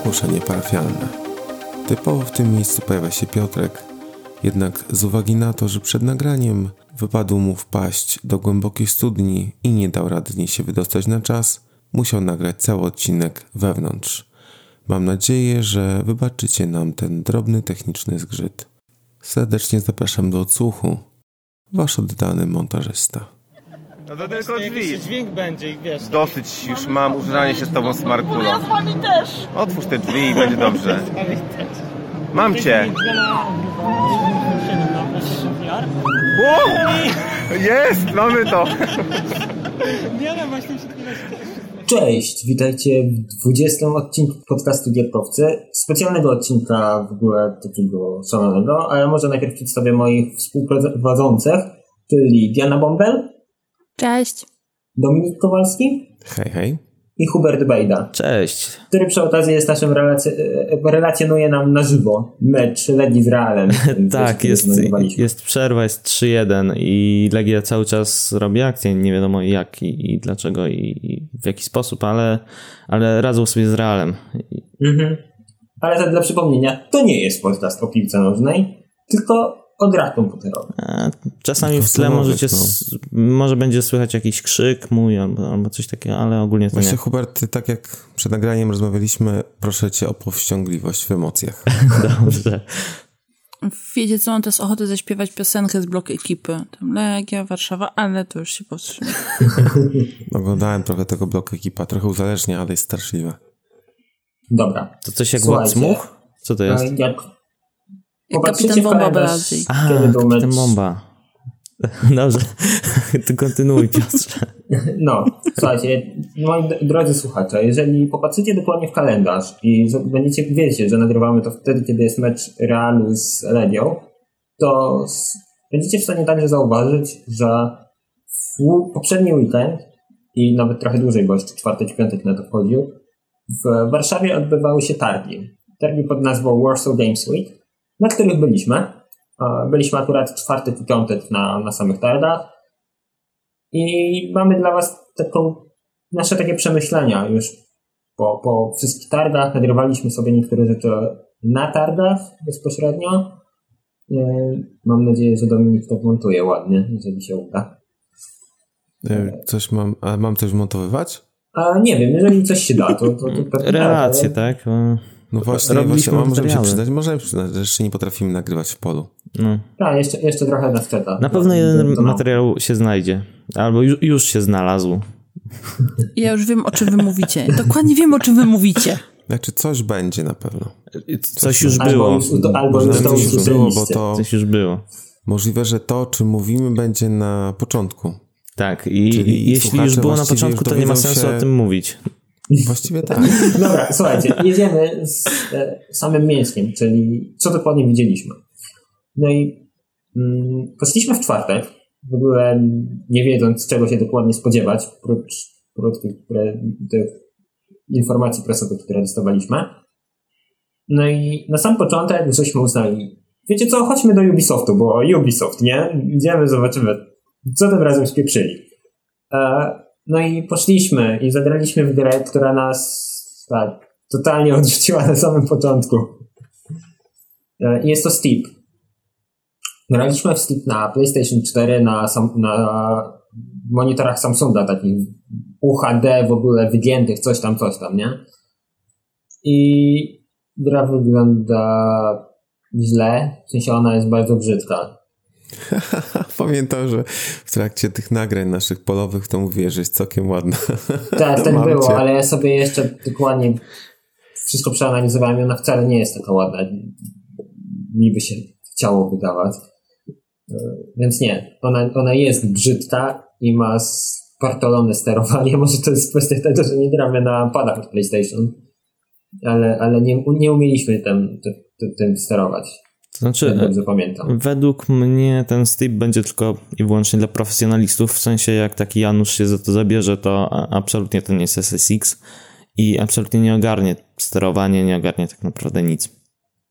Ogłoszenie parafialne. Typowo w tym miejscu pojawia się Piotrek, jednak z uwagi na to, że przed nagraniem wypadł mu wpaść do głębokiej studni i nie dał rady z niej się wydostać na czas, musiał nagrać cały odcinek wewnątrz. Mam nadzieję, że wybaczycie nam ten drobny techniczny zgrzyt. Serdecznie zapraszam do odsłuchu. Wasz oddany montażysta. No to tylko drzwi. dźwięk będzie i wiesz. Dosyć już mam użynanie się z tobą smarkulą. Ja z wami też. Otwórz te drzwi i będzie dobrze. Mam cię. O! Jest! Mamy to! Diana właśnie chwilą Cześć, witajcie w 20 odcinku podcastu Gierkowcy. Specjalnego odcinka w ogóle takiego szalonego, ale może najpierw przedstawię moich współprowadzących, czyli Diana Bombel, Cześć. Dominik Kowalski Hej, hej. i Hubert Bejda, Cześć. który przy okazji jest naszym relacy- e, relacjonuje nam na żywo mecz Legii z Realem. Tak, jest, jest przerwa, jest 3-1 i Legia cały czas robi akcję, nie wiadomo jak i, i dlaczego i, i w jaki sposób, ale, ale radzą sobie z Realem. Mhm. Ale tak dla przypomnienia, to nie jest podcast o piłce nożnej, tylko o grach komputerowych. a Czasami w tle możecie, no. może będzie słychać jakiś krzyk mój albo, albo coś takiego, ale ogólnie to Właśnie nie. Hubert, tak jak przed nagraniem rozmawialiśmy, proszę cię o powściągliwość w emocjach. Dobrze. Wiecie co, mam teraz ochotę zaśpiewać piosenkę z blok ekipy. Tam Legia, Warszawa, ale to już się powstrzymam. Oglądałem trochę tego bloku ekipa, trochę uzależnia, ale jest straszliwe. Dobra. To coś jak Słuchajcie. Łatsmuch? Co to jest? E, Jak kapitan w Bomba bardziej. A, kiedy był mecz... ten bomba. Dobrze, ty kontynuuj Piotrze. No, słuchajcie, moi drodzy słuchacze, jeżeli popatrzycie dokładnie w kalendarz i będziecie wiecie, że nagrywamy to wtedy, kiedy jest mecz Realu z Legią, to będziecie w stanie także zauważyć, że w w poprzedni weekend i nawet trochę dłużej, bo jeszcze czwartek, piątek na to wchodził, w Warszawie odbywały się targi. Targi pod nazwą Warsaw Games Week, na których byliśmy. E, Byliśmy akurat czwartek i piątek na, na samych targach. I mamy dla Was taką, nasze takie przemyślenia już po, po wszystkich targach. Nagrywaliśmy sobie niektóre rzeczy na targach bezpośrednio. Yy, Mam nadzieję, że Dominik to montuje ładnie, jeżeli się uda. E, Coś mam, a mam coś montowywać? A nie wiem, jeżeli coś się da, to... to, to pewnie Relacje, tak, tak? No właśnie, Robiliśmy właśnie możemy się przyznać, możemy przyznać, że jeszcze nie potrafimy nagrywać w polu. No. Tak, jeszcze, jeszcze trochę nas czeka. Na pewno jeden mało. materiał się znajdzie. Albo już, już się znalazł. Ja już wiem, o czym wy mówicie. Dokładnie wiem, o czym wy mówicie. Znaczy coś będzie na pewno. Coś już Albo było. już, to, albo już to coś już było, bo to Coś już było. możliwe, że to, o czym mówimy, będzie na początku. Tak, i, Czyli jeśli już było na początku, już to nie ma sensu się- o tym mówić. Właściwie tak. Dobra, słuchajcie, jedziemy z e, samym mięskiem, czyli co dokładnie widzieliśmy. No i mm, poszliśmy w czwartek, w ogóle nie wiedząc czego się dokładnie spodziewać, prócz, prócz tych, tych informacji prasowych, które dostawaliśmy. No i na sam początek żeśmy uznali, wiecie co, chodźmy do Ubisoftu, bo Ubisoft, nie? Idziemy, zobaczymy, co tym razem spieprzyli. E, no i poszliśmy i zagraliśmy w grę, która nas tak totalnie odrzuciła na samym początku. E, jest to Steep. Graliśmy w Steep na PlayStation 4, na, sam, na monitorach Samsunga, takich UHD w ogóle wygiętych, coś tam, coś tam, nie? I gra wygląda źle, w sensie ona jest bardzo brzydka. Pamiętam, że w trakcie tych nagrań naszych polowych to mówię, że jest całkiem ładna. Tak, tak było, cię. ale ja sobie jeszcze dokładnie wszystko przeanalizowałem i ona wcale nie jest taka ładna. Niby się chciało wydawać. Więc nie, ona, ona jest brzydka i ma spartolone sterowanie. Może to jest kwestia tego, że nie gramy na padach PlayStation, ale, ale nie, nie umieliśmy tym, tym, tym sterować. To znaczy, dobrze pamiętam. według mnie ten Steep będzie tylko i wyłącznie dla profesjonalistów, w sensie jak taki Janusz się za to zabierze, to absolutnie to nie jest SSX i absolutnie nie ogarnie sterowanie, nie ogarnie tak naprawdę nic.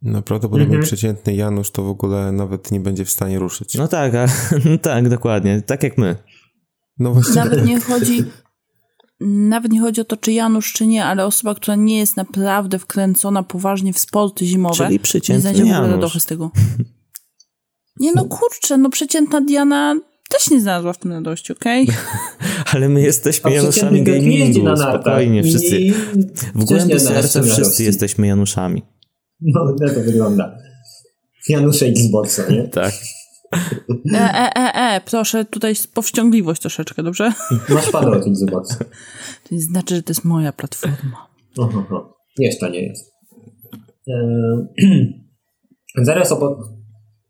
No prawdopodobnie Mhm. przeciętny Janusz to w ogóle nawet nie będzie w stanie ruszyć. No tak, a, no tak, dokładnie, tak jak my. No właśnie. Nawet nie chodzi... nawet nie chodzi o to, czy Janusz, czy nie, ale osoba, która nie jest naprawdę wkręcona poważnie w sporty zimowe, Czyli nie przeciętny znajdzie w ogóle Janusz. radochy z tego. Nie no kurczę, no przeciętna Diana też nie znalazła w tym radości, okej? Ale my jesteśmy A Januszami nie gamingu, na spokojnie, i- wszyscy. W głębi nie serca wszyscy radości. jesteśmy Januszami. No, tak to wygląda. Janusze Xboxa, nie? Tak. E, e, e, e, proszę tutaj powściągliwość troszeczkę, dobrze? Masz od Xboxa. To nie znaczy, że to jest moja platforma. Oho, oho. Jeszcze nie jest. Eee, Zaraz obok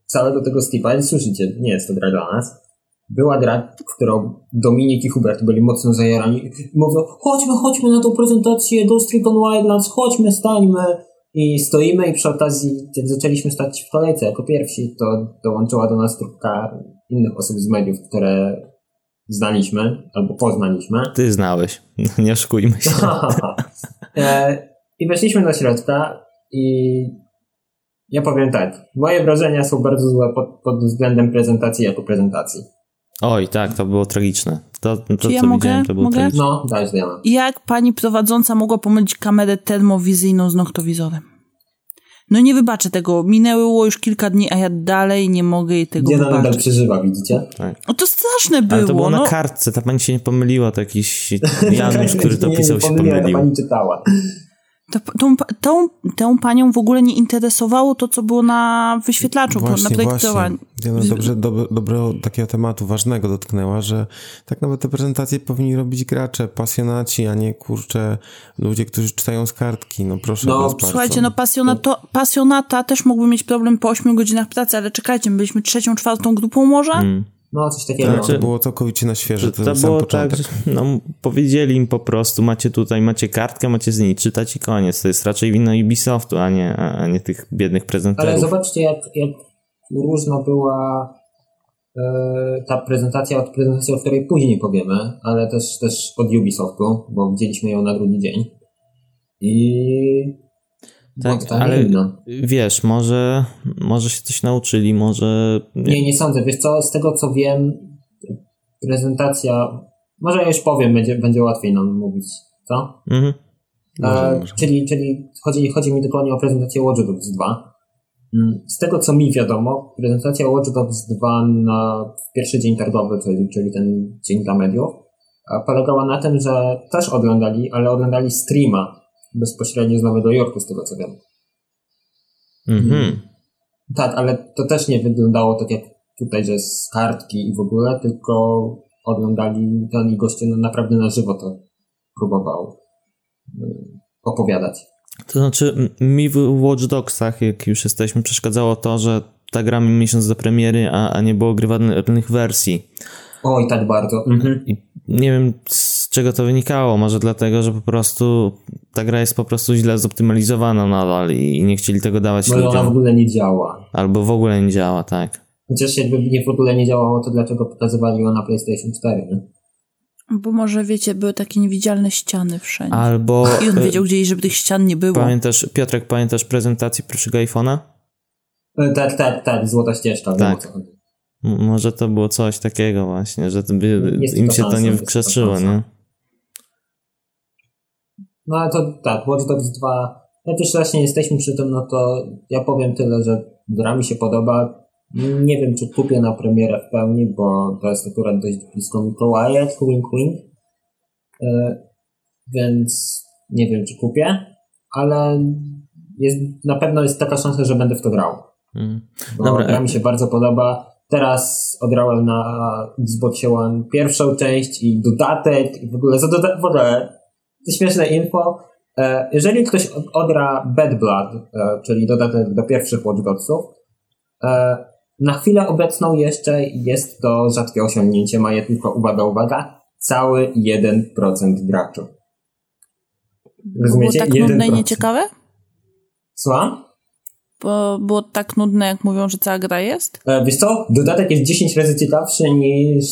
całego tego ale słyszycie, nie jest to gra dla nas. Była gra, którą Dominik i Hubert byli mocno zajarani. Mówią, chodźmy, chodźmy na tą prezentację Ghost Recon Wildlands, chodźmy, stańmy. I stoimy i przy okazji, zaczęliśmy stać w kolejce jako pierwsi, to dołączyła do nas grupka innych osób z mediów, które znaliśmy albo poznaliśmy. Ty znałeś. Nie oszukujmy się. E, I weszliśmy do środka i ja powiem tak, moje wrażenia są bardzo złe pod, pod względem prezentacji jako prezentacji. Oj, tak, to było tragiczne. To, to co ja mogę? widziałem, to było Mogę? No, dajesz Diana. Jak pani prowadząca mogła pomylić kamerę termowizyjną z noktowizorem? No nie wybaczę tego. Minęło już kilka dni, a ja dalej nie mogę jej tego Diana nadal wybaczyć. przeżywa, widzicie? No to straszne było. Ale to było no. na kartce, ta pani się nie pomyliła, to jakiś Janusz, który to Nie, pisał, nie się pomylił. pani czytała. To, tą, tą, tą panią w ogóle nie interesowało to, co było na wyświetlaczu, na Właśnie, projektowaniu. właśnie. Diana dobrze, dob- dobrego takiego tematu ważnego dotknęła, że tak nawet te prezentacje powinni robić gracze, pasjonaci, a nie kurcze ludzie, którzy czytają z kartki. No proszę No. Słuchajcie, no pasjonato, pasjonata też mógłby mieć problem po 8 godzinach pracy, ale czekajcie, my byliśmy trzecią, czwartą grupą może? Mm. No, coś takiego. Tak, to było całkowicie na świeże, to, To było tak, początek. że no, powiedzieli im po prostu, macie tutaj, macie kartkę, macie z niej czytać i koniec. To jest raczej wina Ubisoftu, a nie, a nie tych biednych Ale prezenterów. zobaczcie, jak, jak różna była e, ta prezentacja od prezentacji, o której później powiemy, ale też, też od Ubisoftu, bo widzieliśmy ją na drugi dzień. I Tak, ale inna. wiesz, może, może się coś nauczyli, może... Nie, nie sądzę. Wiesz co, z tego co wiem, prezentacja, może ja już powiem, będzie, będzie łatwiej nam mówić, co? Mhm. Może, E, może. Czyli, czyli chodzi, chodzi mi dokładnie o prezentację Watch Dogs 2. Mm, Z tego co mi wiadomo, prezentacja Watch Dogs 2 na w pierwszy dzień targowy, czyli, czyli ten dzień dla mediów, polegała na tym, że też oglądali, ale oglądali streama bezpośrednio z Nowego Jorku, z tego co wiem. Mhm. Tak, ale to też nie wyglądało tak jak tutaj, że z kartki i w ogóle, tylko oglądali ten i goście no, naprawdę na żywo to próbował y, opowiadać. To znaczy, mi w Watch Dogsach, jak już jesteśmy, przeszkadzało to, że ta gra mi miesiąc do premiery, a, a nie było grywanych wersji. Oj, tak bardzo. Mhm. Nie wiem, z czego to wynikało. Może dlatego, że po prostu ta gra jest po prostu źle zoptymalizowana nadal i nie chcieli tego dawać Może ona w ludziom. ogóle nie działa. Albo w ogóle nie działa, tak. Chociaż jakby nie w ogóle nie działało, to dlaczego pokazywali ją na PlayStation 4, nie? Bo może, wiecie, były takie niewidzialne ściany wszędzie. Albo... I on e, wiedział gdzieś, żeby tych ścian nie było. Pamiętasz, Piotrek, pamiętasz prezentację pierwszego iPhone'a? E, Tak, tak, tak, złota ścieżka. Tak. Może to było coś takiego właśnie, że to by, im to się to nie szansa. nie? No ale to tak, Watch Dogs 2, jak już właśnie jesteśmy przy tym, no to ja powiem tyle, że gra mi się podoba. Nie wiem, czy kupię na premierę w pełni, bo to jest akurat dość blisko Mikołaja, wink wink. E, więc nie wiem, czy kupię, ale jest, na pewno jest taka szansa, że będę w to grał. Mm. Bo Dobra. gra mi się bardzo podoba. Teraz odgrałem na Xboxie One pierwszą część i dodatek i w ogóle za doda- w ogóle śmieszne info. E, Jeżeli ktoś od- odgra Bad Blood, e, czyli dodatek do pierwszych Watch e, na chwilę obecną jeszcze jest to rzadkie osiągnięcie, ma je tylko, uwaga, uwaga, cały 1% graczy. Było Rozumiecie? tak nudne i 1%. nieciekawe? Słucham? Bo było tak nudne, jak mówią, że cała gra jest? E, Wiesz co? Dodatek jest 10 razy ciekawszy niż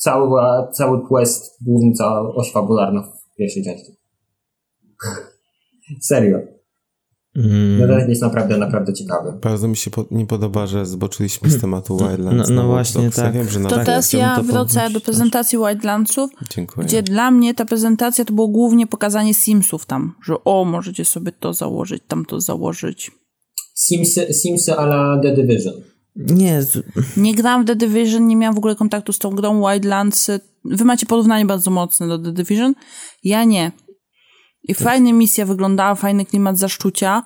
cała, cały quest, główny, cała oś fabularna w pierwszej części. Serio. Dodatek jest naprawdę, naprawdę ciekawy. Bardzo mi się po, nie podoba, że zboczyliśmy z tematu Wildlands. No- no właśnie, to, tak. Wiem, że na To tak, teraz ja to wrócę podnieść. do prezentacji Wildlandsów, Dziękuję. gdzie dla mnie ta prezentacja to było głównie pokazanie Simsów tam, że o, możecie sobie to założyć, tam to założyć. Simsy, Simsy a la The Division. Nie, Nie grałam w The Division, nie miałam w ogóle kontaktu z tą grą Wildlands. Wy macie porównanie bardzo mocne do The Division. Ja nie. I fajnie misja wyglądała, fajny klimat zaszczucia.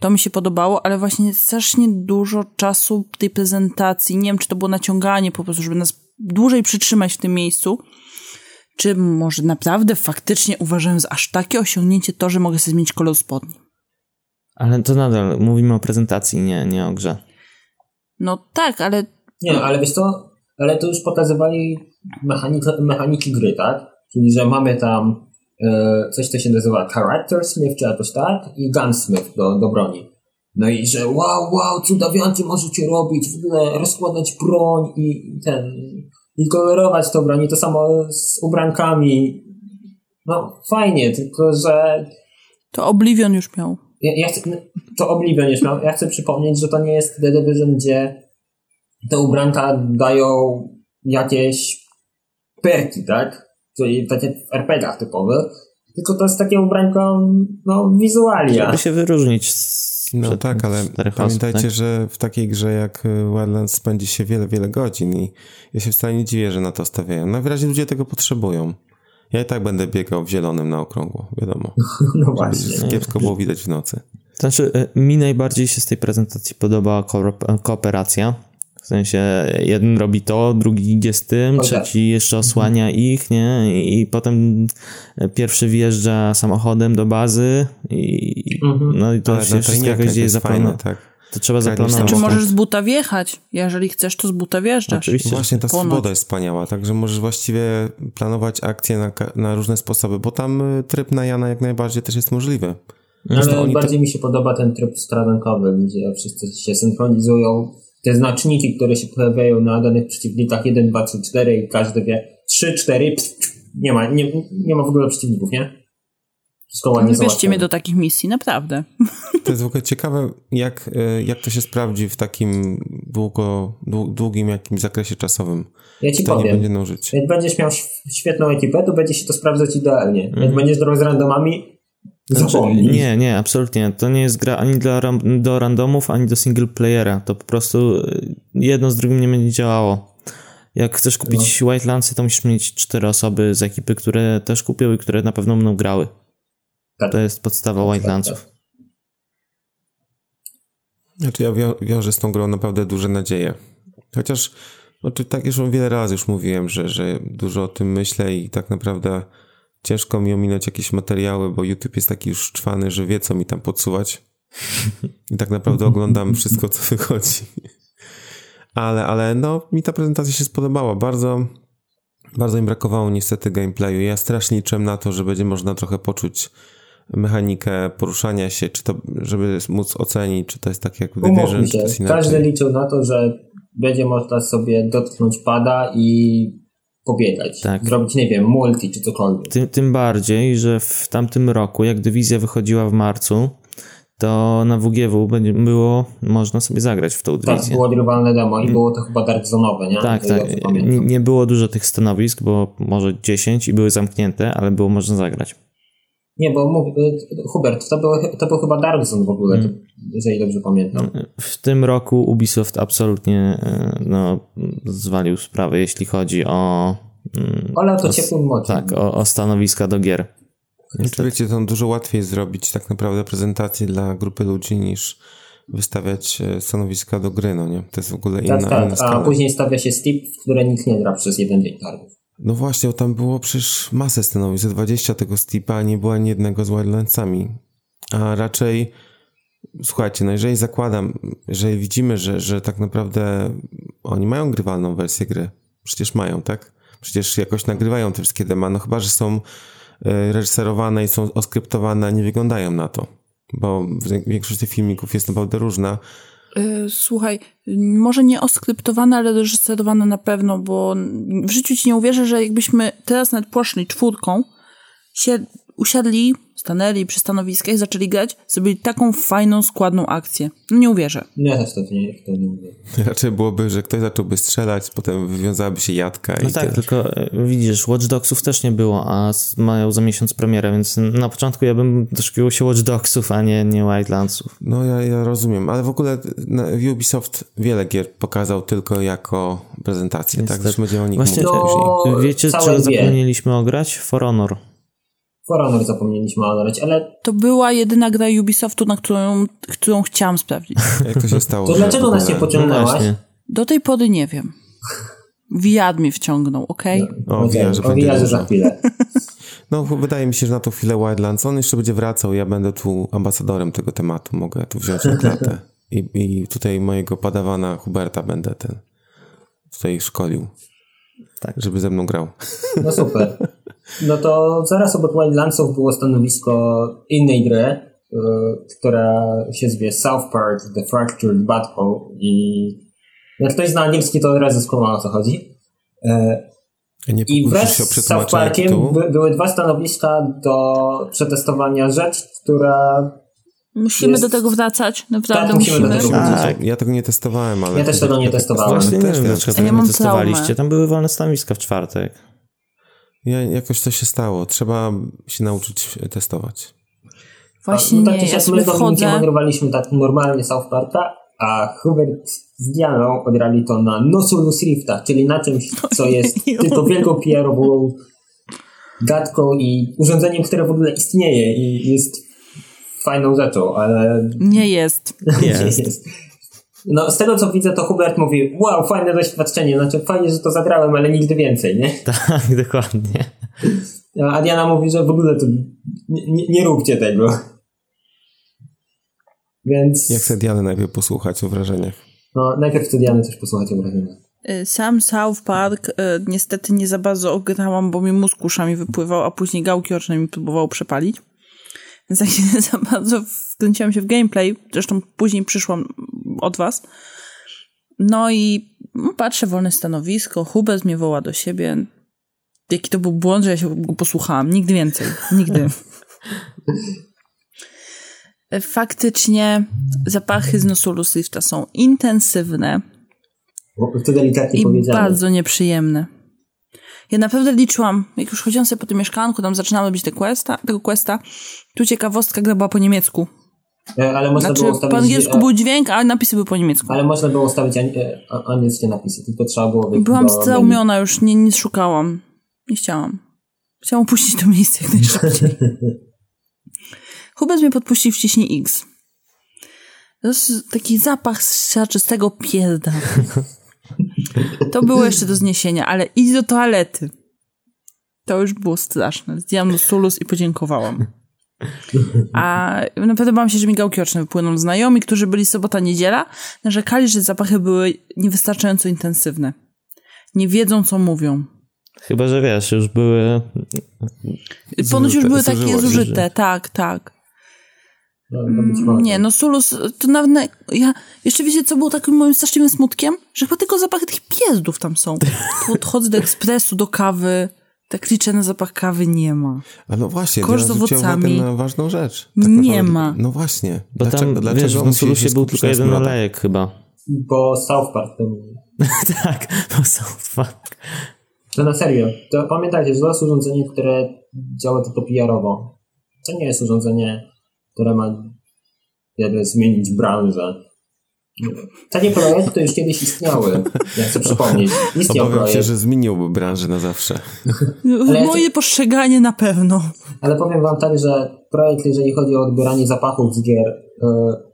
To mi się podobało, ale właśnie strasznie dużo czasu tej prezentacji. Nie wiem, czy to było naciąganie po prostu, żeby nas dłużej przytrzymać w tym miejscu. Czy może naprawdę faktycznie uważałem za aż takie osiągnięcie to, że mogę sobie zmienić kolor spodni. ale to nadal mówimy o prezentacji, nie, nie o grze. No tak, ale Nie, ale wiesz co, ale to już pokazywali mechanikę, mechaniki gry, tak? Czyli, że mamy tam e, coś, co się nazywa Character Smith, czy jakoś tak, i Gunsmith do, do broni. No i że wow, wow, cudawianki możecie robić, w ogóle rozkładać broń i ten, i kolorować tą broń, i to samo z ubrankami. No, fajnie, tylko że to Oblivion już miał. Ja, ja chcę, to Oblivion. Ja chcę przypomnieć, że to nie jest The Division, gdzie te ubranka dają jakieś perki, tak? Czyli takie w RPG-ach typowych. Tylko to jest takie ubranko, no, wizualia. Żeby się wyróżnić z No tak, ale pamiętajcie, osób, tak? że w takiej grze jak Wildlands spędzi się wiele, wiele godzin i ja się wcale nie dziwię, że na to stawiają. Najwyraźniej ludzie tego potrzebują. Ja i tak będę biegał w zielonym na okrągło, wiadomo. No właśnie. kiepsko było widać w nocy. Znaczy, e, mi najbardziej się z tej prezentacji podobała ko- kooperacja. W sensie, jeden robi to, drugi idzie z tym, O tak. trzeci jeszcze osłania ich, nie? I, I potem pierwszy wjeżdża samochodem do bazy i Mhm. no i to Ale się wszystko jakoś dzieje zaplanowane. tak. To trzeba Tak, zaplanować. myślałem, Czy No, możesz tak. z buta wjechać? Jeżeli chcesz, to z buta wjeżdżasz. Oczywiście. Właśnie ta Ponoć. swoboda jest wspaniała, także możesz właściwie planować akcje na, na różne sposoby, bo tam y, tryb na Jana jak najbardziej też jest możliwy. Zresztą Ale oni to- bardziej mi się podoba ten tryb stradankowy, gdzie wszyscy się synchronizują. Te znaczniki, które się pojawiają na danych przeciwnikach 1, 2, 3, 4 i każdy wie 3, 4, pff, pff, nie ma, nie, nie ma w ogóle przeciwników, nie? Wszystko ładnie Wybierzcie załatwione. mnie do takich misji, naprawdę. To jest w ogóle ciekawe, jak, y, jak to się sprawdzi w takim długo, dłu- długim jakimś zakresie czasowym. Ja ci To nie powiem, będzie nużyć. jak będziesz miał świetną ekipę, to będzie się to sprawdzać idealnie. Jak Mhm. będziesz grał z randomami, Znaczy, zapomnij. nie, nie, absolutnie. To nie jest gra ani dla, do randomów, ani do single playera. To po prostu y, jedno z drugim nie będzie działało. Jak chcesz kupić No. Whitelandsy, to musisz mieć cztery osoby z ekipy, które też kupią i które na pewno będą grały. Tak. To jest podstawa Whitelandsów. Znaczy ja wią- wiążę z tą grą naprawdę duże nadzieje. Chociaż, no to tak już wiele razy już mówiłem, że, że dużo o tym myślę i tak naprawdę ciężko mi ominąć jakieś materiały, bo YouTube jest taki już czwany, że wie co mi tam podsuwać. I tak naprawdę oglądam wszystko, co wychodzi. Ale, ale no, mi ta prezentacja się spodobała. Bardzo, bardzo im brakowało niestety gameplayu. Ja strasznie liczyłem na to, że będzie można trochę poczuć mechanikę poruszania się, czy to, żeby móc ocenić, czy to jest tak jak w Division, czy to jest inaczej. każdy liczył na to, że będzie można sobie dotknąć pada i pobiegać. Tak. Zrobić, nie wiem, multi czy cokolwiek. Tym, tym bardziej, że w tamtym roku, jak dywizja wychodziła w marcu, to na WGW będzie, było można sobie zagrać w tą Tak, dywizję. było grywalne demo i było to chyba Dark Zone'owe, nie? Tak, tak. Nie, nie było dużo tych stanowisk, bo może 10 i były zamknięte, ale było można zagrać. Nie, bo mów, Hubert, to był, to był chyba Dark Zone w ogóle, Mm. jeżeli dobrze pamiętam. W tym roku Ubisoft absolutnie e, no, zwalił sprawę, jeśli chodzi o. mm, Ale to o, ciepłym mociem. Tak, o, o stanowiska do gier. Znaczy, wiecie, to dużo łatwiej zrobić tak naprawdę prezentację dla grupy ludzi niż wystawiać e, stanowiska do gry, no nie? To jest w ogóle inna, tak, inna tak, a skala. później stawia się Steep, w które nikt nie gra przez jeden dzień targów. No właśnie, tam było przecież masę stanowisk, ze 20 tego Steepa, nie było ani jednego z Wildlandsami. A raczej, słuchajcie, no jeżeli zakładam, jeżeli widzimy, że, że tak naprawdę oni mają grywalną wersję gry, przecież mają, tak? Przecież jakoś nagrywają te wszystkie dema, no chyba, że są e, reżyserowane i są oskryptowane, nie wyglądają na to. Bo większość tych filmików jest naprawdę różna. Yy, Słuchaj, może nie oskryptowane, ale reżyserowane na pewno, bo w życiu ci nie uwierzę, że jakbyśmy teraz nawet poszli czwórką, się usiadli stanęli przy stanowiskach zaczęli grać, zrobili taką fajną, składną akcję. No nie uwierzę. Też to nie, to nie mówię. Raczej byłoby, że ktoś zacząłby strzelać, potem wywiązałaby się jadka No i tak, tyle. tylko e, widzisz, Watch Dogsów też nie było, a mają za miesiąc premierę, więc na początku ja bym doszukiwał się Watch Dogsów, a nie, nie Wildlandsów. No ja, ja rozumiem, ale w ogóle na, Ubisoft wiele gier pokazał tylko jako prezentację, tak? Niestety. Zresztą będziemy o nich Właśnie mówić No, później. wiecie, czego zapomnieliśmy ograć? For Honor. For Honor zapomnieliśmy oglądać, ale To była jedyna gra Ubisoftu, na którą, którą chciałam sprawdzić. Jak to się stało? to dlaczego nas nie No pociągnęłaś? właśnie. Do tej pory nie wiem. Wiad mnie wciągnął, okej? O, VR, że o VR dużo. za chwilę. No, wydaje mi się, że na tą chwilę Wildlands, on jeszcze będzie wracał, ja będę tu ambasadorem tego tematu, mogę tu wziąć na klatę. I, I tutaj mojego padawana Huberta będę ten tutaj szkolił. Tak. Żeby ze mną grał. No super. No to zaraz obok Wildlandsów było stanowisko innej gry, y, która się zwie South Park The Fractured Butthole i jak ktoś zna angielski, to od razu skumał o co chodzi. E, Nie I wraz z South Parkiem by, były dwa stanowiska do przetestowania rzecz, która... Musimy Jest- do tego wracać, naprawdę Tak, musimy do musimy. Tak. Ja tego nie testowałem, ale... Ja też tego nie testowałem. Właśnie nie wiem, dlaczego tego nie testowaliście. traumę. Tam były wolne stanowiska w czwartek. Ja, jakoś to się stało. Trzeba się nauczyć testować. Właśnie no, tak nie, ja sobie wchodzę. nagrywaliśmy tak normalnie South Parka, a Hubert z Dianą odrali to na Nosulus Riftach, czyli na czymś, co jest tylko wielką PR-ową gadką i urządzeniem, które w ogóle istnieje i jest fajną rzeczą, ale Nie jest. Jest. nie jest. No, z tego co widzę, to Hubert mówi, wow, fajne doświadczenie, znaczy fajnie, że to zagrałem, ale nigdy więcej, nie? Tak, dokładnie. A Diana mówi, że w ogóle to nie, nie, róbcie tego. Więc Jak chcę Diany najpierw posłuchać o wrażeniach. no, najpierw chcę Diany coś posłuchać o wrażeniach. Y, Sam South Park y, niestety nie za bardzo ograłam, bo mi mózg uszami wypływał, a później gałki oczne mi próbowało przepalić. Więc tak nie za bardzo wkręciłam się w gameplay. Zresztą później przyszłam od was. No i no, patrzę, wolne stanowisko, Hubert mnie woła do siebie. Jaki to był błąd, że ja się go posłuchałam. Nigdy więcej. Nigdy. Faktycznie zapachy z Nosulu Swifta są intensywne to delikatnie i powiedziane. bardzo nieprzyjemne. Ja naprawdę liczyłam, jak już chodziłam sobie po tym mieszkanku, tam zaczynałam robić te questa, tego questa, tu ciekawostka, gra była po niemiecku. E, Ale można Znaczy, było ustawić, po angielsku e, był dźwięk, a napisy były po niemiecku. Ale można było ustawić ani- e, angielskie napisy, tylko trzeba było Byłam straumiona już, nie, nie szukałam. Nie chciałam. Chciałam opuścić to miejsce jak najszybciej. Hubert mnie podpuścił w ciśnij X. To jest taki zapach siarczystego pierda. To było jeszcze do zniesienia, ale idź do toalety. To już było straszne. Zdjęłam do sulus i podziękowałam. A naprawdę bałam się, że mi gałki oczne wypłyną. Znajomi, którzy byli sobota, niedziela, narzekali, że zapachy były niewystarczająco intensywne. Nie wiedzą, co mówią. Chyba, że wiesz, już były... Ponoć już były takie zużyte, tak, tak. No, może. Nie, no Sulus, to nawet, na, ja, jeszcze wiecie, co było takim moim straszliwym smutkiem? Że chyba tylko zapachy tych piezdów tam są. Tu odchodzę do ekspresu, do kawy, tak liczę na zapach kawy, nie ma. A no właśnie, Kosz z owocami. na ważną rzecz. Nie naprawdę- ma. No właśnie. Bo tam, dlaczego, wiesz, w się był tylko jeden smrodach? olejek chyba. Bo South Park tak, bo South Park. To na serio. To pamiętajcie, że to jest urządzenie, które działa tylko PR-owo. To nie jest urządzenie, które ma jakby zmienić branżę. Takie projekty już kiedyś istniały. Ja chcę przypomnieć. Istniał Obawiam się, projekt. że zmieniłby branżę na zawsze. Ale ja Moje postrzeganie na pewno. Ale powiem wam tak, że projekt, jeżeli chodzi o odbieranie zapachów z gier, y,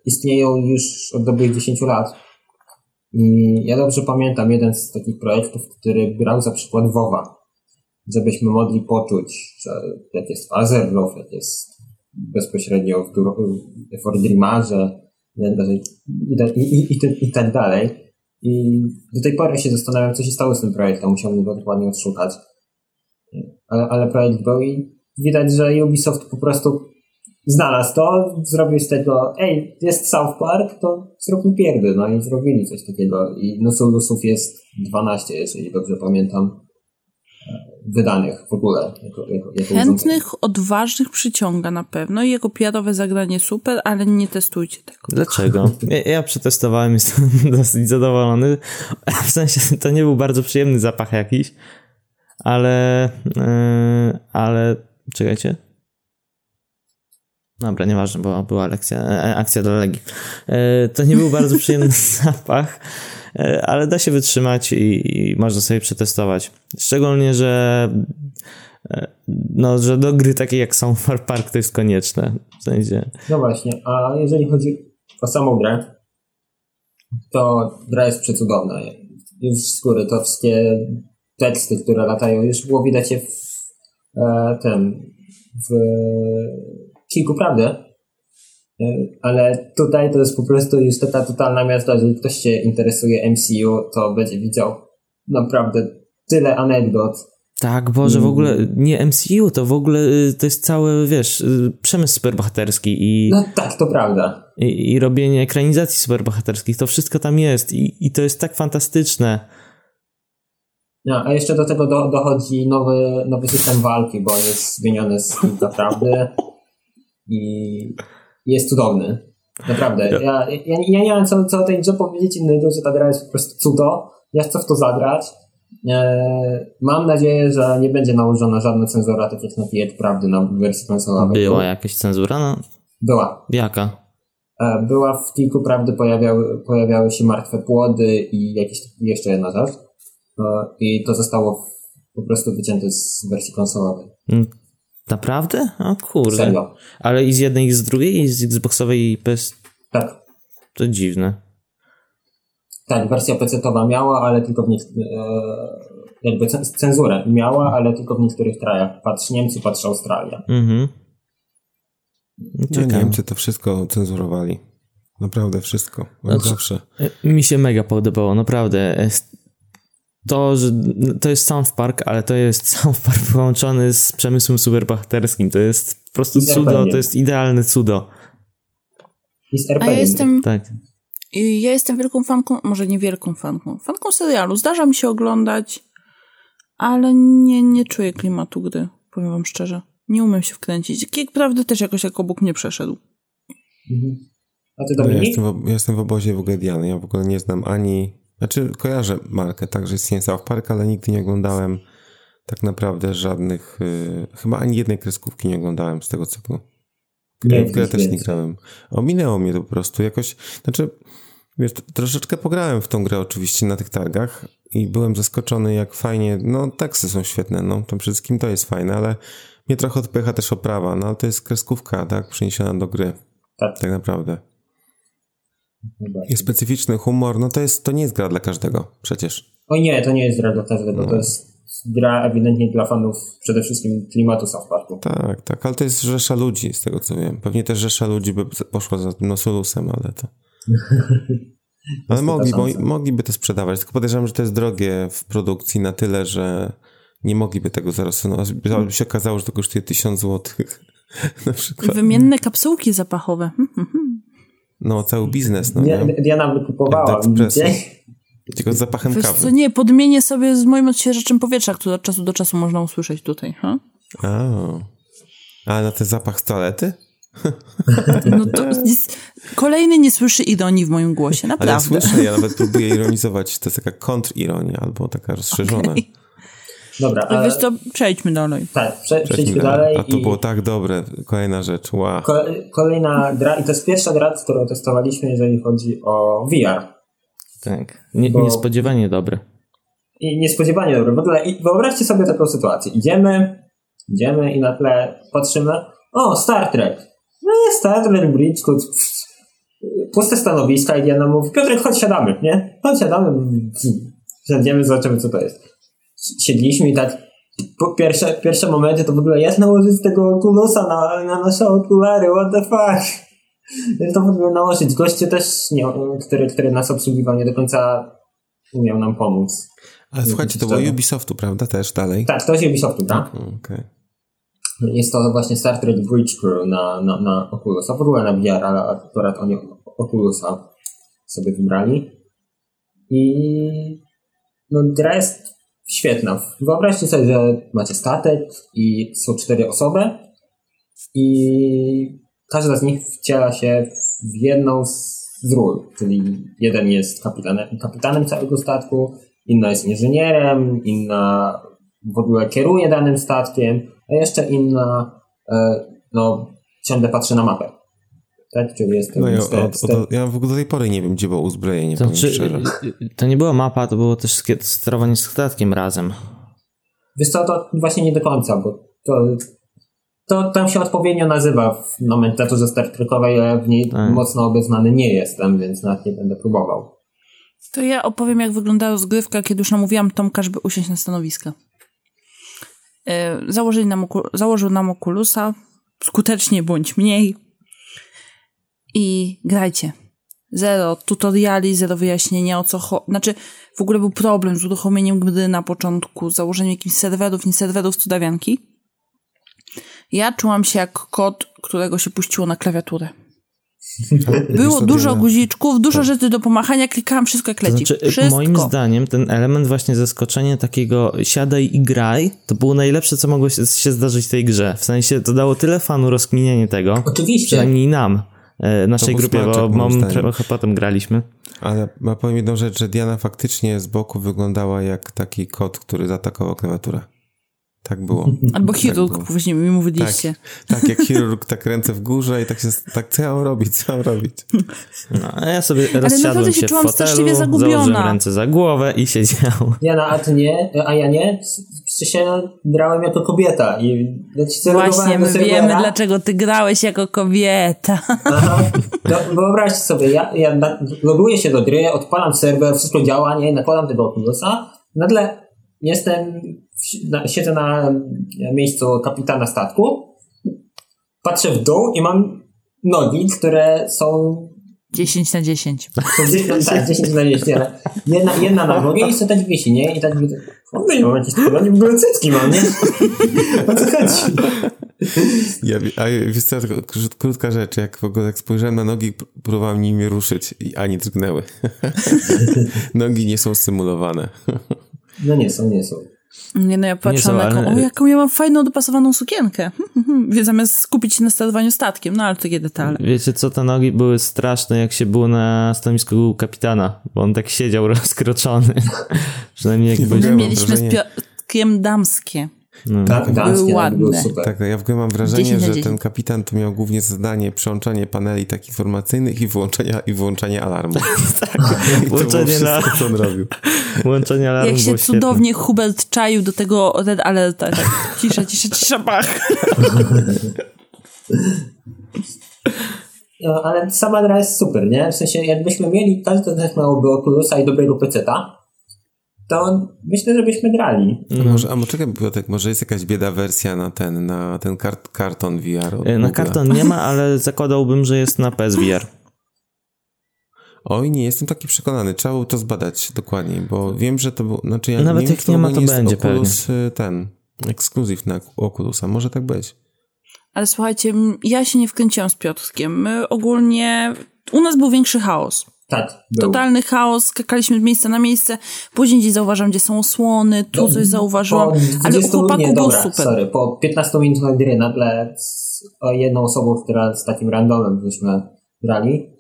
istnieją już od dobrych 10 lat. I ja dobrze pamiętam jeden z takich projektów, który brał za przykład WoWa. Żebyśmy mogli poczuć, że jak jest Azerlow, jak jest bezpośrednio w, w Ordrimarze i i, i, i, tak dalej. I do tej pory się zastanawiam, co się stało z tym projektem. Musiałbym go dokładnie odszukać. Ale, ale projekt był i widać, że Ubisoft po prostu znalazł to, zrobił z tego, ej, jest South Park, to zróbmy pierdy, no i zrobili coś takiego. I Nosulusów jest 12, jeżeli dobrze pamiętam. Wydanych w ogóle. Jako, jako, jako urządzenie. Chętnych, odważnych przyciąga na pewno i jako PR-owe zagranie super, ale nie testujcie tego. Dlaczego? Ja, ja przetestowałem, jestem dosyć zadowolony. W sensie to nie był bardzo przyjemny zapach jakiś, ale. Yy, ale. Czekajcie. Dobra, nieważne, bo była lekcja, e, akcja dla Legii. E, to nie był bardzo przyjemny zapach, e, ale da się wytrzymać i, i można sobie przetestować. Szczególnie, że e, no, że do gry takiej jak South Park to jest konieczne. W sensie, No właśnie, a jeżeli chodzi o samą grę, to gra jest przecudowna. Już z góry to wszystkie teksty, które latają, już było widać je w e, tym, w kilku prawdy. E, Ale tutaj to jest po prostu już taka totalna miasta, jeżeli ktoś się interesuje MCU, to będzie widział naprawdę tyle anegdot. Tak, Boże, w ogóle nie MCU, to w ogóle y, to jest cały, wiesz, y, przemysł superbohaterski i, No tak, to prawda. i, i robienie ekranizacji superbohaterskich, to wszystko tam jest i, i to jest tak fantastyczne. No, a jeszcze do tego do, dochodzi nowy, nowy system walki, bo jest zmieniony z kilka prawdy i jest cudowny. Naprawdę. Ja, ja, ja nie mam co, co o tej grze powiedzieć innego, że ta gra jest po prostu cudo. Ja chcę w to zagrać. E, mam nadzieję, że nie będzie nałożona żadna cenzura, tak jak na Piet Prawdy na wersji konsolowej. Była jakaś cenzura? No, Była. jaka? E, Była w kilku prawdy, pojawiały, pojawiały się martwe płody i jakieś jeszcze jedna rzecz. E, I to zostało po prostu wycięte z wersji konsolowej. Naprawdę? O kurde. Serio. Ale i z jednej, i z drugiej, i z Xboxowej i PS... Tak. To dziwne. Tak, wersja PC-towa miała, ale tylko w niektórych. E, jakby cen- cenzurę miała, ale tylko w niektórych krajach. Patrz Niemcy, patrz Australia. Mhm. No. Niemcy to wszystko cenzurowali. Naprawdę wszystko. Jak Znaczy- zawsze. E, Mi się mega podobało, naprawdę. To, że to jest South Park, ale to jest South Park połączony z przemysłem superbohaterskim. To jest po prostu cudo, RPG. to jest idealne cudo. A ja jestem, Tak. i ja jestem wielką fanką, może nie wielką fanką, fanką serialu. Zdarza mi się oglądać, ale nie, nie czuję klimatu gry, powiem wam szczerze. Nie umiem się wkręcić. Kick prawdy też jakoś jak obok mnie przeszedł. Mhm. A ty No, ja, Dominik? jestem w, ja jestem w obozie w ogóle Diany. Ja w ogóle nie znam ani... Znaczy, kojarzę markę, tak, że istnieje South Park, ale nigdy nie oglądałem tak naprawdę żadnych... y, chyba ani jednej kreskówki nie oglądałem z tego cyklu. Nie, w grę też nie grałem. Ominęło mnie to po prostu jakoś... Znaczy, wiesz, troszeczkę pograłem w tą grę oczywiście na tych targach i byłem zaskoczony jak fajnie... No, teksty są świetne, no, to przede wszystkim to jest fajne, ale mnie trochę odpycha też oprawa, no, ale to jest kreskówka, tak, przeniesiona do gry. Tak. Tak naprawdę. I specyficzny humor, no to jest, to nie jest gra dla każdego, przecież. Oj nie, to nie jest gra dla każdego. No. To jest gra ewidentnie dla fanów przede wszystkim klimatu South Parku. Tak, tak, ale to jest rzesza ludzi, z tego co wiem. Pewnie też rzesza ludzi by poszła za tym Nosulusem, ale to... Ale mogli, mo, mogliby to sprzedawać, tylko podejrzewam, że to jest drogie w produkcji na tyle, że nie mogliby tego zaraz... No, by się okazało, że to kosztuje 1000 złotych na przykład. wymienne kapsułki zapachowe. No, cały biznes, no nie? Diana by kupowała, Jak do espresso. widzicie? Tylko z zapachem Wiesz co, kawy. nie, podmienię sobie z moim odświeżaczem powietrza, który od czasu do czasu można usłyszeć tutaj. Ha? A, a na ten zapach z toalety? No to jest, kolejny nie słyszy ironii w moim głosie, Ale ja naprawdę. słyszę, ja nawet próbuję ironizować. To jest taka kontrironia albo taka rozszerzona. Okej. Dobra, Ale ale wiesz to przejdźmy dalej. tak, prze, Przejdźmy przejdźmy dalej. A to i było tak dobre. Kolejna rzecz. Wow. ko- kolejna gra, i to jest pierwsza gra, którą testowaliśmy, jeżeli chodzi o VR. Tak. Nie, Bo- Niespodziewanie dobre. I niespodziewanie dobre. W ogóle i wyobraźcie sobie taką sytuację. Idziemy, idziemy i na tle patrzymy. O, Star Trek. No jest Star Trek, Bridge, tu, pff, puste stanowiska i Diana mówi, Piotrek, chodź siadamy, nie? Chodź siadamy, siądziemy, zobaczymy co to jest. Siedliśmy i tak po pierwsze, pierwsze momenty to w ogóle jak nałożyć tego Oculusa na, na nasze okulary, what the fuck? To w ogóle nałożyć? Goście też, nie, który, który nas obsługiwał, nie do końca umiał nam pomóc. Ale słuchajcie, to było Ubisoftu, prawda? Też dalej? Tak, to jest Ubisoftu, tak? Okej. Jest to właśnie Star Trek Bridge Crew na, na, na Oculusa, w ogóle na VR, ale akurat oni Oculusa sobie wybrali. I no, gra jest świetna. Wyobraźcie sobie, że macie statek i są cztery osoby i każda z nich wciela się w jedną z ról, czyli jeden jest kapitanem, kapitanem całego statku, inna jest inżynierem, inna w ogóle kieruje danym statkiem, a jeszcze inna e, no, ciągle patrzy na mapę. Tak? Czyli jest No ja, ste- od, ste- od, ja w ogóle do tej pory nie wiem, gdzie było uzbrojenie, To, szczerze. to nie była mapa, to było też sterowanie statkiem razem. Wiesz co, to właśnie nie do końca, bo to, to tam się odpowiednio nazywa w nomenklaturze Star Trekowej, ale w niej Tak. mocno obeznany nie jestem, więc nawet nie będę próbował. To ja opowiem, jak wyglądała rozgrywka, kiedy już namówiłam Tomka, żeby usiąść na stanowiska. E, Założyli nam założył nam okulusa, skutecznie bądź mniej. I grajcie. Zero tutoriali, zero wyjaśnienia o co chodzi. Znaczy, w ogóle był problem z uruchomieniem gry na początku, z założeniem jakichś serwerów, nie serwerów cudawianki. Ja czułam się jak kot, którego się puściło na klawiaturę. Było dużo guziczków, dużo rzeczy do pomachania, klikałam wszystko jak To leci. znaczy, wszystko. moim zdaniem ten element właśnie zaskoczenia takiego siadaj i graj, to było najlepsze, co mogło się, się zdarzyć w tej grze. W sensie to dało tyle fanu rozkminienie tego, Oczywiście. przynajmniej nam, naszej był grupie, bo mam trochę potem graliśmy. Ale ma powiem jedną rzecz, że Diana faktycznie z boku wyglądała jak taki kot, który zaatakował klawiaturę. Tak było. Albo tak chirurg, było. później mi mówiliście. Tak, jak chirurg, tak ręce w górze i tak się, tak co ja mam robić, co mam robić? No, a ja sobie rozsiadłem się się w czułam fotelu, straszliwie zagubiona. założyłem ręce za głowę i siedział. Jana, a ty nie, a ja nie? Przecież ja grałem jako kobieta i ja Właśnie, my wiemy, dlaczego ty grałeś jako kobieta. Aha. No, wyobraźcie sobie, ja, ja na- loguję się do gry, odpalam serwer, wszystko działa, nie, nakładam tego Oculusa, nagle jestem, w- na, siedzę na miejscu kapitana statku, patrzę w dół i mam nogi, które są 10 na 10. To gdzieś tam, tak, 10 na 10, ale jedna, jedna na głowie i sobie tak wisi, nie? I tak widzę, o, no nie mam jakieś problemy, w ogóle cycki mam, nie? O co chodzi? Ja, a wiesz co, krótka rzecz, jak w ogóle jak spojrzałem na nogi, próbowałem nimi ruszyć i ani drgnęły. Nogi nie są symulowane. No nie są, nie są. Nie no, ja patrzyłam na jaką, o jaką ja mam fajną, dopasowaną sukienkę. Więc zamiast skupić się na sterowaniu statkiem, no ale takie detale. Wiecie co, te nogi były straszne, jak się było na stanowisku kapitana, bo on tak siedział rozkroczony. Przynajmniej jak mam Mieliśmy z Piotrkiem damskie. No. Tak, Były ładne. super. Tak, ja w ogóle mam wrażenie, 10 na że 10. ten kapitan to miał głównie zadanie przełączanie paneli takich informacyjnych i wyłączenia i wyłączanie alarmu. tak, I Włączenie wszystko, na- co on robił. Łączenie alarmu Jak się było świetne. cudownie Hubert czaił do tego Red Alerta. Tak, cisza, cisza, cisza, bach. No, ale sama gra jest super, nie? W sensie, jakbyśmy mieli, każdy z nas miałby Oculusa i dobrego peceta, to myślę, że byśmy grali. A może, a może czekaj, Piotrek, może jest jakaś bieda wersja na ten, na ten kart, karton VR? E, Na karton nie ma, ale zakładałbym, że jest na PSVR. Oj, nie jestem taki przekonany. Trzeba było to zbadać dokładniej, bo wiem, że to było. Znaczy, ja Nawet nie jak nie ma, to będzie Oculus, y, ten ekskluzyw na Oculusa. Może tak być. Ale słuchajcie, ja się nie wkręciłam z Piotrkiem. My ogólnie... U nas był większy chaos. Tak, był. Totalny chaos, skakaliśmy z miejsca na miejsce. Później gdzieś zauważam, gdzie są osłony, tu coś zauważyłam. Po Ale u 20 chłopaku nie, było dobra, super. Sorry, po 15 minutach gry nagle z jedną osobą, która z takim randomem żeśmy grali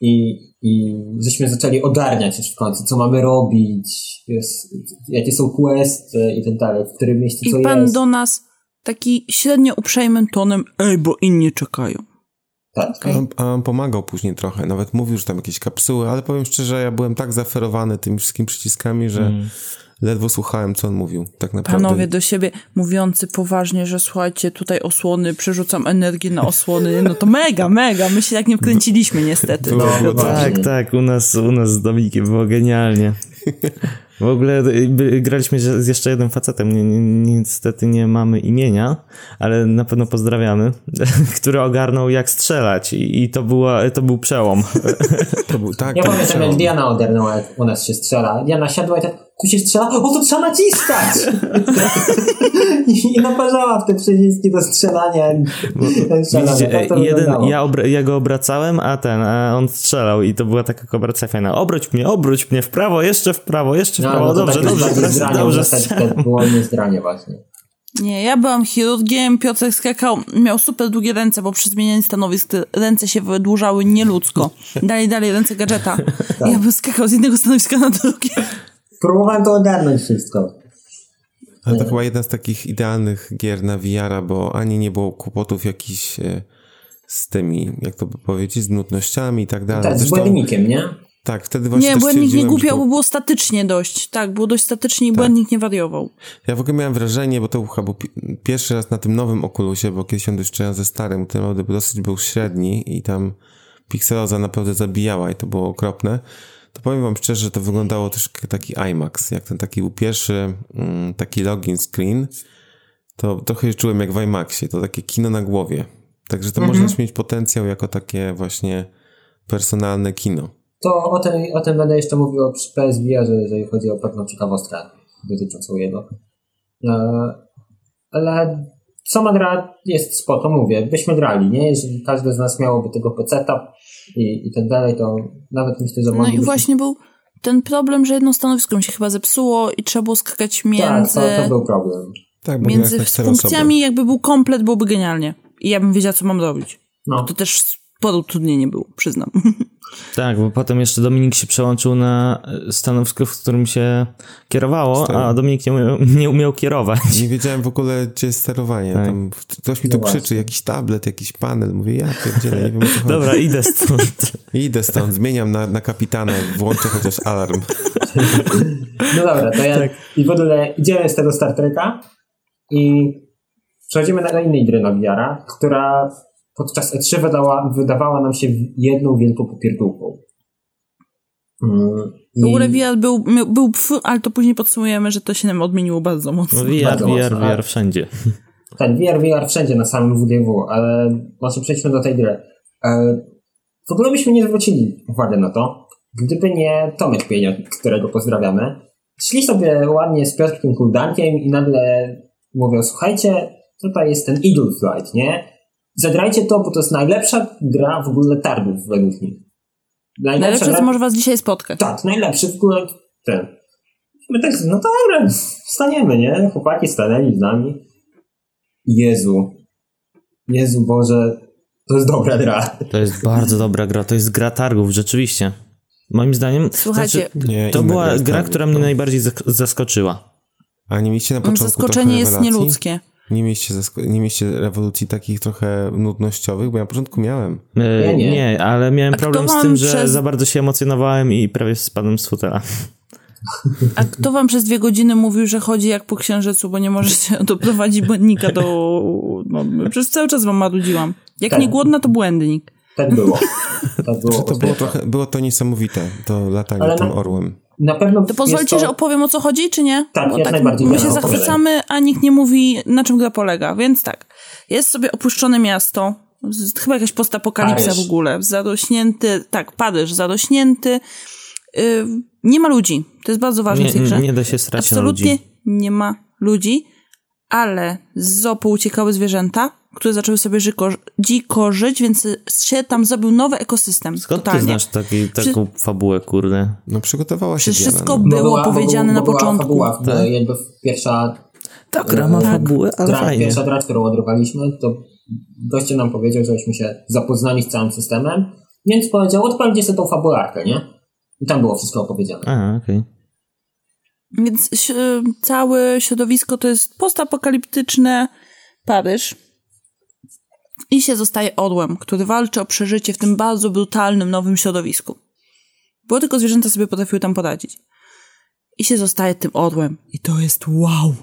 i, i żeśmy zaczęli ogarniać już w końcu, co mamy robić, jest, jakie są questy i tak dalej, w którym miejscu I co pan jest. do nas taki średnio uprzejmym tonem, ej, bo inni czekają. Tak. A on, a on pomagał później trochę. Nawet mówił, że tam jakieś kapsuły, ale powiem szczerze, ja byłem tak zaferowany tymi wszystkimi przyciskami, że ledwo słuchałem, co on mówił. Tak naprawdę. Panowie do siebie mówiący poważnie, że słuchajcie, tutaj osłony, przerzucam energię na osłony, no to mega, mega. My się tak nie wkręciliśmy niestety. No, tak. Tak, tak, u nas, u nas z Dominikiem było genialnie. W ogóle y, graliśmy z jeszcze jednym facetem, ni- ni- niestety nie mamy imienia, ale na pewno pozdrawiamy, który ogarnął jak strzelać i, i to, była, to był przełom. To był, tak, Ja pamiętam, jak. Diana ogarnęła, jak u nas się strzela. Diana siadła i tak, tu się strzela, o to trzeba naciskać! I naparzała w te przyciski do strzelania. strzelania. Widzicie, Tak jeden, ja, obra- ja go obracałem, a ten, a on strzelał i to była taka kooperacja fajna. Obróć mnie, obróć mnie, w prawo, jeszcze w prawo, jeszcze w No, prawo, no to dobrze, dobrze, dobrze, zranie, dobrze to było właśnie. Nie, ja byłam chirurgiem, Piotrek skakał, miał super długie ręce, bo przy zmienianiu stanowisk ręce się wydłużały nieludzko. Dalej, dalej, ręce gadżeta. Ja bym skakał z jednego stanowiska na drugie. Próbowałem to ogarnąć wszystko. Ale to chyba jedna z takich idealnych gier na VR-a, bo ani nie było kłopotów jakichś e, z tymi, jak to by powiedzieć, z nudnościami i tak dalej. Tak, z błędnikiem, nie? Tak, wtedy właśnie Nie, błędnik nie głupiał, bo było statycznie dość. Tak, było dość statycznie i błędnik nie wariował. Ja w ogóle miałem wrażenie, bo to chyba był pi- pierwszy raz na tym nowym Oculusie, bo kiedyś on dość ze starym, ten dosyć był średni i tam pikseloza naprawdę zabijała i to było okropne. To powiem wam szczerze, że to wyglądało też jak taki IMAX, jak ten taki był pierwszy mm, taki login screen, to trochę czułem jak w IMAXie, to takie kino na głowie. Także to można mieć potencjał jako takie właśnie personalne kino. To o tym, o tym będę jeszcze mówił przy PSVR, że jeżeli chodzi o pewną ciekawostkę dotyczącą jego. E, ale sama gra jest spoko, mówię, byśmy grali, nie? Jeżeli każdy z nas miałoby tego peceta i, i tak dalej, to nawet myślę, że No i właśnie był ten problem, że jedno stanowisko mi się chyba zepsuło i trzeba było skakać Tak, między, to, to był problem. Tak, bo między cztery funkcjami, jakby był komplet, byłoby genialnie. I ja bym wiedziała, co mam robić. No, To też sporo utrudnienie było, przyznam. Tak, bo potem jeszcze Dominik się przełączył na stanowisko, w którym się kierowało, Stary. a Dominik nie umiał, nie umiał kierować. Nie wiedziałem w ogóle, gdzie jest sterowanie. Tak. Tam ktoś mi tu No krzyczy, właśnie. jakiś tablet, jakiś panel. Mówię, ja pierdzielę, nie wiem co chodzi. Dobra, idę stąd. Idę stąd, zmieniam na, na kapitana, włączę chociaż alarm. no dobra, to ja... Tak. I w ogóle idziemy z tego Star Treka i przechodzimy na innej gry VR, która podczas E3 wydała, wydawała nam się jedną wielką popierdółką. Mm, W ogóle i- VR był, był pf, ale to później podsumujemy, że to się nam odmieniło bardzo mocno. No, VR, Bardzo VR, mocno, VR wszędzie. Tak, VR, VR wszędzie na samym WDW, ale może przejdźmy do tej gry. E, W ogóle byśmy nie zwrócili uwagi na to, gdyby nie Tomek Pieniak, którego pozdrawiamy. Szli sobie ładnie z Piotrkiem Kuldankiem i nagle mówią, słuchajcie, tutaj jest ten Eagle Flight, nie? Zagrajcie to, bo to jest najlepsza gra w ogóle targów według nich. Najlepsze, gra- co może was dzisiaj spotkać. tak, najlepszy w ogóle ten. My też, no dobra, wstaniemy, nie? Chłopaki stanęli z nami. Jezu. Jezu Boże, to jest dobra gra. To jest bardzo dobra gra, to jest gra targów, rzeczywiście. Moim zdaniem, Słuchajcie, znaczy, Nie, to była gra, targów, która mnie no. najbardziej zaskoczyła. A nie mieliście na początku zaskoczenie jest nieludzkie. Nie mieliście, nie mieliście rewolucji takich trochę nudnościowych? Bo ja na początku miałem. E, Ja nie. nie, ale miałem problem z tym, że przez- za bardzo się emocjonowałem i prawie spadłem z fotela. A kto wam przez dwie godziny mówił, że chodzi jak po księżycu, bo nie możecie doprowadzić błędnika do... No, przez cały czas wam marudziłam. Jak Tak. nie głodna, to błędnik. Tak było. Tak było. To było trochę, było to niesamowite, to latanie Ale tym na- orłem. Na pewno To pozwólcie, jest że opowiem o co chodzi, czy nie? Tak, Bo jak najbardziej, My tak, się zachwycamy, a nikt nie mówi, na czym gra polega. Więc tak, jest sobie opuszczone miasto, chyba jakaś postapokalipsa Paryż. w ogóle, zarośnięty, tak, Paryż, zarośnięty. Yy, nie ma ludzi, to jest bardzo ważne w tej Nie, grze. nie da się strać na Absolutnie ludzi. nie ma ludzi, ale z zoo pouciekały zwierzęta, które zaczęły sobie żyko, dziko żyć, więc się tam zrobił nowy ekosystem. Skąd totalnie. ty znasz taki, taką fabułę, kurde? No przygotowała się Diana. wszystko no. Było była- powiedziane bo na była początku. Fabuła, Tak. jakby pierwsza Ta gra ma Tak. fabułę, ale gra, fajnie. pierwsza gra, którą odrywaliśmy, to goście nam powiedział, żebyśmy się zapoznali z całym systemem, więc powiedział, odpalcie sobie tą fabularkę, nie? I tam było wszystko opowiedziane. A, okej. Więc ś- całe środowisko to jest postapokaliptyczne Paryż. I się zostaje odłem, który walczy o przeżycie w tym bardzo brutalnym, nowym środowisku. Bo tylko zwierzęta sobie potrafiły tam poradzić. I się zostaje tym odłem. I to jest wow.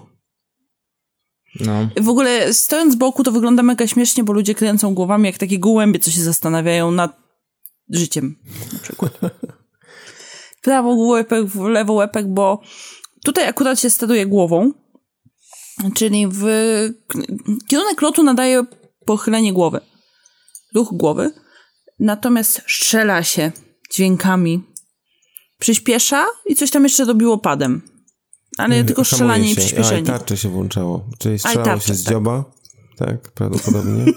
No. W ogóle stojąc z boku to wygląda mega śmiesznie, bo ludzie kręcą głowami jak takie gołębie, co się zastanawiają nad życiem na przykład. Prawo łepek, w lewo łepek, bo tutaj akurat się steruje głową, czyli w kierunek lotu nadaje pochylenie głowy, ruch głowy, natomiast strzela się dźwiękami, przyspiesza i coś tam jeszcze robiło padem. Ale tylko Hamuje strzelanie i się. A, i przyspieszenie. tarcze się włączało. Czyli strzelało tarcze, się z tak. dzioba. Tak, prawdopodobnie.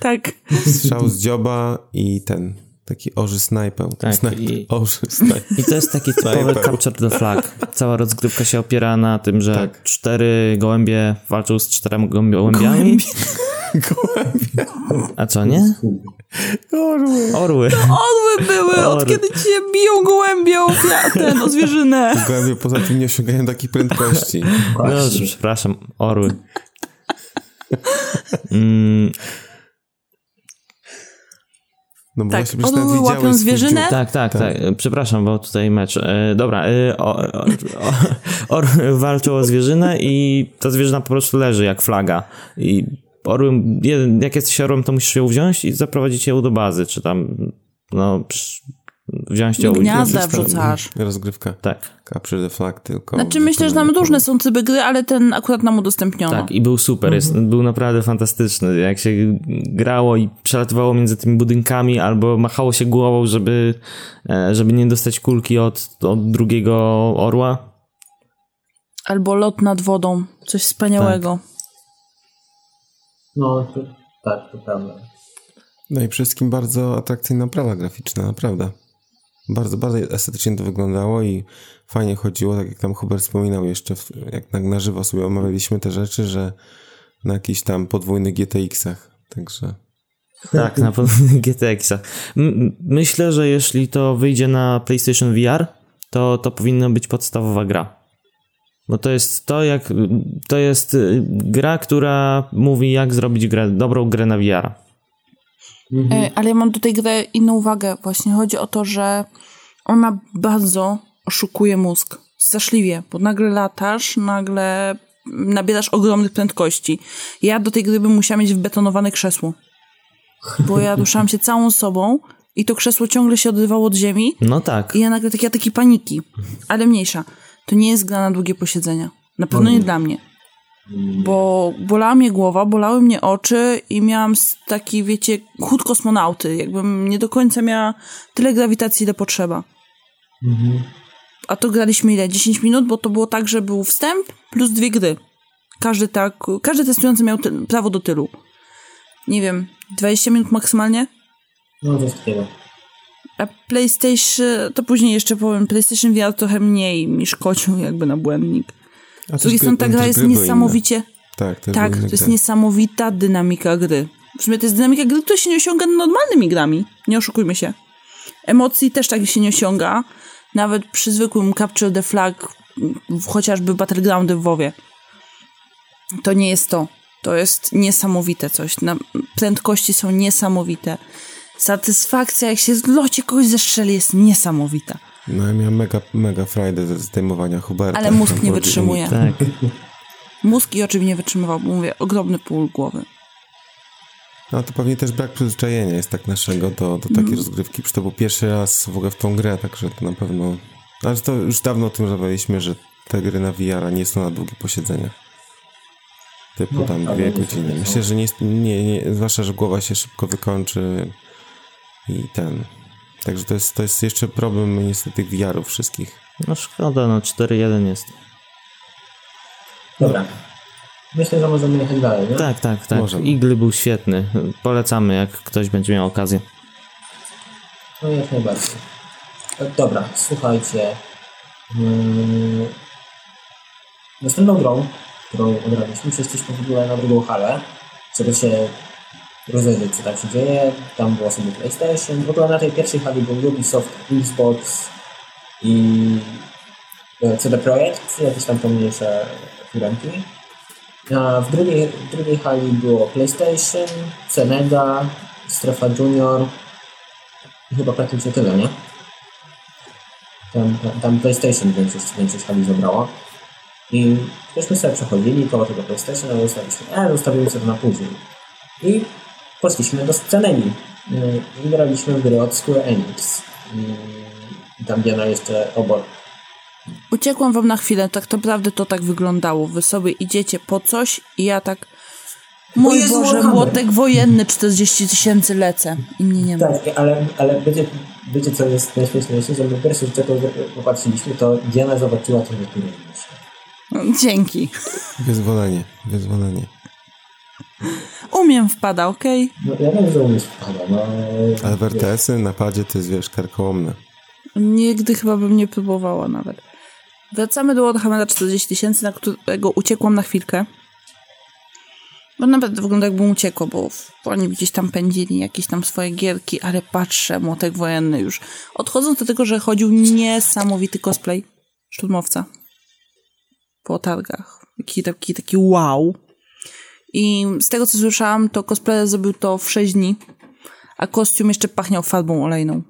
Tak. Strzał z dzioba i ten, taki oży snajpeł. Tak, Snajp- i-. I to jest taki typowy capture the flag. Cała rozgrywka się opiera na tym, że Tak. cztery gołębie walczą z czterema gołębi- gołębiami. Gołębie. A co, nie? Orły. Orły. Orły były, od Orły. kiedy cię biją gołębie o ten, o zwierzynę. Gołębie poza tym nie osiągają takiej prędkości. No przepraszam, orły. Mm, No bo Tak, właśnie łapią zwierzynę? dziób. tak, tak, tak, Przepraszam, bo tutaj mecz. E, dobra, e, o, o, o, orły walczą o zwierzynę i ta zwierzyna po prostu leży jak flaga. I orły, jeden, jak jesteś orłem, to musisz ją wziąć i zaprowadzić ją do bazy, czy tam, no, psz, wziąć ją i... Gniazda wrzucasz. Rozgrywka. Tak. Capture the flag tylko. Znaczy myślę, że tam różne są typy gry, ale ten akurat nam udostępniono. Tak, i był super, jest, Mhm. był naprawdę fantastyczny. Jak się grało i przelatywało między tymi budynkami, albo machało się głową, żeby, e, żeby nie dostać kulki od, od drugiego orła. Albo lot nad wodą. Coś wspaniałego. No, to, tak, to prawda. No i przede wszystkim bardzo atrakcyjna prawa graficzna, naprawdę. Bardzo, bardzo estetycznie to wyglądało i fajnie chodziło, tak jak tam Hubert wspominał jeszcze, jak na, żywo sobie omawialiśmy te rzeczy, że na jakichś tam podwójnych GTX-ach, także... Tak, na pewno GTX-a. M- Myślę, że jeśli to wyjdzie na PlayStation VR, to to powinna być podstawowa gra. Bo to jest to, jak. To jest y, gra, która mówi, jak zrobić grę, dobrą grę na VR. E, Ale ja mam do tej gry inną uwagę. Właśnie chodzi o to, że ona bardzo oszukuje mózg. Straszliwie, bo nagle latasz, nagle nabierasz ogromnych prędkości. Ja do tej gry bym musiała mieć wbetonowane krzesło. Bo ja ruszałam się całą sobą i to krzesło ciągle się odrywało od ziemi No tak. i ja nagle takie ataki paniki. Ale mniejsza. To nie jest gra na długie posiedzenia. Na pewno nie dla mnie. Bo bolała mnie głowa, bolały mnie oczy i miałam taki, wiecie, chód kosmonauty. Jakbym nie do końca miała tyle grawitacji, ile potrzeba. A to graliśmy ile? 10 minut, bo to było tak, że był wstęp plus dwie gry. Każdy tak, każdy testujący miał prawo do tylu. Nie wiem, 20 minut maksymalnie? No, coś takiego. A PlayStation, to później jeszcze powiem, PlayStation VR trochę mniej mi szkodził jakby na błędnik. A Z drugiej strony ta gra jest niesamowicie... Tak, to, Tak, to jest niesamowita dynamika gry. W sumie to jest dynamika gry, która się nie osiąga normalnymi grami. Nie oszukujmy się. Emocji też tak się nie osiąga. Nawet przy zwykłym Capture the Flag, chociażby Battlegroundy w WoWie. To nie jest to. To jest niesamowite coś. Na, prędkości są niesamowite. Satysfakcja, jak się z locie kogoś zestrzeli, jest niesamowita. No ja miałem mega, mega frajdę ze zdejmowania Huberta. Ale mózg nie wytrzymuje. Tak. Mózg i oczy nie wytrzymywał, bo mówię, ogromny pól głowy. No to pewnie też brak przyzwyczajenia jest tak naszego do, do takiej Mhm. rozgrywki, przecież to był pierwszy raz w ogóle w tą grę, także to na pewno... Ale to już dawno o tym rozmawialiśmy, że te gry na VR nie są na długie posiedzenia. Typu No, tam dwie godziny. Myślę, że nie, jest- nie, nie, zwłaszcza, że głowa się szybko wykończy i ten... Także to jest, to jest jeszcze problem niestety tych VR-ów wszystkich. No szkoda, no 4-1 jest. Dobra. Myślę, że możemy jechać dalej, nie? Tak, tak, tak. Możemy. Igly był świetny. Polecamy, jak ktoś będzie miał okazję. No jak najbardziej. E, Dobra, słuchajcie. Mm, Następną grą, którą odrabiliśmy, przeszliśmy w ogóle na drugą halę, żeby się rozejrzeć, co tam się dzieje. Tam było sobie PlayStation. W ogóle na tej pierwszej hali był Ubisoft, Xbox i e, CD Projekt, jakieś tam pomniejsze firmki. A w drugiej, w drugiej hali było PlayStation, Cenega, Strefa Junior, Chyba praktycznie tyle, nie? Tam, tam, tam PlayStation większość, większość hali zabrała. I żeśmy sobie przechodzili koło tego PlayStation, ale zostawiliśmy, e, zostawimy sobie to na później. I poszliśmy do sceneli. Yy, I graliśmy w gry od Square Enix. I tam Diana jeszcze obok. Uciekłam wam na chwilę, tak naprawdę to tak wyglądało. Wy sobie idziecie po coś i ja tak... Mój Jezu, Boże, Warhammer. młotek wojenny 40 tysięcy lecę. I mnie nie ma. Tak, ale, ale wiecie, wiecie co jest najśmieszniejsze, że my pierwsze, czego popatrzyliśmy, to Diana zobaczyła to w Dzięki. Wyzwolenie, wyzwolenie. Umiem wpada, okej? No, ja wiem, że umiesz wpada, no... Ale w RTS-y na padzie to jest, wiesz, karkołomne. Nigdy chyba bym nie próbowała nawet. Wracamy do Warhammera 40 tysięcy, na którego uciekłam na chwilkę. Bo naprawdę wygląda jakbym uciekła, bo oni gdzieś tam pędzili jakieś tam swoje gierki, ale patrzę, młotek wojenny już. Odchodząc do tego, że chodził niesamowity cosplay szturmowca po targach. Taki, taki, taki wow. I z tego, co słyszałam, to cosplay zrobił to w 6 dni, a kostium jeszcze pachniał farbą olejną.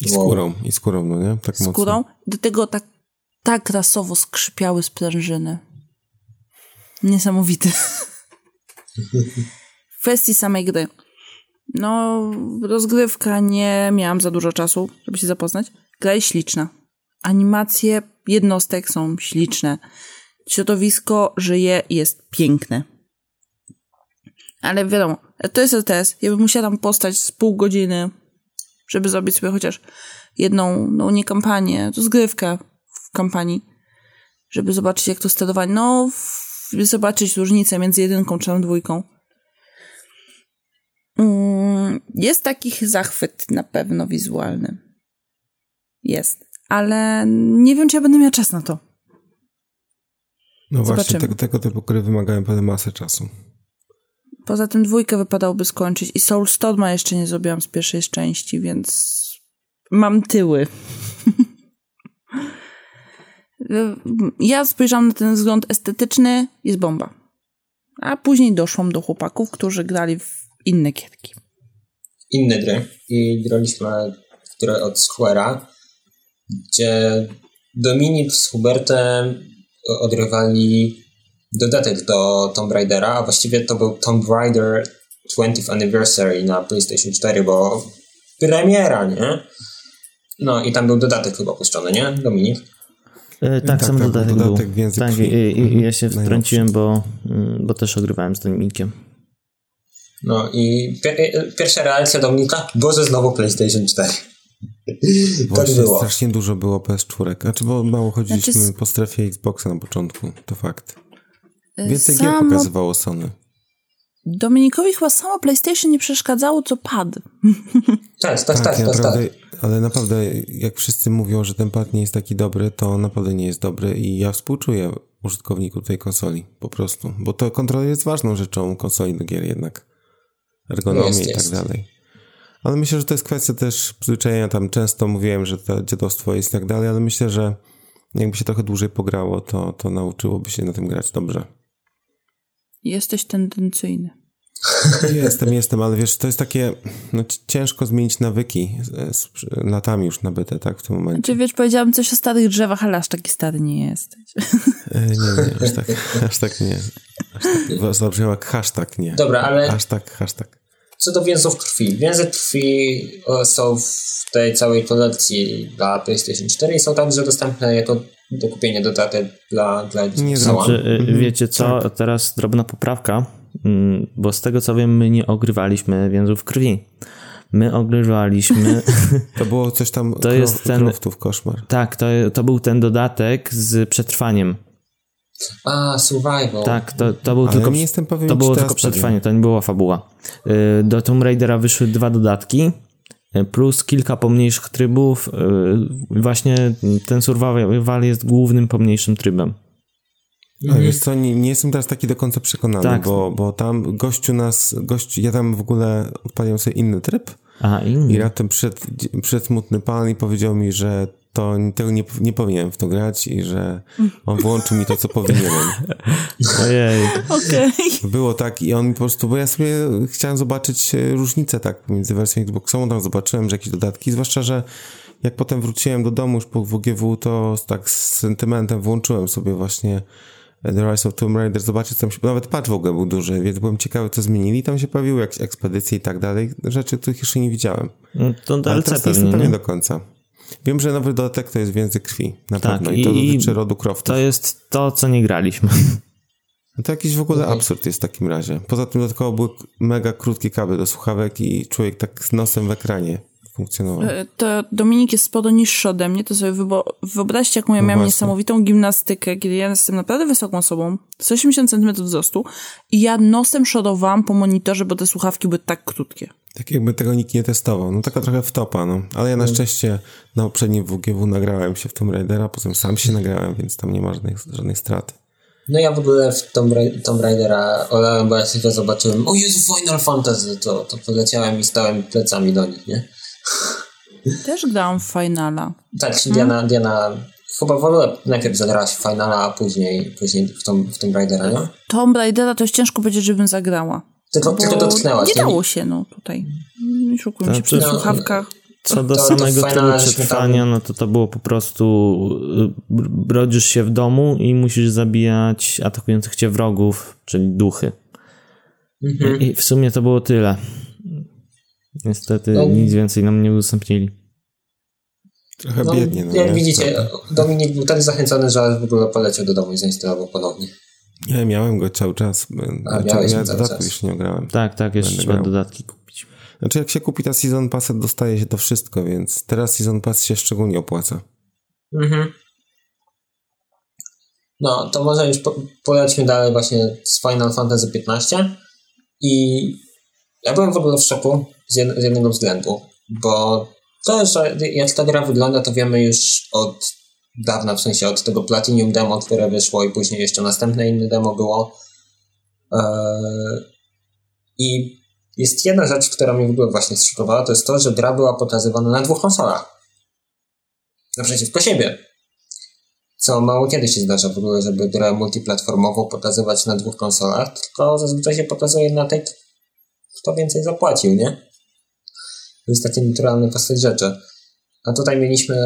I Wow. skórą, i skórą, no nie? Tak mocno. skórą. Do tego tak, tak rasowo skrzypiały sprężyny. Niesamowity. w kwestii samej gry. No, rozgrywka nie miałam za dużo czasu, żeby się zapoznać. Gra jest śliczna. Animacje jednostek są śliczne. Środowisko żyje i jest piękne. Ale wiadomo, to jest RTS. Ja bym musiała tam postać z pół godziny, żeby zrobić sobie chociaż jedną, no nie kampanię, to zgrywkę w kampanii, żeby zobaczyć jak to sterowanie, no w, zobaczyć różnicę między jedynką czy dwójką. Mm, Jest takich zachwyt na pewno wizualny. Jest. Ale nie wiem, czy ja będę miała czas na to. No właśnie, Zobaczymy. tego, tego typu gry wymagają pewnie masę czasu. Poza tym dwójkę wypadałoby skończyć i Soulstorma jeszcze nie zrobiłam z pierwszej części, więc mam tyły. ja spojrzałam na ten wzgląd estetyczny, jest bomba. A później doszłam do chłopaków, którzy grali w inne gierki. inne gry i graliśmy grę od Square'a, gdzie Dominik z Hubertem odrywali dodatek do Tomb Raidera, a właściwie to był Tomb Raider 20th Anniversary na PlayStation 4, bo premiera, nie? No i tam był dodatek chyba puszczony, nie, Dominik? E, tak, tak, sam tak, dodatek, dodatek był. Tak, i, i, i ja się Najnowszy. wtrąciłem, bo, mm, bo też ogrywałem z Dominikiem. No i pier- pierwsza reakcja Dominika, Boże, znowu PlayStation 4. tak Właśnie było. strasznie dużo było PS4. Znaczy, bo mało chodziliśmy Znaczy, po strefie Xboxa na początku, to fakt. Więcej gier Samo pokazywało Sony. Dominikowi chyba samo PlayStation nie przeszkadzało, co pad. Tak, tak, tak, tak, tak. naprawdę, ale naprawdę, jak wszyscy mówią, że ten pad nie jest taki dobry, to naprawdę nie jest dobry i ja współczuję użytkowniku tej konsoli, po prostu. Bo to kontrola jest ważną rzeczą konsoli do gier jednak. Ergonomia Jest, i tak jest. dalej. Ale myślę, że to jest kwestia też przyzwyczajenia. Tam często mówiłem, że to dziadostwo jest i tak dalej, ale myślę, że jakby się trochę dłużej pograło, to, to nauczyłoby się na tym grać dobrze. Jesteś tendencyjny. Jestem, jestem, ale wiesz, to jest takie, no ci- ciężko zmienić nawyki z, z, latami już nabyte, tak, w tym momencie. Czy wiesz, powiedziałam coś o starych drzewach, ale aż taki stary nie jesteś. E, Nie, nie, aż tak, aż tak nie. Aż tak, jak hashtag nie. Dobra, ale Aż tak, hashtag. co do więzów krwi. Więzy krwi e, są w tej całej kolekcji dla PlayStation 4 i są także dostępne jako do kupienia dodatek dla, dla Nie Xboxa One. Czy, y, wiecie co, teraz drobna poprawka, mm, bo z tego co wiem, my nie ogrywaliśmy więzów krwi. My ogrywaliśmy, To było coś tam, to jest ten- Croftów, koszmar. tak, to, to był ten dodatek z przetrwaniem. A, Survival. Tak, to, to był Ale tylko, nie jestem pewien, to było tylko przetrwanie, to nie była fabuła. Y, Do Tomb Raidera wyszły dwa dodatki, plus kilka pomniejszych trybów. y, Właśnie ten survival jest głównym pomniejszym trybem. Ale wiesz co, nie, nie jestem teraz taki do końca przekonany, Tak. bo, bo tam gościu nas, gościu, ja tam w ogóle odpaliłem sobie inny tryb A, i i raptem przyszedł, przyszedł smutny pan i powiedział mi, że to tego nie, nie powinienem w to grać i że on włączy mi to, co powinienem. ojej. Okej. Było tak i on po prostu, bo ja sobie chciałem zobaczyć e, różnicę tak pomiędzy wersją Xboxową, tam zobaczyłem, że jakieś dodatki, zwłaszcza, że jak potem wróciłem do domu już po WGW, to tak z sentymentem włączyłem sobie właśnie The Rise of Tomb Raider, zobaczyć tam się, nawet patch w ogóle był duży, więc byłem ciekawy, co zmienili, tam się pojawiły jakieś ekspedycje i tak dalej, rzeczy, których jeszcze nie widziałem. No, To Ale DLC teraz nie jestem pewnie, nie? do końca. Wiem, że nowy dodatek to jest więcej krwi, na Tak, pewno, i to i- dotyczy rodu Croftów. To jest to, co nie graliśmy. No to jakiś w ogóle absurd jest w takim razie. Poza tym dodatkowo był mega krótki kabel do słuchawek i człowiek tak z nosem w ekranie funkcjonował. E, To Dominik jest sporo niższy ode mnie, to sobie wyobraźcie, jaką ja No miałam właśnie. niesamowitą gimnastykę, kiedy ja jestem naprawdę wysoką osobą, 180 cm wzrostu i ja nosem szorowałam po monitorze, bo te słuchawki były tak krótkie. Tak jakby tego nikt nie testował. No taka trochę wtopa, no. Ale ja na szczęście na poprzednim WGW nagrałem się w Tomb Raidera, potem sam się nagrałem, więc tam nie ma żadnej, żadnej straty. No ja w ogóle w Tomb, Ra- Tomb Raidera olałem, bo jak sobie zobaczyłem, o Jezu, Final Fantasy, to, to poleciałem i stałem plecami do nich, nie? Też grałam w Finala. Tak, Diana, Diana chyba w ogóle najpierw zagrałaś w Finala, a później, później w, Tomb, w Tomb Raidera, nie? Tomb Raidera to jest ciężko powiedzieć, żebym zagrała. Tylko, Bo tylko dotknęłaś. nie nie? dało się, no tutaj. Nie szukujmy się Tak, przy to- słuchawkach. Co do To- to samego fajna trybu przetrwania, no to to było po prostu y, rodzisz się w domu i musisz zabijać atakujących cię wrogów, czyli duchy. Mhm. I w sumie to było tyle. Niestety No. nic więcej nam nie udostępnili. Trochę No, biednie, no jak nie? widzicie, Dominik był tak zachęcony, że aż w ogóle poleciał do domu i zainstalował ponownie. Ja miałem go cały czas. A, A, miałeś ja cały dodatku czas. już nie grałem. Tak, tak, jeszcze Będę trzeba dodatki kupić. Znaczy jak się kupi ta Season Pass, dostaje się to wszystko, więc teraz Season Pass się szczególnie opłaca. Mhm. No, to może już po, polećmy dalej właśnie z Final Fantasy XV i ja byłem w ogóle w szoku z, jed, z jednego względu, bo to, że jak ta gra wygląda, to wiemy już od dawna, w sensie od tego Platinum demo, które wyszło i później jeszcze następne inne demo było. Eee, I jest jedna rzecz, która mnie w ogóle właśnie zszokowała, to jest to, że gra była pokazywana na dwóch konsolach. Naprzeciwko siebie. Co mało kiedy się zdarza w ogóle, żeby grę multiplatformową pokazywać na dwóch konsolach, tylko zazwyczaj się pokazuje na tej, kto więcej zapłacił, nie? To jest taki naturalny postać rzeczy. A tutaj mieliśmy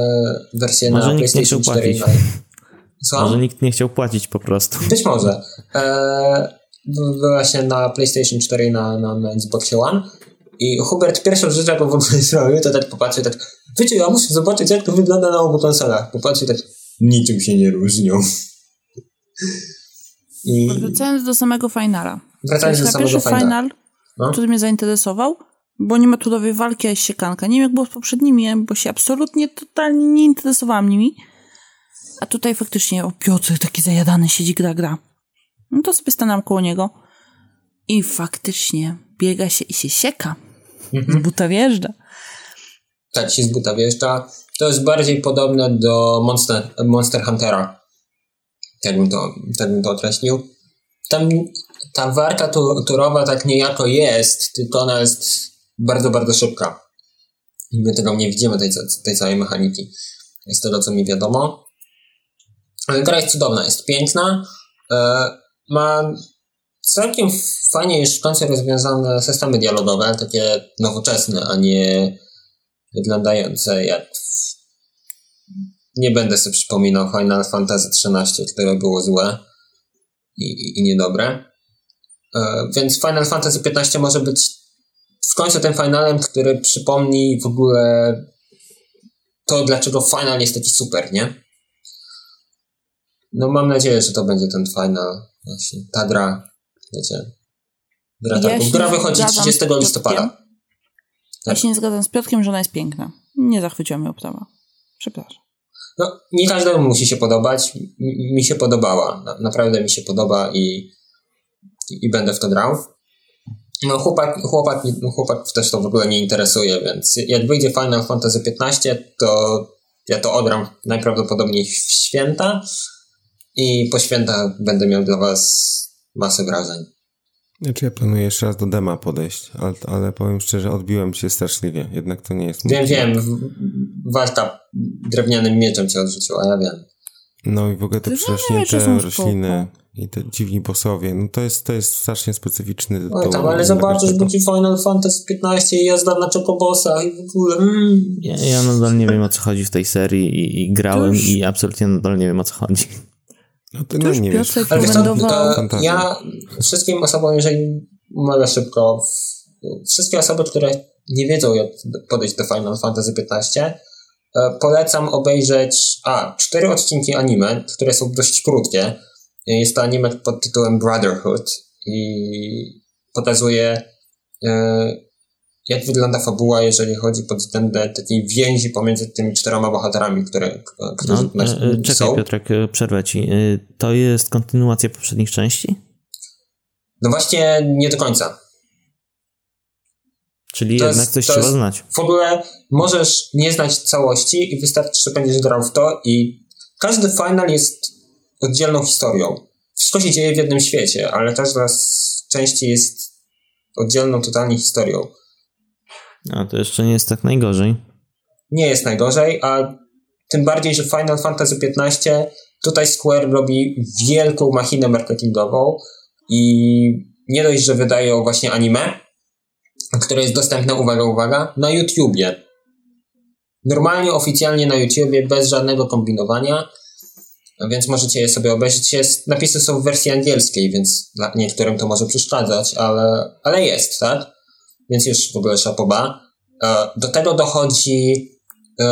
wersję Może na nikt nie PlayStation chciał 4 i. Co? Może nikt nie chciał płacić po prostu. Być może. Eee, była się na PlayStation 4 i na, na, na Xbox One i Hubert pierwszą rzecz, jaką w ogóle zrobił, to tak popatrzył tak, wiecie, ja muszę zobaczyć, jak to wygląda na obu konsolach. Popatrzył tak, niczym się nie różnią. I Wracając do samego Finala. wracając to do samego pierwszy Final. final, No. który mnie zainteresował, bo nie ma turowej walki, a jest siekanka. Nie wiem, jak było z poprzednimi, bo się absolutnie, totalnie nie interesowałam nimi. A tutaj faktycznie, o Piotr, taki zajadany, siedzi, gra, gra. No to sobie stanęłam koło niego i faktycznie biega się i się sieka. Z buta wjeżdża. tak się z buta wjeżdża. To jest bardziej podobne do Monster, Monster Huntera. Tak bym to, tak bym to określił. Tam ta warka tu, turowa tak niejako jest, tylko ona jest bardzo, bardzo szybka. I my tego nie widzimy, tej, tej całej mechaniki. Z tego, co mi wiadomo. Ale gra jest cudowna, jest piękna. E, ma całkiem fajnie już w końcu rozwiązane systemy dialogowe, takie nowoczesne, a nie wyglądające jak nie będę sobie przypominał Final Fantasy XIII, które było złe i, i, i niedobre. E, więc Final Fantasy XV może być w końcu tym finalem, który przypomni w ogóle to, dlaczego final jest taki super, nie? No mam nadzieję, że to będzie ten final. Właśnie ta gra, wiecie. Gra, Ja gra wychodzi zgadzam z 30 Piotrkiem. listopada. Ja Tak. się nie zgadzam z Piotkiem, że ona jest piękna. Nie zachwyciła mnie optawa. Przepraszam. No, nie każdemu musi się podobać. M- Mi się podobała. Na, naprawdę mi się podoba i, i będę w to grał. No, chłopak, chłopak, chłopak też to w ogóle nie interesuje, więc jak wyjdzie Final Fantasy XV, to ja to odram najprawdopodobniej w święta i po świętach będę miał dla was masę wrażeń. Znaczy ja planuję jeszcze raz do dema podejść, ale, ale powiem szczerze, odbiłem się straszliwie. Jednak to nie jest Wiem, wiem, w- walka drewnianym mieczem cię odrzuciła, ja wiem. No i w ogóle te przerośnięte rośliny i te dziwni bossowie, no to jest, to jest strasznie specyficzny Oj do tam, ale zobaczysz, będzie Final Fantasy XV i jazda na czekobosach i w ogóle... Mm. Ja, ja nadal nie wiem o co chodzi w tej serii i, i grałem już- i absolutnie nadal nie wiem o co chodzi. No to To no, nie wiesz. Ale wiesz co, ja wszystkim osobom, jeżeli mogę szybko, wszystkie osoby, które nie wiedzą jak podejść do Final Fantasy XV, e, polecam obejrzeć, a, cztery odcinki anime, które są dość krótkie. Jest to anime pod tytułem Brotherhood i pokazuje e, jak wygląda fabuła, jeżeli chodzi pod względem takiej więzi pomiędzy tymi czteroma bohaterami, które, którzy No, nas, e, e, czekaj są. Piotrek, przerwę ci. To jest kontynuacja poprzednich części? No właśnie nie do końca. Czyli To jednak jest- coś trzeba jest- znać. W ogóle możesz nie znać całości i wystarczy, że będziesz grał w to i każdy final jest oddzielną historią. Wszystko się dzieje w jednym świecie, ale każda z części jest oddzielną totalnie historią. A to jeszcze nie jest tak najgorzej. Nie jest najgorzej, a tym bardziej, że Final Fantasy XV tutaj Square robi wielką machinę marketingową i nie dość, że wydają właśnie anime, które jest dostępne, uwaga, uwaga, na YouTubie. Normalnie, oficjalnie na YouTubie, bez żadnego kombinowania, więc możecie je sobie obejrzeć. Jest, napisy są w wersji angielskiej, więc niektórym to może przeszkadzać, ale, ale jest, tak? Więc już w ogóle szapoba. E, Do tego dochodzi e,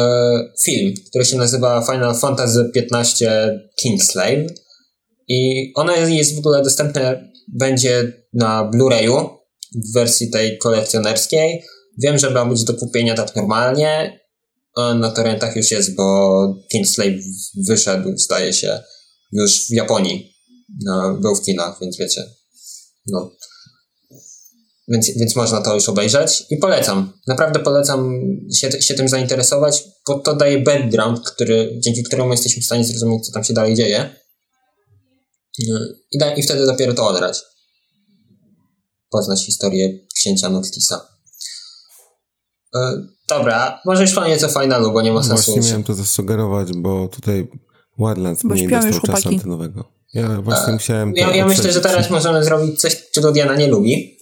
film, który się nazywa Final Fantasy XV Kingslave i ono jest w ogóle dostępne będzie na Blu-rayu w wersji tej kolekcjonerskiej. Wiem, że ma być do kupienia tak normalnie. E, Na torrentach już jest, bo Kingslave wyszedł, zdaje się, już w Japonii. No, był w kinach, więc wiecie. No. Więc, więc można to już obejrzeć i polecam. Naprawdę polecam się, się tym zainteresować, bo to daje background, który, dzięki któremu jesteśmy w stanie zrozumieć, co tam się dalej dzieje. I, da, i wtedy dopiero to odrać. Poznać historię księcia Noctisa. E, dobra, może już koniec o finalu, bo nie ma sensu. Właśnie miałem to zasugerować, bo tutaj Wildlands Bo mniej dostał już czasu chłopaki. antenowego. Ja właśnie musiałem to Ja, ja myślę, że teraz możemy zrobić coś, czego Diana nie lubi.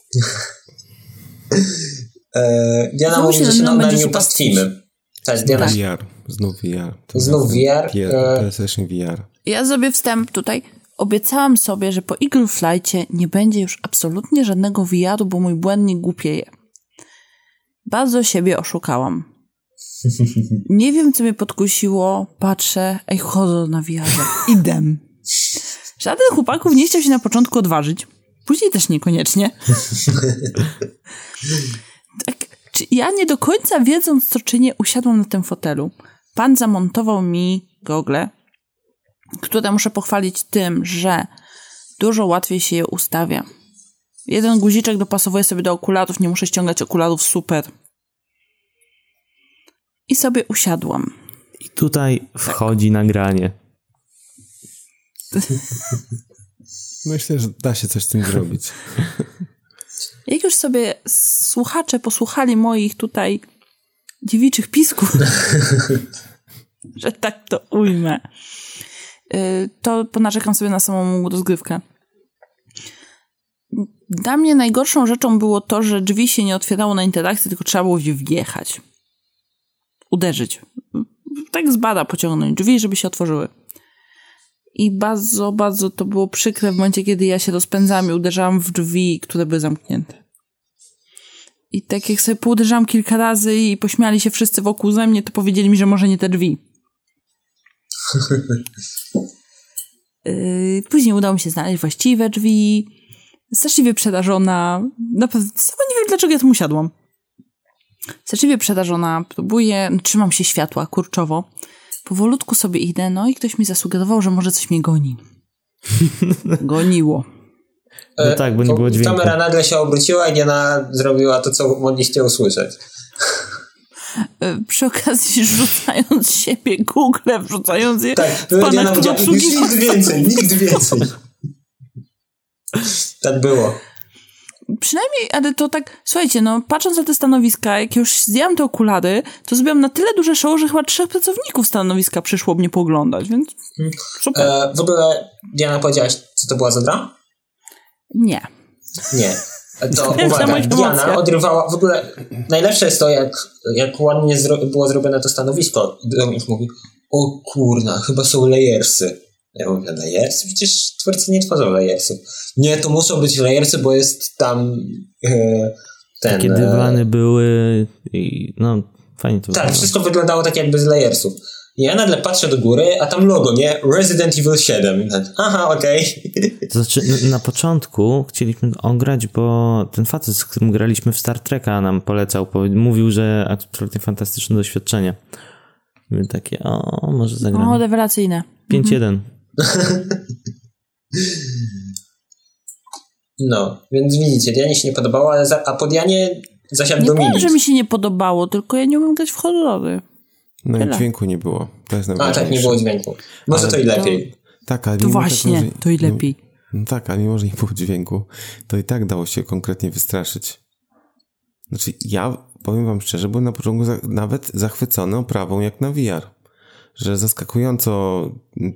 e, Diana mówi, że się na nią pastwimy. Tak, Diana się VR, znów VR. Tym Znów VR, e- PlayStation VR. Ja zrobię wstęp tutaj. Obiecałam sobie, że po Eagle Flightie nie będzie już absolutnie żadnego VR-u, bo mój błędnik głupieje. Bardzo siebie oszukałam. Nie wiem, co mnie podkusiło. Patrzę, ej, chodzę na VR. Idę. Żaden chłopaków nie chciał się na początku odważyć. Później też niekoniecznie. tak, ja nie do końca wiedząc, co czynię, usiadłam na tym fotelu. Pan zamontował mi gogle, które muszę pochwalić tym, że dużo łatwiej się je ustawia. Jeden guziczek dopasowuje sobie do okularów, nie muszę ściągać okularów, super. I sobie usiadłam. I tutaj wchodzi nagranie. Myślę, że da się coś z tym zrobić. Jak już sobie słuchacze posłuchali moich tutaj dziewiczych pisków, że tak to ujmę, y, to ponarzekam sobie na samą rozgrywkę. Dla mnie najgorszą rzeczą było to, że drzwi się nie otwierało na interakcję, tylko trzeba było wjechać. Uderzyć. Tak z bada pociągnąć drzwi, żeby się otworzyły. I bardzo, bardzo to było przykre w momencie, kiedy ja się rozpędzałam i uderzałam w drzwi, które były zamknięte. I tak jak sobie pouderzałam kilka razy i pośmiali się wszyscy wokół ze mnie, to powiedzieli mi, że może nie te drzwi. Yy, Później udało mi się znaleźć właściwe drzwi. Straszliwie przerażona. Naprawdę, sama nie wiem, dlaczego ja tam usiadłam. Straszliwie przerażona. Próbuję, no, trzymam się światła kurczowo. Powolutku sobie idę, no i ktoś mi zasugerował, że może coś mnie goni. Goniło. No tak, bo nie było dźwięku. Kamera nagle się obróciła i Diana zrobiła to, co mogliście usłyszeć. E, Przy okazji rzucając z siebie Google, wrzucając je Tak, w pana, Diana już obsługiwał. nigdy więcej, nigdy więcej. Tak było. Przynajmniej, ale to tak, słuchajcie, no patrząc na te stanowiska, jak już zdjęłam te okulary, to zrobiłam na tyle duże show, że chyba trzech pracowników stanowiska przyszło mnie pooglądać, więc super. E, w ogóle Diana powiedziałaś, co to była za dra? Nie. Nie. To Wiem, uwaga, Diana odrywała, w ogóle najlepsze jest to, jak, jak ładnie zro, było zrobione to stanowisko. Dominik mówi, o kurna, chyba są layersy. Ja mówię, layersy? Przecież twórcy nie tworzą layersów. Nie, to muszą być layersy, bo jest tam e, ten... Takie e, dywany były i no fajnie to Tak, wyglądało. wszystko wyglądało tak jakby z layersów. I ja nagle patrzę do góry, a tam logo, nie? Resident Evil 7. I tak, Aha, okej. To znaczy, na początku chcieliśmy ograć, bo ten facet, z którym graliśmy w Star Treka nam polecał, mówił, że absolutnie fantastyczne doświadczenie. I my takie, o, może O, zagramy. rewelacyjne. 5-1. No, więc widzicie, Dianie się nie podobało, ale za, a pod Janie zasiadł Nie Dominik. że mi się nie podobało, tylko ja nie umiem grać w horrory. No Tyle. i dźwięku nie było. To jest A, tak, nie było dźwięku. Może Ale to i lepiej. Tak, ale To mimo właśnie, tego, że- to i lepiej. No tak, a mimo, że nie było dźwięku, to i tak dało się konkretnie wystraszyć. Znaczy, ja powiem wam szczerze, byłem na początku za, nawet zachwycony oprawą jak na VR. Że zaskakująco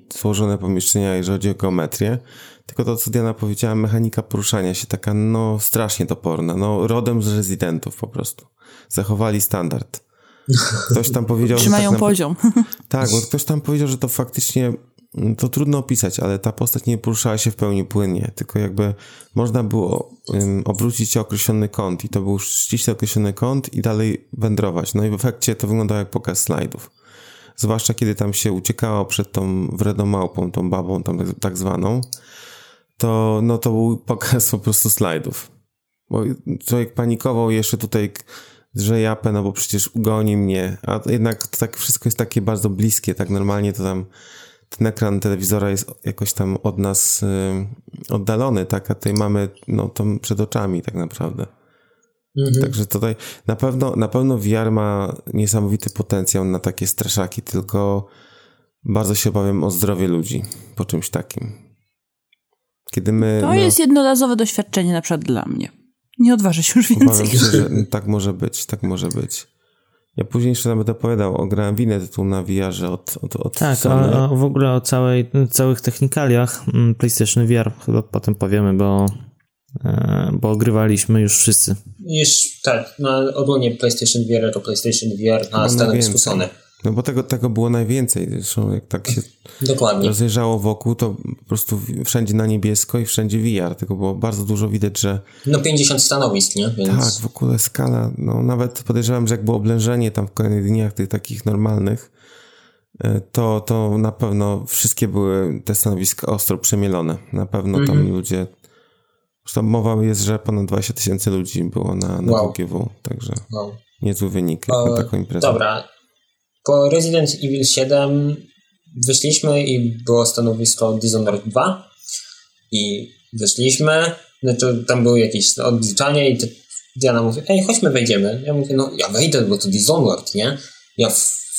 tworzone pomieszczenia, jeżeli chodzi o geometrię, tylko to, co Diana powiedziała, mechanika poruszania się taka, no, strasznie toporna. No, rodem z rezydentów po prostu. Zachowali standard. Ktoś tam powiedział, że Trzymają tak poziom. tak, bo ktoś tam powiedział, że to faktycznie mm, to trudno opisać, ale ta postać nie poruszała się w pełni płynnie, tylko jakby można było um, obrócić określony kąt i to był ściśle określony kąt i dalej wędrować. No i w efekcie to wyglądało jak pokaz slajdów. Zwłaszcza kiedy tam się uciekało przed tą wredną małpą, tą babą tam tak, tak zwaną, to no to był pokaz po prostu slajdów. Bo człowiek panikował jeszcze tutaj, że japę, no bo przecież ugoni mnie, a jednak to tak wszystko jest takie bardzo bliskie, tak normalnie to tam ten ekran telewizora jest jakoś tam od nas y, oddalony, tak, a tutaj mamy no to przed oczami tak naprawdę. Także tutaj na pewno, na pewno VR ma niesamowity potencjał na takie straszaki, tylko bardzo się obawiam o zdrowie ludzi po czymś takim. Kiedy my... To no, jest jednorazowe doświadczenie na przykład dla mnie. Nie odważę się już więcej. Się, że tak może być, tak może być. Ja później jeszcze nawet opowiadał, ograłem winę tytuł na VR-ze od, od, od Tak, a, a w ogóle o całej, całych technikaliach mm, PlayStation VR chyba potem powiemy, bo, bo ogrywaliśmy już wszyscy. Już tak, no ogólnie PlayStation VR to PlayStation VR na stanowisku. Sony. No bo tego, tego było najwięcej. Zresztą jak tak się Dokładnie. rozejrzało wokół, to po prostu wszędzie na niebiesko i wszędzie VR. Tego było bardzo dużo widać, że No 50 stanowisk, nie? Więc tak, w ogóle skala, no nawet podejrzewam, że jak było oblężenie tam w kolejnych dniach tych takich normalnych, e, to, to na pewno wszystkie były te stanowiska ostro przemielone. Na pewno tam Mhm. ludzie, zresztą mowa jest, że ponad 20 tysięcy ludzi było na, na Wow. WGW, także no. niezły wynik jak na taką imprezę. Dobra. Po Resident Evil 7 wyszliśmy i było stanowisko Dishonored 2 i wyszliśmy, znaczy tam były jakieś odliczanie i Diana mówi, ej, chodźmy wejdziemy. Ja mówię, no ja wejdę, bo to Dishonored, nie? Ja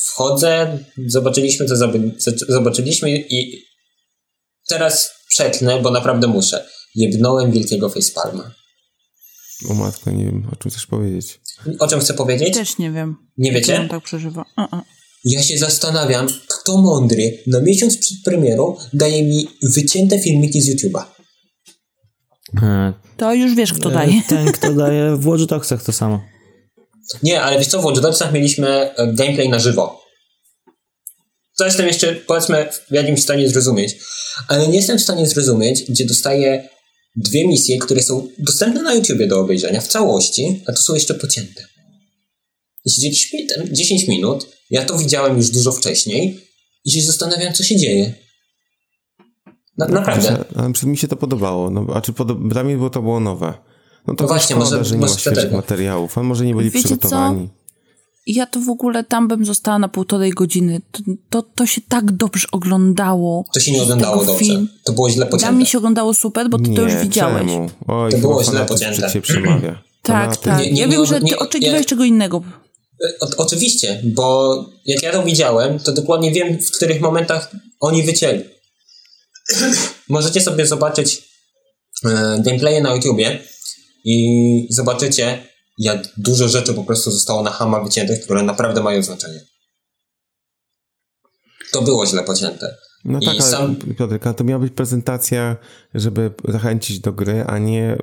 wchodzę, zobaczyliśmy to, zob- zobaczyliśmy i teraz przetnę, bo naprawdę muszę. Jebnąłem wielkiego facepalma. O matko, nie wiem, o czym chcesz powiedzieć. O czym chcę powiedzieć? Też nie wiem. Nie wiecie? Jak on tak przeżywa. A, a. Ja się zastanawiam, kto mądry na miesiąc przed premierą daje mi wycięte filmiki z YouTube'a. E, To już wiesz, kto daje. Ten, kto daje w Watch Dogsach to samo. Nie, ale wiesz co, w Watch Dogsach mieliśmy e, gameplay na żywo. To jestem jeszcze, powiedzmy, w jakimś stanie zrozumieć. Ale nie jestem w stanie zrozumieć, gdzie dostaję dwie misje, które są dostępne na YouTubie do obejrzenia w całości, a to są jeszcze pocięte. I siedzieliśmy tam 10 minut, ja to widziałem już dużo wcześniej i się zastanawiam, co się dzieje. Na, naprawdę. Ale przed mi się to podobało. No, a czy podo- dla mnie było to było nowe. No to No właśnie, szkoda, może- że nie może ma świeżych materiałów, a może nie byli Wiecie co? Ja to w ogóle tam bym została na półtorej godziny. To, to, to się tak dobrze oglądało. To się nie oglądało tego dobrze. film. To było źle Dla pocięte. mnie się oglądało super, bo ty nie, to już widziałeś. Czemu? Oj, To było źle pocięte. przed się przemawia. Tak, tak. Nie, nie, ja wiem, że ty nie, oczekiwałeś czego innego. O, oczywiście, bo jak ja to widziałem, to dokładnie wiem, w których momentach oni wycięli. Możecie sobie zobaczyć e, gameplaye na YouTubie i zobaczycie, jak dużo rzeczy po prostu zostało na hama wyciętych, które naprawdę mają znaczenie. To było źle pocięte. No I tak, ale sam- Piotrka, to miała być prezentacja, żeby zachęcić do gry, a nie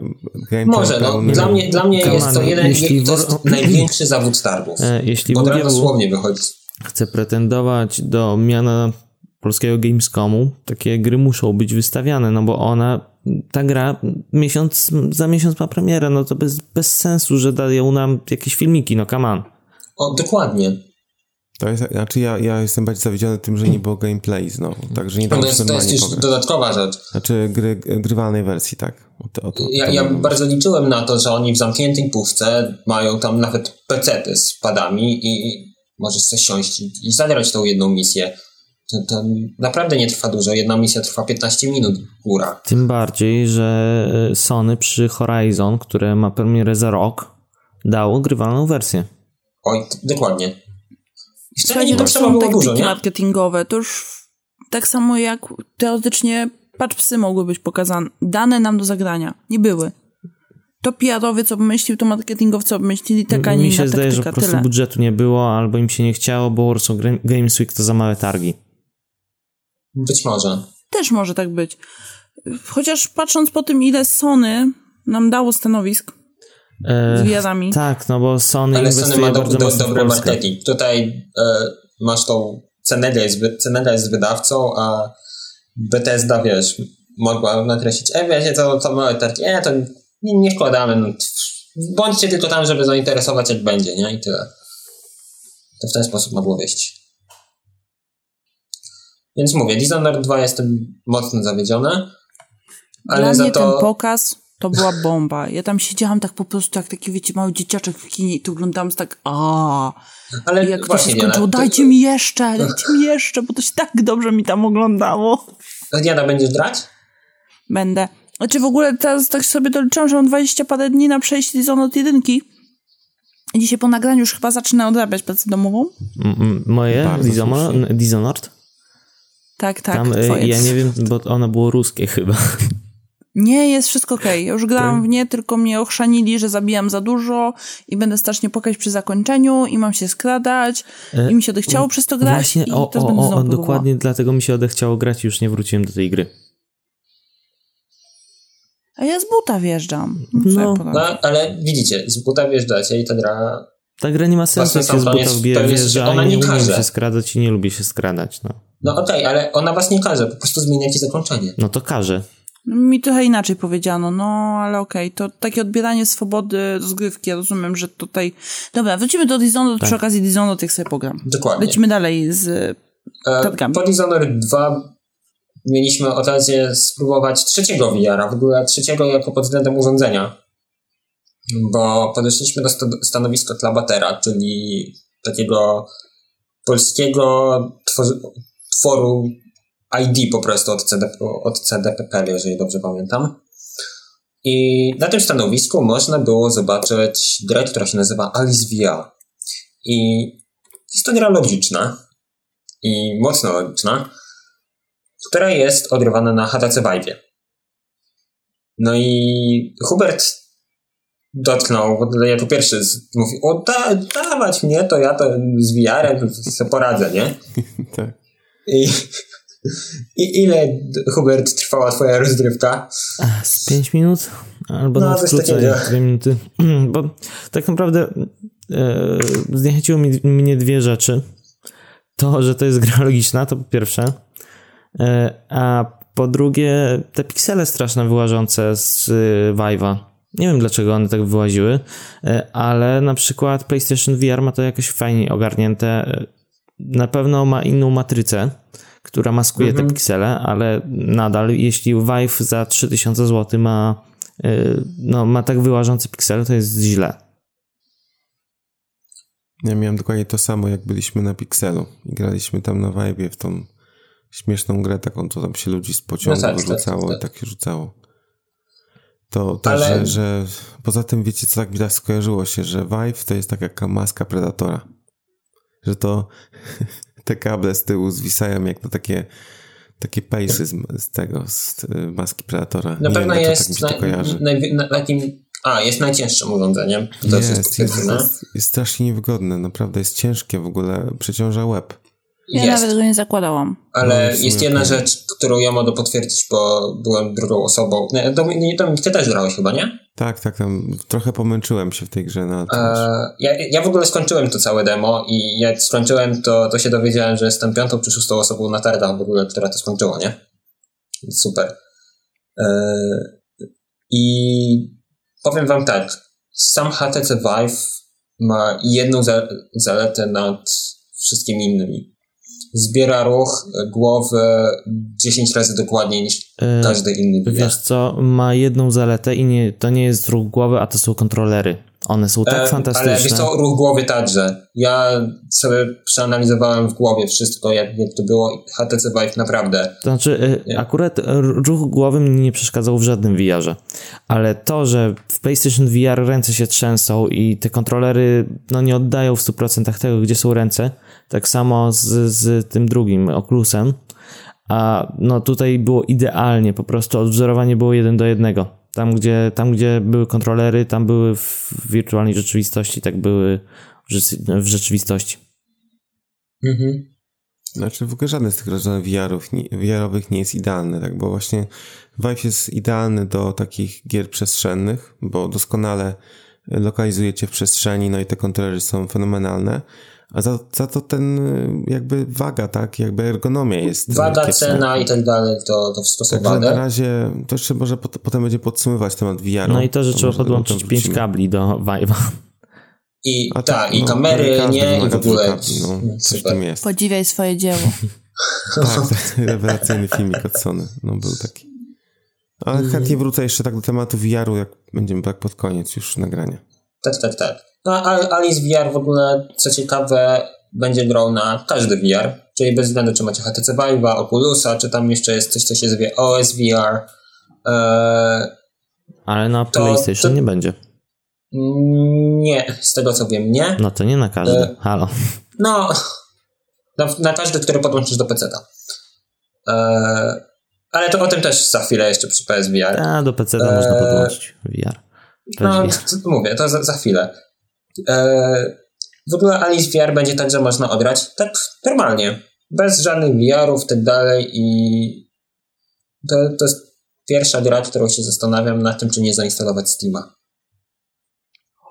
gameplay Może, no, dla mnie, dla mnie jest to jeden, jeśli to jest wor- największy zawód targów. E, jeśli Bo WGW dosłownie wychodzi. chce pretendować do miana polskiego Gamescomu, takie gry muszą być wystawiane, no bo ona, ta gra miesiąc, za miesiąc ma premierę, no to bez, bez sensu, że dają nam jakieś filmiki, no come on. O, dokładnie. To jest, znaczy ja, ja jestem bardziej zawiedziony tym, że nie było gameplay znowu, także nie dało To się jest, to jest normalnie już pograć. dodatkowa rzecz. Znaczy gry, grywalnej wersji, tak. O to, o to, Ja, to ja bardzo liczyłem na to, że oni w zamkniętej puszce mają tam nawet pecety z padami i możesz sobie siąść i, i zagrać tą jedną misję. To, to naprawdę nie trwa dużo. Jedna misja trwa 15 minut góra. Tym bardziej, że e, Sony przy Horizon, które ma premierę za rok, dało grywalną wersję. Oj, dokładnie. I wcale nie to potrzeba było dużo, taktyki nie? marketingowe. To już tak samo jak teoretycznie patrz psy mogły być pokazane. Dane nam do zagrania. Nie były. To PR-owy co myślił, to marketingowcy co myśleli, taka nie Mi się zdaje, że po prostu Tyle. budżetu nie było, albo im się nie chciało, bo Warsaw Games Week to za małe targi. Być może. Też może tak być. Chociaż patrząc po tym, ile Sony nam dało stanowisk E, z VR-ami. tak, no bo Sony Ale Sony ma do, bardzo do, Polskę. marketing. Tutaj e, masz tą Cenega jest, Cenega jest wydawcą, a Bethesda, wiesz, mogła nakreślić, e, wiecie, to, to małe targi, e, to nie, nie wkładamy, no, bądźcie tylko tam, żeby zainteresować, jak będzie, nie? I tyle. To w ten sposób mogło wyjść. Więc mówię, Dishonored 2 jestem mocno zawiedziony, ale Dla za mnie to... ten pokaz to była bomba. Ja tam siedziałam tak po prostu jak taki, wiecie, mały dzieciaczek w kinie i tu oglądałam z tak a ale I jak to się skończyło, Diana, dajcie mi jeszcze, dajcie mi jeszcze, bo to się tak dobrze mi tam oglądało. to... Diana, będziesz grać? Będę. Znaczy w ogóle teraz tak sobie doliczyłam, że mam 20 parę dni na przejście Dishonored 1. I dzisiaj po nagraniu już chyba zacznę odrabiać pracę domową. M- m- moje. Dishonored? Tak, tak, Tam, e, twoje. ja nie wiem, bo ono było ruskie chyba. Nie, jest wszystko okej. Ja już grałam Tak. w nie, tylko mnie ochrzanili, że zabijam za dużo i będę strasznie płakać przy zakończeniu i mam się skradać i mi się odechciało przez to grać E, Właśnie, i o, teraz o, będę o, znowu o próbowała. dokładnie dlatego mi się odechciało grać i już nie wróciłem do tej gry. A ja z buta wjeżdżam. No? No, ale widzicie, z buta wjeżdżacie i ta gra Ta gra nie ma sensu, jak sam buta to jest- wjeżdża, ona nie nie umiem się skradać i nie lubię się skradać. No, No okej, ale ona was nie każe, po prostu zmieniacie zakończenie. no to każe. No, Mi trochę inaczej powiedziano, no ale okej, to takie odbieranie swobody rozgrywki, ja rozumiem, że tutaj... Dobra, wrócimy do Dishonored, Tak. przy okazji Dishonored jak sobie pogram. Dokładnie. Lecimy dalej z... E, targami. po Dishonored 2 mieliśmy okazję spróbować trzeciego VR-a, w ogóle trzeciego jako pod względem urządzenia. Bo podeszliśmy do stanowiska Klabatera, czyli takiego polskiego tworu ID po prostu od, CD, od CDPP, jeżeli dobrze pamiętam. I na tym stanowisku można było zobaczyć grę, która się nazywa Alice VR. I jest to gra logiczna i mocno logiczna, która jest odgrywana na HTC Vive. No i Hubert dotknął, jako pierwszy z- mówił, o da, dawać mnie, to ja to z VR-em sobie poradzę, nie? tak. I, I ile, Hubert, trwała twoja rozgrywka? Z 5 minut? Albo No, nawet krócej, takiego. 2 minuty. Bo tak naprawdę e, zniechęciło mi, mnie dwie rzeczy. To, że to jest gra logiczna, to po pierwsze. E, a po drugie, te piksele straszne wyłażące z y, Vive'a. Nie wiem dlaczego one tak wyłaziły, e, ale na przykład PlayStation VR ma to jakoś fajnie ogarnięte. E, Na pewno ma inną matrycę, która maskuje te piksele, ale nadal, jeśli Vive za 3000 zł ma, y, no, ma tak wyłażące piksele, to jest źle. Ja miałem dokładnie to samo, jak byliśmy na Pixelu i graliśmy tam na Vibe w tą śmieszną grę taką, co tam się ludzi z pociągu No tak, tak, wyrzucało tak. i tak się rzucało. To, to Ale- że, że poza tym wiecie, co tak mi tak skojarzyło się, że Vive to jest tak jak maska Predatora. Że to te kable z tyłu zwisają jak to takie takie pejsy z, z tego, z y, maski Predatora. Na pewno wiem, jest tak to na, takim, a, jest najcięższym urządzeniem. To jest Jest, potwierdzone. jest, jest strasznie niewygodne, naprawdę jest ciężkie w ogóle, przeciąża łeb. Ja Jest. nawet go nie zakładałam. Ale No, jest jedna tak. rzecz, którą ja mogę potwierdzić, bo byłem drugą osobą. Nie, Dominik, Dominik, ty też grałeś chyba, nie? Tak, tak, tam trochę pomęczyłem się w tej grze, no ale to już- E, ja, ja w ogóle skończyłem to całe demo i jak skończyłem, to, to się dowiedziałem, że jestem piątą czy szóstą osobą na targach w ogóle, która to skończyła, nie? Super. E, I powiem wam tak, sam HTC Vive ma jedną za, zaletę nad wszystkimi innymi. Zbiera ruch głowy 10 razy dokładniej niż E, każdy inny VR. Wiesz co, ma jedną zaletę i nie, to nie jest ruch głowy, a to są kontrolery. One są tak E, fantastyczne. Ale wiesz co, ruch głowy także. Ja sobie przeanalizowałem w głowie wszystko, jak, jak to było. HTC Vive naprawdę. To znaczy, y, akurat ruch głowy mi nie przeszkadzał w żadnym VR-ze, ale to, że w PlayStation VR ręce się trzęsą i te kontrolery no, nie oddają w 100% tego, gdzie są ręce, tak samo z, z tym drugim Oculusem, a no tutaj było idealnie, po prostu odwzorowanie było jeden do jednego. Tam gdzie, tam, gdzie były kontrolery, tam były w wirtualnej rzeczywistości, tak były w, rzeczy- w rzeczywistości. Mhm. Znaczy w ogóle żadny z tych rozwiązań VR-ów, nie- VR-owych nie jest idealny, tak? Bo właśnie Vive jest idealny do takich gier przestrzennych, bo doskonale lokalizuje cię w przestrzeni, no i te kontrolery są fenomenalne. A za, za to ten y, jakby waga, tak? Jakby ergonomia jest. Waga, kiepska. cena i tak dalej, to, to są Także na razie to jeszcze może pot- potem będzie podsumować temat VR-u. No i to, że trzeba może do podłączyć pięć kabli do Vive'a. I A tak, i no, kamery, nie, i w ogóle. kabli, No, coś Super. tam jest. Podziwiaj swoje dzieło. Tak, tak, rewelacyjny filmik od Sony. No był taki. Ale Mhm. chętnie wrócę jeszcze tak do tematu VR-u, jak będziemy tak pod koniec już nagrania. Tak, tak, tak. No, a Alice VR w ogóle, co ciekawe, będzie grał na każdy VR, czyli bez względu, czy macie HTC Vive'a, Oculusa, czy tam jeszcze jest coś, co się zwie OS VR. Eee, Ale na To- PlayStation to- nie będzie. nie, z tego co wiem, nie. No to nie na każdy. E, Halo. No, na, na każdy, który podłączysz do PC-ta. Eee, ale to o tym też za chwilę jeszcze przy PSVR. A do PC Eee, można podłączyć VR. No, c- mówię, to za, za chwilę. Eee, w ogóle Alice VR będzie tak, że można odrać tak normalnie, bez żadnych VR-ów i tak dalej i to, to jest pierwsza gra, którą się zastanawiam nad tym, czy nie zainstalować Steama.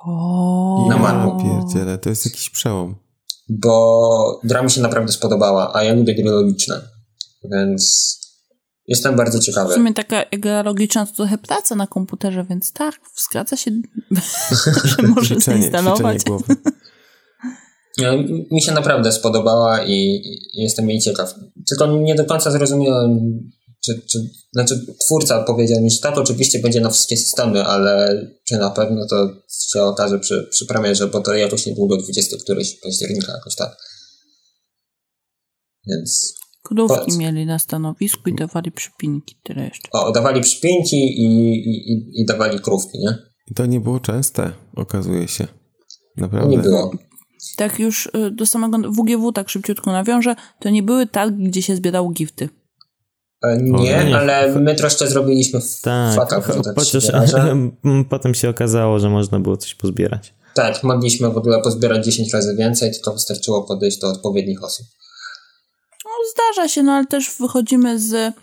O. Na Macu. pierdzielę, to jest jakiś przełom. Bo gra mi się naprawdę spodobała, a ja lubię gry logiczne, więc jestem bardzo W ciekawy. sumie taka logiczna to trochę praca na komputerze, więc tak, zgadza się, że może Ćwiczenie, ćwiczenie zainstalować. E, Mi się naprawdę spodobała i, i jestem jej ciekaw. Tylko nie do końca zrozumiałem, czy, czy, znaczy twórca powiedział mi, że tak, oczywiście będzie na wszystkie systemy, ale czy na pewno to się okaże przy, przy premierze, bo to jakoś niedługo, 20 któryś października, jakoś tak. Więc Krówki Powiedz. mieli na stanowisku i dawali przypinki, tyle jeszcze. o, dawali przypinki i, i, i, dawali krówki, nie? I to nie było częste, okazuje się. Naprawdę. Nie było. Tak już y, do samego WGW tak szybciutko nawiążę, to nie były targi, gdzie się zbierało gifty. E, Nie, O, nie. ale my troszkę zrobiliśmy w Tak, że tak chociaż potem się okazało, że można było coś pozbierać. Tak, mogliśmy w ogóle pozbierać 10 razy więcej, tylko wystarczyło podejść do odpowiednich osób. No, zdarza się, no ale też wychodzimy z y,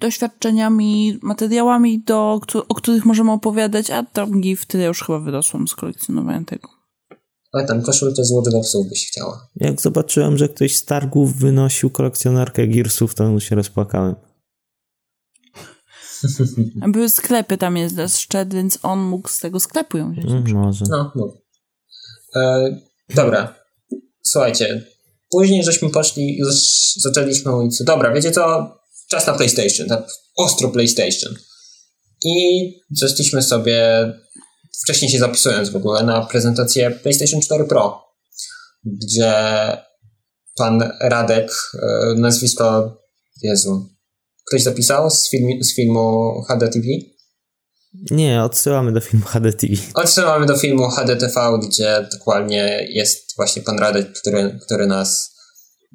doświadczeniami, materiałami, do, o których możemy opowiadać, a tam gifty ja już chyba wyrosłam z kolekcjonowania tego. Ale tam koszulkę z Dogsów byś chciała. Jak zobaczyłem, że ktoś z targów wynosił kolekcjonarkę Gearsów, to się rozpłakałem. A Były sklepy, tam jest też szczed, więc on mógł z tego sklepu ją wziąć. Mm, może. No, mów. E, dobra. Słuchajcie, później żeśmy poszli, już zaczęliśmy mówić, dobra, wiecie co, czas na PlayStation, tak ostro PlayStation. I zeszliśmy sobie, wcześniej się zapisując w ogóle, na prezentację PlayStation 4 Pro, gdzie pan Radek, e, nazwisko, Jezu, ktoś zapisał z, filmi, z filmu HDTV? Nie, odsyłamy do filmu HDTV. Odsyłamy do filmu HDTV, gdzie dokładnie jest właśnie pan Radek, który, który nas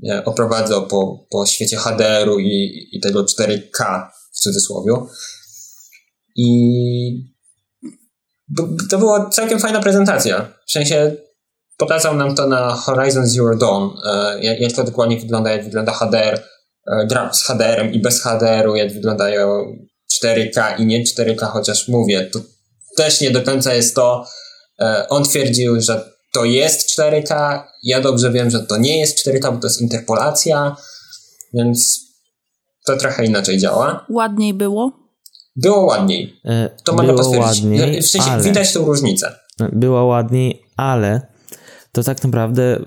e, oprowadza po, po świecie HDR-u i, i tego 4K w cudzysłowie. I to była całkiem fajna prezentacja. W sensie pokazał nam to na Horizon Zero Dawn, e, jak, jak to dokładnie wygląda, jak wygląda HDR, e, gra z HDR-em i bez HDR-u, jak wyglądają 4K i nie 4K, chociaż mówię, to też nie do końca jest to. E, On twierdził, że to jest 4K. Ja dobrze wiem, że to nie jest 4K, bo to jest interpolacja, więc to trochę inaczej działa. Ładniej było. Było ładniej. E, To można było potwierdzić. ładniej, w sensie ale... widać tą różnicę. Było ładniej, ale to tak naprawdę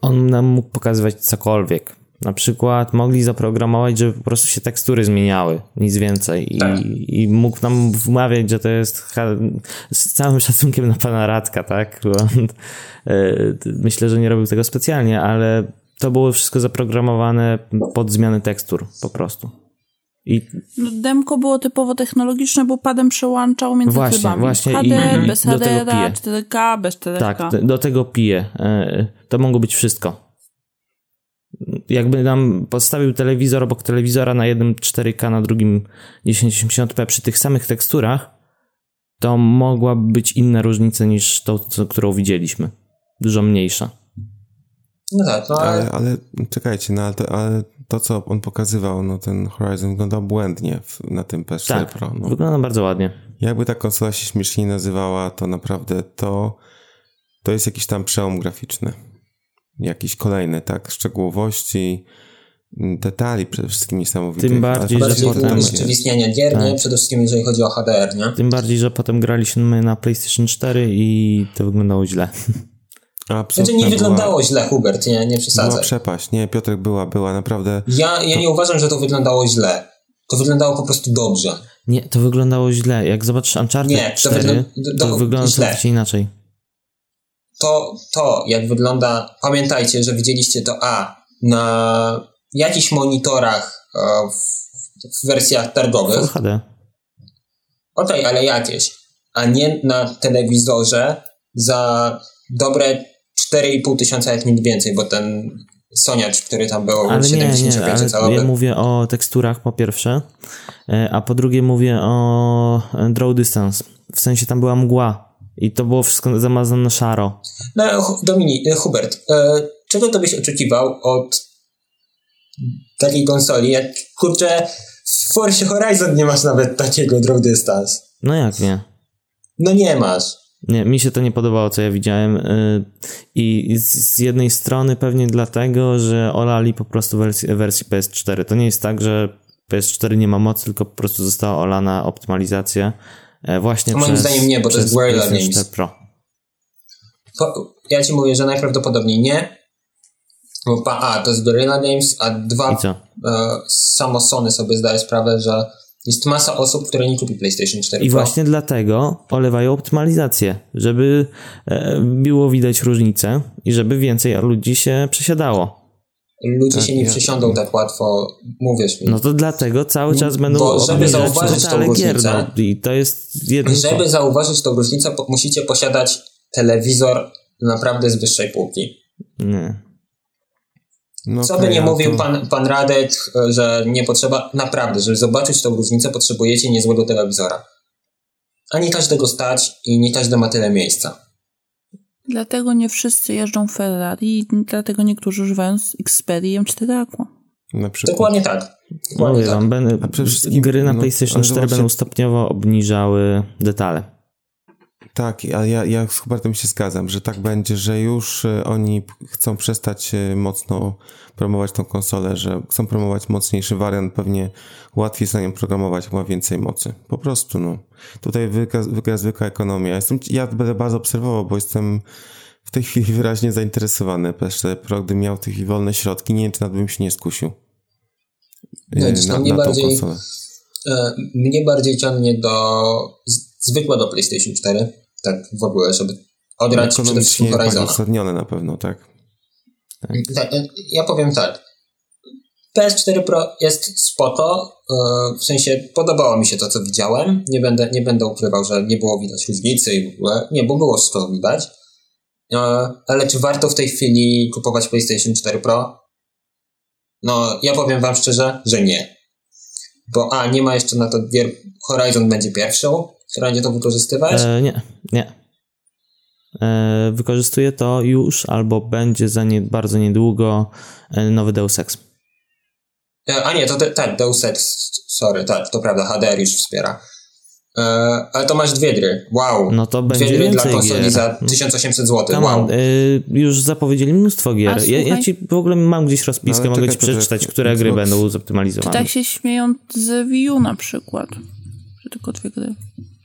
on nam mógł pokazywać cokolwiek. Na przykład mogli zaprogramować, żeby po prostu się tekstury zmieniały, nic więcej. I, Tak. i mógł nam wmawiać, że to jest z całym szacunkiem na pana Radka, tak? E, myślę, że nie robił tego specjalnie, ale to było wszystko zaprogramowane pod zmianę tekstur po prostu. I No, demko było typowo technologiczne, bo padem przełączał między Właśnie, trybami. właśnie HD, i- bez do tego HDR, piję. 4K, bez 4K. Tak, do tego piję. E, To mogło być wszystko. Jakby nam postawił telewizor obok telewizora na jednym 4K, na drugim 1080p przy tych samych teksturach, to mogłaby być inna różnica niż tą, co- którą widzieliśmy. Dużo mniejsza. No tak, no ale Ale, ale czekajcie, no ale to, ale to, co on pokazywał, no ten Horizon wyglądał błędnie w, na tym PS4 Tak, Pro. No. wygląda bardzo ładnie. Jakby ta konsola się śmiesznie nazywała, to naprawdę to, to jest jakiś tam przełom graficzny. Jakiś kolejny, tak? Szczegółowości, m, detali przede wszystkim niesamowite. Tym bardziej, że bardziej potem- urzeczywistniania gier, nie? Przede wszystkim jeżeli chodzi o HDR, nie? Tym bardziej, że potem graliśmy na PlayStation 4 i to wyglądało źle. Znaczy nie wyglądało źle, Hubert, nie, nie Była przesadzaj. przepaść. Nie, Piotrek była, była naprawdę... Ja, ja nie uważam, że to wyglądało źle. To wyglądało po prostu dobrze. Nie, to wyglądało źle. Jak zobaczysz Uncharted Nie, to 4, wygl- to do- wygląda źle. całkowicie inaczej. To, to jak wygląda, pamiętajcie, że widzieliście to A na jakichś monitorach e, w, w wersjach targowych. Full HD. Okej, ale jakieś. A nie na telewizorze za dobre 4,5 tysiąca, jak nie więcej, bo ten Soniacz, który tam był Ale nie, nie, 75-calowy. ale ja mówię o teksturach po pierwsze, e, a po drugie mówię o e, draw distance. W sensie tam była mgła i to było wszystko zamazane na szaro. No, Dominik, e, Hubert, e, czego to byś oczekiwał od takiej konsoli, jak kurczę w Force Horizon nie masz nawet takiego draw distance. No jak nie? No nie masz. Nie, mi się to nie podobało, co ja widziałem. y, I z, jednej strony pewnie dlatego, że olali po prostu wersję, wersję PS4. To nie jest tak, że PS4 nie ma mocy, tylko po prostu została olana optymalizacja e, właśnie Moim przez, zdaniem nie, bo to jest Guerrilla Games. 4 Pro. Po, ja ci mówię, że najprawdopodobniej nie. Bo pa, a, to jest Guerrilla Games, a dwa, e, samo Sony sobie zdaje sprawę, że jest masa osób, które nie kupi PlayStation 4 I Pro. właśnie dlatego olewają optymalizację, żeby e, było widać różnicę i żeby więcej ludzi się przesiadało. Ludzie Tak, się nie ja- przesiądą tak łatwo, mówisz mi. No to dlatego cały czas będą Bo żeby zauważyć tą różnicę- No, I to jest jeden Żeby zauważyć tą różnicę, po, musicie posiadać telewizor naprawdę z wyższej półki. Nie. No Co okej, by nie ale mówił to- pan, pan Radek, że nie potrzeba, naprawdę, żeby zobaczyć tą różnicę, potrzebujecie niezłego telewizora. A nie każdego stać i nie każdy ma tyle miejsca. Dlatego nie wszyscy jeżdżą Ferrari i dlatego niektórzy używają z Xperia M4 Aqua. Na przykład. Dokładnie tak. Dokładnie Mówię tak. wam, będę, A przede wszystkim- gry na no, PlayStation ale 4 zobaczcie- będą stopniowo obniżały detale. Tak, a ja, ja z Hubertem się zgadzam, że tak będzie, że już e, oni chcą przestać e, mocno promować tą konsolę, że chcą promować mocniejszy wariant, pewnie łatwiej jest na nią programować, ma więcej mocy. Po prostu, no. Tutaj wygra, wygra zwykła ekonomia. Jestem, ja będę bardzo obserwował, bo jestem w tej chwili wyraźnie zainteresowany PS4 Pro, gdybym miał chwili wolne środki, nie wiem, czy nawet bym się nie skusił. e, No, gdzieś na, mnie na bardziej-. E, Mnie bardziej ciągnie do z- zwykłego PlayStation 4, tak w ogóle, żeby odrać przede wszystkim Horizona. uzasadnione na pewno, tak. Tak, e, ja powiem tak. PS4 Pro jest spoko, e, w sensie podobało mi się to, co widziałem. Nie będę, nie będę ukrywał, że nie było widać różnicy i w ogóle. Nie, bo było wszystko widać. E, Ale czy warto w tej chwili kupować PlayStation 4 Pro? No, ja powiem wam szczerze, że nie. Bo a, nie ma jeszcze na to gier, Horizon będzie pierwszą, która będzie to wykorzystywać. E, nie, nie. E, wykorzystuje to już albo będzie za nie, bardzo niedługo e, nowy Deus Ex. E, A nie, to te, tak, Deus Ex, sorry, tak, to prawda, HDR już wspiera. E, ale to masz dwie gry, wow. No to dwie będzie gry dla więcej konsoli gier. za 1800 zł, Come wow. y, już zapowiedzieli mnóstwo gier. A Ja, ja ci w ogóle mam gdzieś rozpiskę, No, mogę ci przeczytać, które Xbox- gry będą zoptymalizowane. Tak się śmieją z Wii U na przykład. Że tylko dwie gry.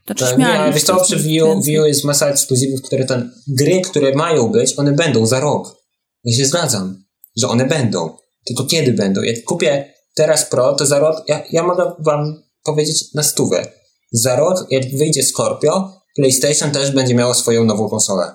Znaczy E, śmiali Nie, wiesz co, przy. Wii U jest masa ekskluzywów, które ten, gry, które mają być, one będą za rok. Ja się zgadzam, że one będą. Tylko kiedy będą? Jak kupię teraz Pro, to za rok, ja, ja mogę wam powiedzieć na stówę. Za rok, jak wyjdzie Scorpio, PlayStation też będzie miało swoją nową konsolę.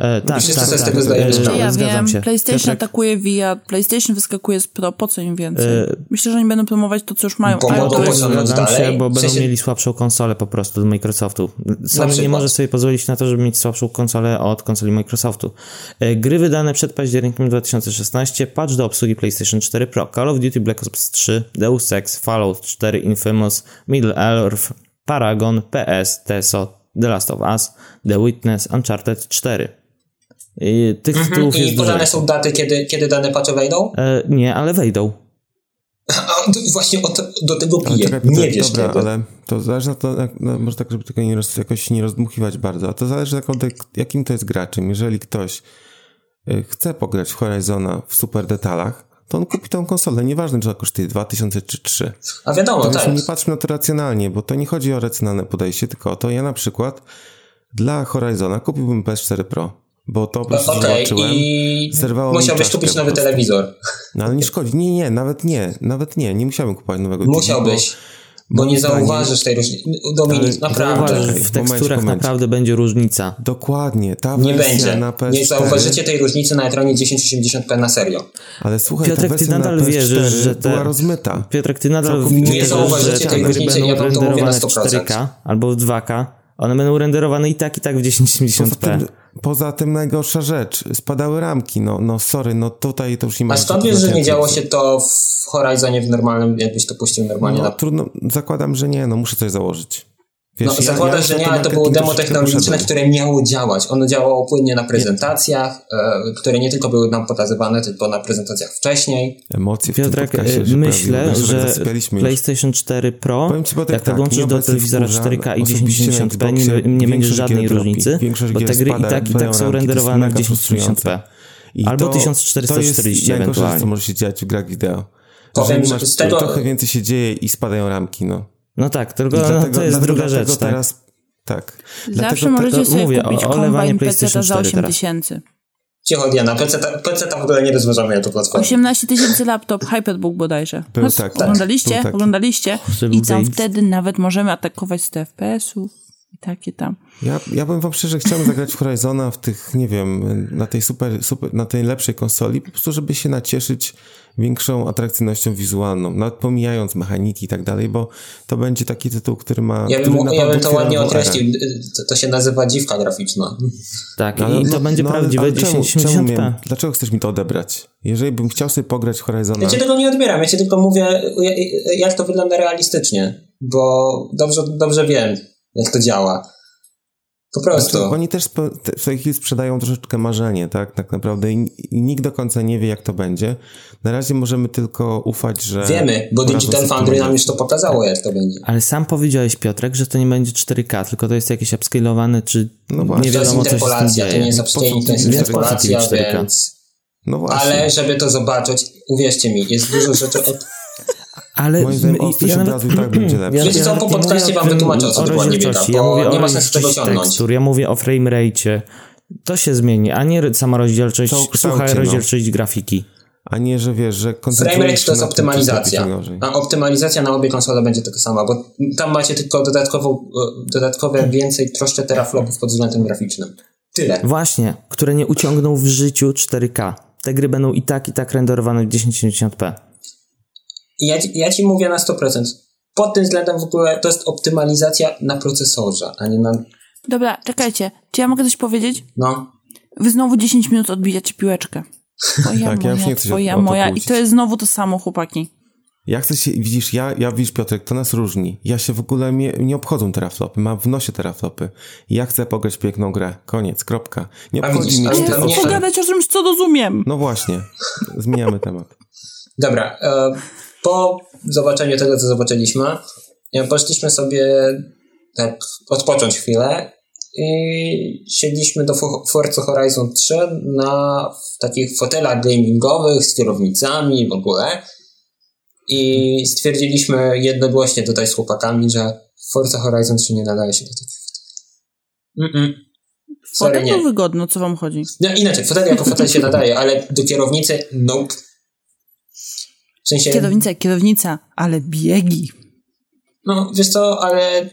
E, tak, wszyscy tak, z tak. E, sprawę. Ja wiem, się. PlayStation Piotrek, atakuje via, PlayStation wyskakuje z Pro, po co im więcej? E, Myślę, że oni będą promować to, co już mają. Bo Ale to Zgadzam dalej. się, bo W będą sensie- mieli słabszą konsolę po prostu od Microsoftu. Sony nie może sobie pozwolić na to, żeby mieć słabszą konsolę od konsoli Microsoftu. E, Gry wydane przed październikiem 2016, patch do obsługi PlayStation 4 Pro, Call of Duty Black Ops 3, Deus Ex, Fallout 4, Infamous, Middle Earth, Paragon, PS, TESO, The Last of Us, The Witness, Uncharted 4. I tych tytułów Mhm. I jest podane dużo. są daty, kiedy, kiedy dane patche wejdą? E, nie, ale wejdą. A to właśnie to, do tego piję. czekaj, Nie Piotrek, wiesz dobra, kiedy. ale to zależy na to, jak, no, może tak, żeby tylko nie roz, jakoś nie rozdmuchiwać bardzo, a to zależy tak od jakim to jest graczem. Jeżeli ktoś y, chce pograć w Horizona w super detalach, to on kupi tą konsolę, nieważne czy ona kosztuje 2000 czy 3. A wiadomo, To tak. nie patrzmy na to racjonalnie, bo to nie chodzi o racjonalne podejście, tylko o to, ja na przykład dla Horizona kupiłbym PS4 Pro, bo to po prostu Okej, zobaczyłem, i zerwało mi musiałbyś kupić nowy telewizor. No ale nie szkodzi, nie, nie, nawet nie, nawet nie, nie musiałbym kupować nowego TV, Musiałbyś, bo nie zauważysz tej różnicy. Dominik, Ale naprawdę. W teksturach momencik. naprawdę będzie różnica. Dokładnie, ta Nie będzie. na PS4. Nie zauważycie tej różnicy na ekranie 1080p na serio. Ale słuchaj, Piotrek, ta ty nadal na PS4 wierzysz, że te- była rozmyta. Piotrek, ty nadal Całkowicie wierzysz, zauważycie że tej różnicy, ja wam to mówię na renderowane w 100%. 4K albo w 2K. One będą renderowane i tak, i tak w Poza 1080p. tym, poza tym najgorsza rzecz, spadały ramki, no, no sorry, no tutaj to już nie ma... A skąd wiesz, że nie działo się to w Horizonie w normalnym, jakbyś to puścił normalnie No, na... trudno, zakładam, że nie, no muszę coś założyć. Wiesz, No, ja- zakładasz, ja że nie, ale to było demo technologiczne, które miało działać. Ono działało płynnie na prezentacjach, e, które nie tylko były nam pokazywane, tylko na prezentacjach wcześniej. Emocje w Piotrek, tym podcastie y, się myślę, pojawiły. Wiesz, tak że. PlayStation 4 Pro, Powiem ci, Piotrek, jak tak, podłączysz do telewizora wkurza, 4K i osobiście na 1080p, nie, nie będzie żadnej różnicy, bo te gry i tak, i tak są renderowane w mega 1080p. I Albo to, 1440 to jest najgorsze, ewentualnie. co może się dziać w grach wideo. Powiem, że masz, z tego- trochę więcej się dzieje i spadają ramki, no. No tak, tylko I no, dlatego, to jest dlatego, druga dlatego rzecz, tak. teraz, tak. Zawsze Dlatego możecie sobie mówię, kupić o- kombajn PlayStation PC za 4 8 teraz. tysięcy. Cicho, Diana, PC, PC ta w ogóle nie rozważamy jako platformy. 18 tysięcy laptop, HyperBook bodajże. Był No, taki, oglądaliście? był taki. Oglądaliście? I tam wtedy nawet możemy atakować z TFPS-ów i takie tam. Ja, ja bym wam szczerze chciał zagrać w Horizona w tych, nie wiem, na tej super, super, na tej lepszej konsoli, po prostu żeby się nacieszyć większą atrakcyjnością wizualną, nawet pomijając mechaniki i tak dalej, bo to będzie taki tytuł, który ma... Ja który bym, ja naprawdę bym to ładnie określił. To, to się nazywa dziwka graficzna. Tak, Ale- i to no- będzie no, prawdziwe ale czemu- czemu 1080p. miałem- Dlaczego chcesz mi to odebrać? Jeżeli bym chciał sobie pograć w Horizona... Ja cię tego nie odbieram, ja ci tylko mówię, ja- jak to wygląda realistycznie, bo dobrze, dobrze wiem, jak to działa. Po prostu. Znaczy, oni też w tej chwili sprzedają troszeczkę marzenie, tak? Tak naprawdę i, i nikt do końca nie wie, jak to będzie. Na razie możemy tylko ufać, że... Wiemy, bo Digital Foundry nam już to pokazało, jak to będzie. Ale sam powiedziałeś, Piotrek, że to nie będzie 4K, tylko to jest jakieś upscalowane, czy No właśnie. nie To jest wiadomo, co się to nie jest upscaling, to jest interpolacja, ci 4K? więc... No właśnie. Ale żeby to zobaczyć, uwierzcie mi, jest dużo rzeczy od... Ale Moim zdaniem my- ostrość obrazu i tak będzie lepsza. Wiecie co, nawet po podcaście wam wytłumaczę, o co dokładnie biega, ja mówię nie ma sensu tego ciągnąć. tekstur, ja mówię o frame rate. To się zmieni, a nie sama rozdzielczość, Całokształcie, sucha no. rozdzielczość grafiki. A nie, że wiesz, że koncentrujesz Framerate się to jest optymalizacja, a optymalizacja na obie konsole będzie taka sama, bo tam macie tylko dodatkową, e, dodatkowe więcej troszkę teraflopów pod względem graficznym. Tyle. Właśnie, które nie uciągną w życiu 4K. Te gry będą i tak, i tak renderowane w 1080p. Ja, ci- ja ci mówię na 100%. Pod tym względem w ogóle to jest optymalizacja na procesorze, a nie na... Dobra, czekajcie. Czy ja mogę coś powiedzieć? No. Wy znowu 10 minut odbijacie piłeczkę. Twoja, Tak, ja już moja, nie chcę się twoja, moja. I to jest znowu to samo, chłopaki. Ja chcę się, widzisz, ja, ja widzisz Piotrek, to nas różni. Ja się w ogóle nie, nie obchodzą teraflopy, mam w nosie teraflopy. Ja chcę pograć piękną grę. Koniec, kropka. Nie obchodzi mnie, czy to. Pogadać o czymś, co rozumiem. No właśnie, zmieniamy temat. Dobra, e, po zobaczeniu tego, co zobaczyliśmy, e, poszliśmy sobie tak odpocząć chwilę i siedliśmy do Fo- Forza Horizon 3 na w takich fotelach gamingowych z kierownicami w ogóle i stwierdziliśmy jednogłośnie tutaj z chłopakami, że Forza Horizon 3 nie nadaje się do takich foteli. Mm-mm. Sorry, Fotel nie. był wygodny, o co wam chodzi? No inaczej, fotel jako fotel się nadaje, ale do kierownicy nope. W sensie, Kierownica jak kierownica, ale biegi. no wiesz co, ale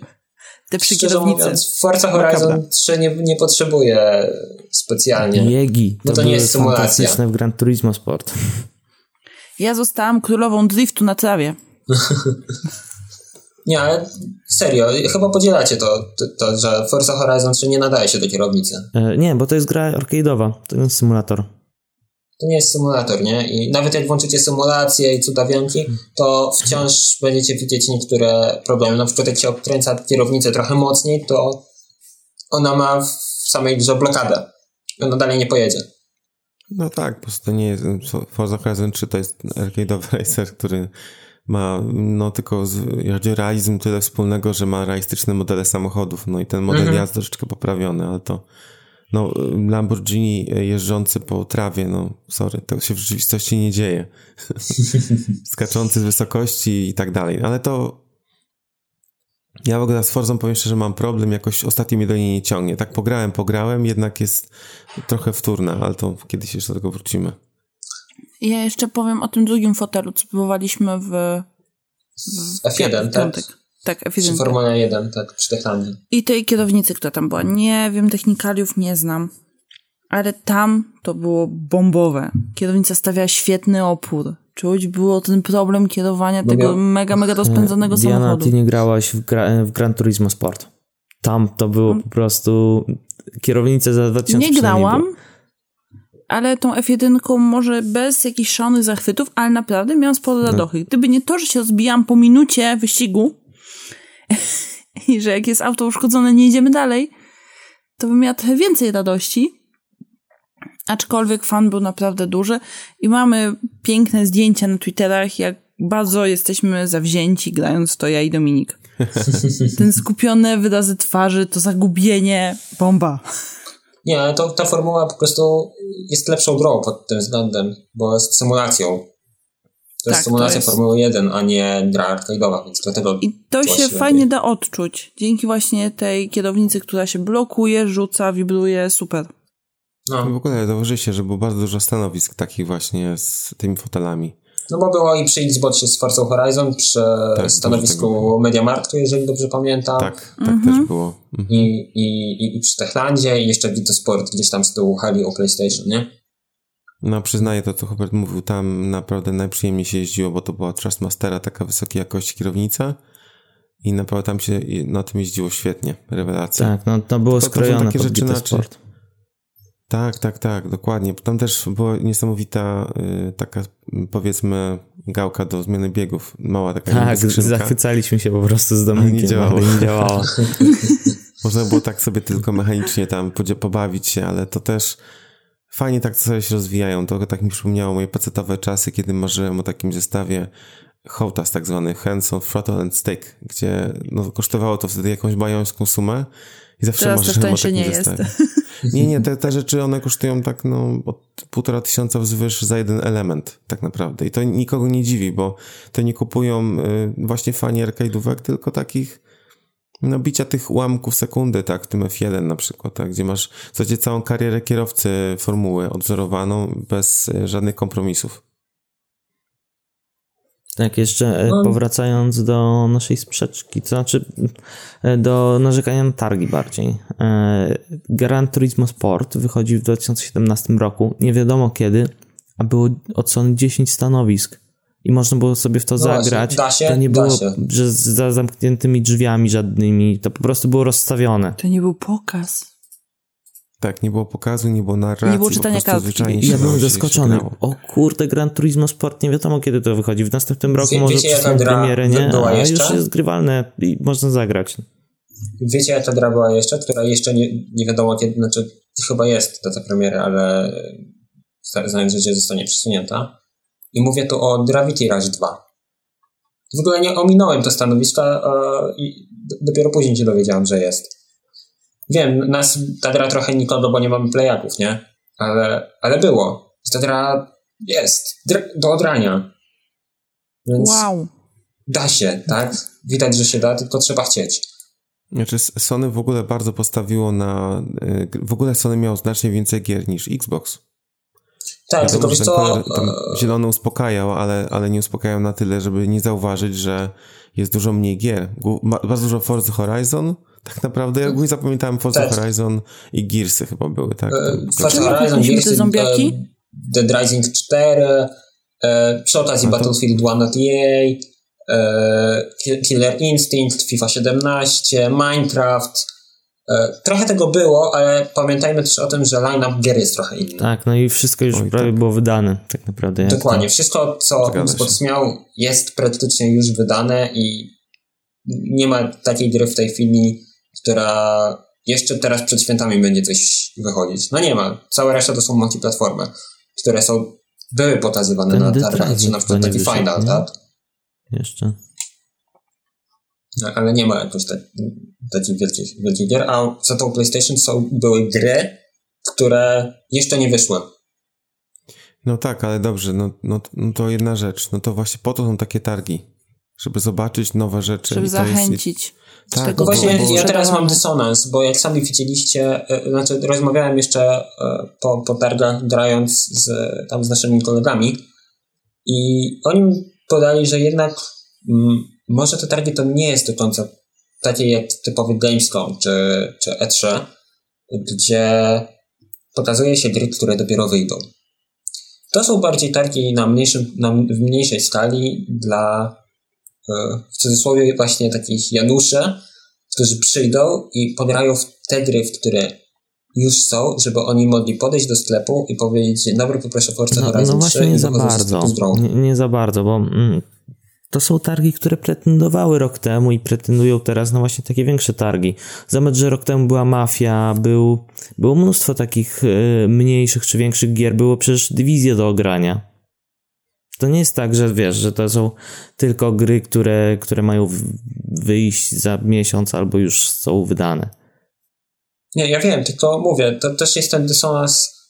Te przy kierownicy. mówiąc, Forza Horizon Makabra. 3 nie, nie potrzebuje specjalnie. Biegi. No to nie jest symulacja. w Gran Turismo Sport. Ja zostałam królową driftu na trawie. Nie, ale serio, chyba podzielacie to, to, to, że Forza Horizon 3 nie nadaje się do kierownicy. E, nie, bo to jest gra arcade'owa, to jest symulator. To nie jest symulator, nie? I nawet jak włączycie symulację i cudawianki, to wciąż będziecie widzieć niektóre problemy. Na przykład jak się odkręca kierownicę trochę mocniej, to ona ma w samej grze blokadę. Ona dalej nie pojedzie. No tak, po prostu to nie jest. Forza Horizon 3 to jest arcade'owy racer, który ma no tylko realizm tyle wspólnego, że ma realistyczne modele samochodów. No i ten model Mhm. jazdy troszeczkę poprawiony, ale to no Lamborghini jeżdżący po trawie, no sorry, to się w rzeczywistości nie dzieje. Skaczący z wysokości i tak dalej. Ale to ja w ogóle z Forzą powiem szczerze, mam problem, jakoś ostatnio mnie do niej nie ciągnie. Tak pograłem, pograłem, jednak jest trochę wtórna, ale to kiedyś jeszcze do tego wrócimy. Ja jeszcze powiem o tym drugim fotelu, co próbowaliśmy w... F1, tak? Tak, F1. Formule 1, tak, przy Techlandii. I tej kierownicy, która tam była. Nie wiem, technikaliów nie znam. Ale tam to było bombowe. Kierownica stawiała świetny opór. Czuć było ten problem kierowania tego miał- mega, mega rozpędzonego Diana, samochodu. ty nie grałaś w, gra, w Gran Turismo Sport. Tam to było po prostu kierownicę za 2000 Nie grałam, ale tą F1 może bez jakichś szalonych zachwytów, ale naprawdę miałam sporo No. radochy. Gdyby nie to, że się rozbijałam po minucie wyścigu i że jak jest auto uszkodzone, nie idziemy dalej, to bym miała trochę więcej radości. Aczkolwiek fan był naprawdę duży i mamy piękne zdjęcia na Twitterach, jak bardzo jesteśmy zawzięci grając to ja i Dominik. Ten skupione wyrazy twarzy, to zagubienie, bomba. Nie, ale to, ta formuła po prostu jest lepszą grą pod tym względem, bo jest symulacją. To Tak, jest symulacja to jest. Formuły 1, a nie gra arcade'owa, więc dlatego I to się fajnie lepiej. da odczuć. Dzięki właśnie tej kierownicy, która się blokuje, rzuca, wibruje, super. no, W ogóle zauważyliście, że było bardzo dużo stanowisk takich właśnie z tymi fotelami. no bo było i przy Xboxie z Forza Horizon, przy Tak, stanowisku Mediamarktu, jeżeli dobrze pamiętam. Tak, tak też było. Mhm. I, i, i, I przy Techlandzie i jeszcze Vito Sport gdzieś tam z tyłu hali o PlayStation, nie? No przyznaję to, co Hubert mówił, tam naprawdę najprzyjemniej się jeździło, bo to była Trustmastera, taka wysokiej jakości kierownica i naprawdę tam się na tym jeździło świetnie, rewelacja. Tak, no to było To- to są skrojone takie pod rzeczy Sport. Tak, tak, tak, dokładnie. Tam też była niesamowita y, taka, powiedzmy, gałka do zmiany biegów. Mała taka Tak, zachwycaliśmy się po prostu z nie Dominikiem, działało. ale nie działało. Można było tak sobie tylko mechanicznie tam pobawić się, ale to też fajnie tak sobie się rozwijają. To tak mi przypomniało moje pecetowe czasy, kiedy marzyłem o takim zestawie hołtas tak zwany Hands on Throttle and Stick, gdzie no, kosztowało to wtedy jakąś bajońską sumę i zawsze Teraz marzyłem o tańsze takim nie jest. zestawie. Nie, nie, te, te rzeczy one kosztują tak no od półtora tysiąca wzwyż za jeden element tak naprawdę i to nikogo nie dziwi, bo to nie kupują y, właśnie fani arcade'ówek, tylko takich no bicia tych ułamków sekundy, tak, w tym F1 na przykład, tak, gdzie masz w zasadzie całą karierę kierowcy formuły odwzorowaną bez y, żadnych kompromisów. Tak, jeszcze e, No. powracając do naszej sprzeczki, to znaczy e, do narzekania na targi bardziej. E, Gran Turismo Sport wychodzi w 2017 roku, nie wiadomo kiedy, a było od Sony 10 stanowisk i można było sobie w to No właśnie, zagrać. da się, to nie da było, się. że za zamkniętymi drzwiami żadnymi, to po prostu było rozstawione. To nie był pokaz. Tak, nie było pokazu, nie było narracji, Nie było czytania kartki. ja byłem zaskoczony. O kurde, Gran Turismo Sport, nie wiadomo kiedy to wychodzi. W następnym roku Wie- może gra premierę, nie? była A jeszcze? już jest grywalne i można zagrać. Wiecie, jaka gra była jeszcze, która jeszcze nie, nie wiadomo kiedy, znaczy chyba jest data premiery, ale e, znając życie zostanie przesunięta. I mówię tu o Gravity Rush 2. W ogóle nie ominąłem to stanowisko e, i dopiero później się dowiedziałem, że jest. Wiem, nas ta gra trochę nikogo, bo nie mamy playaków, nie? Ale, ale było. I ta gra jest. Dr- do odrania. Więc Wow. da się, tak? Widać, że się da, tylko trzeba chcieć. Znaczy Sony w ogóle bardzo postawiło na... y, W ogóle Sony miało znacznie więcej gier niż Xbox. Tak, tylko Wiadomo, ten kolor tam e, zielony uspokajał, ale, ale nie uspokajał na tyle, żeby nie zauważyć, że jest dużo mniej gier. Bardzo dużo Forza Horizon. Tak naprawdę, ja ogólnie zapamiętałem Forza Tak. Horizon i Gearsy chyba były, tak? e, Forza Horizon, Gearsy, zombiaki? e, Dead Rising 4, e, przy okazji to- Battlefield 1 od EA, e, Ki- Killer Instinct, FIFA 17, Minecraft. E, trochę tego było, ale pamiętajmy też o tym, że line-up gier jest trochę inny. Tak, no i wszystko już Oj, prawie tak. było wydane, tak naprawdę. Dokładnie. to- Wszystko, co Xbox się. miał, jest praktycznie już wydane i nie ma takiej gry w tej chwili, która jeszcze teraz przed świętami będzie coś wychodzić. No nie ma. Cała reszta to są multiplatformy, które są były pokazywane Ten na targach, czy na przykład taki wyszedł, Final, nie? tak? Jeszcze. No, ale nie ma jakoś tak, takich wielkich, wielkich gier, a za tą PlayStation są, były gry, które jeszcze nie wyszły. No tak, ale dobrze, no, no, no to jedna rzecz. No to właśnie po to są takie targi. Żeby zobaczyć nowe rzeczy. Żeby i to jest- zachęcić. do Tak, tego, no Właśnie bo- będzie ja teraz mam dysonans, bo jak sami widzieliście, e, znaczy rozmawiałem jeszcze e, po, po targach grając z, tam z naszymi kolegami i oni mi podali, że jednak mm, może te targi to nie jest do końca takie jak typowy Gamescom czy, czy E3, gdzie pokazuje się gry, które dopiero wyjdą. To są bardziej targi na, mniejszym, na w mniejszej skali dla e, w cudzysłowie właśnie takich Januszy, którzy przyjdą i pograją w te gry, w które już są, żeby oni mogli podejść do sklepu i powiedzieć, dobry, poproszę Forza No, Horizon no 3 właśnie i nie za bardzo. Nie, nie za bardzo, bo mm, to są targi, które pretendowały rok temu i pretendują teraz na właśnie takie większe targi. Zobacz, że rok temu była Mafia, był, było mnóstwo takich e, mniejszych czy większych gier, było przecież dywizje do ogrania. To nie jest tak, że wiesz, że to są tylko gry, które, które mają wyjść za miesiąc albo już są wydane. Nie, ja wiem, tylko mówię, to też jest ten dysonans,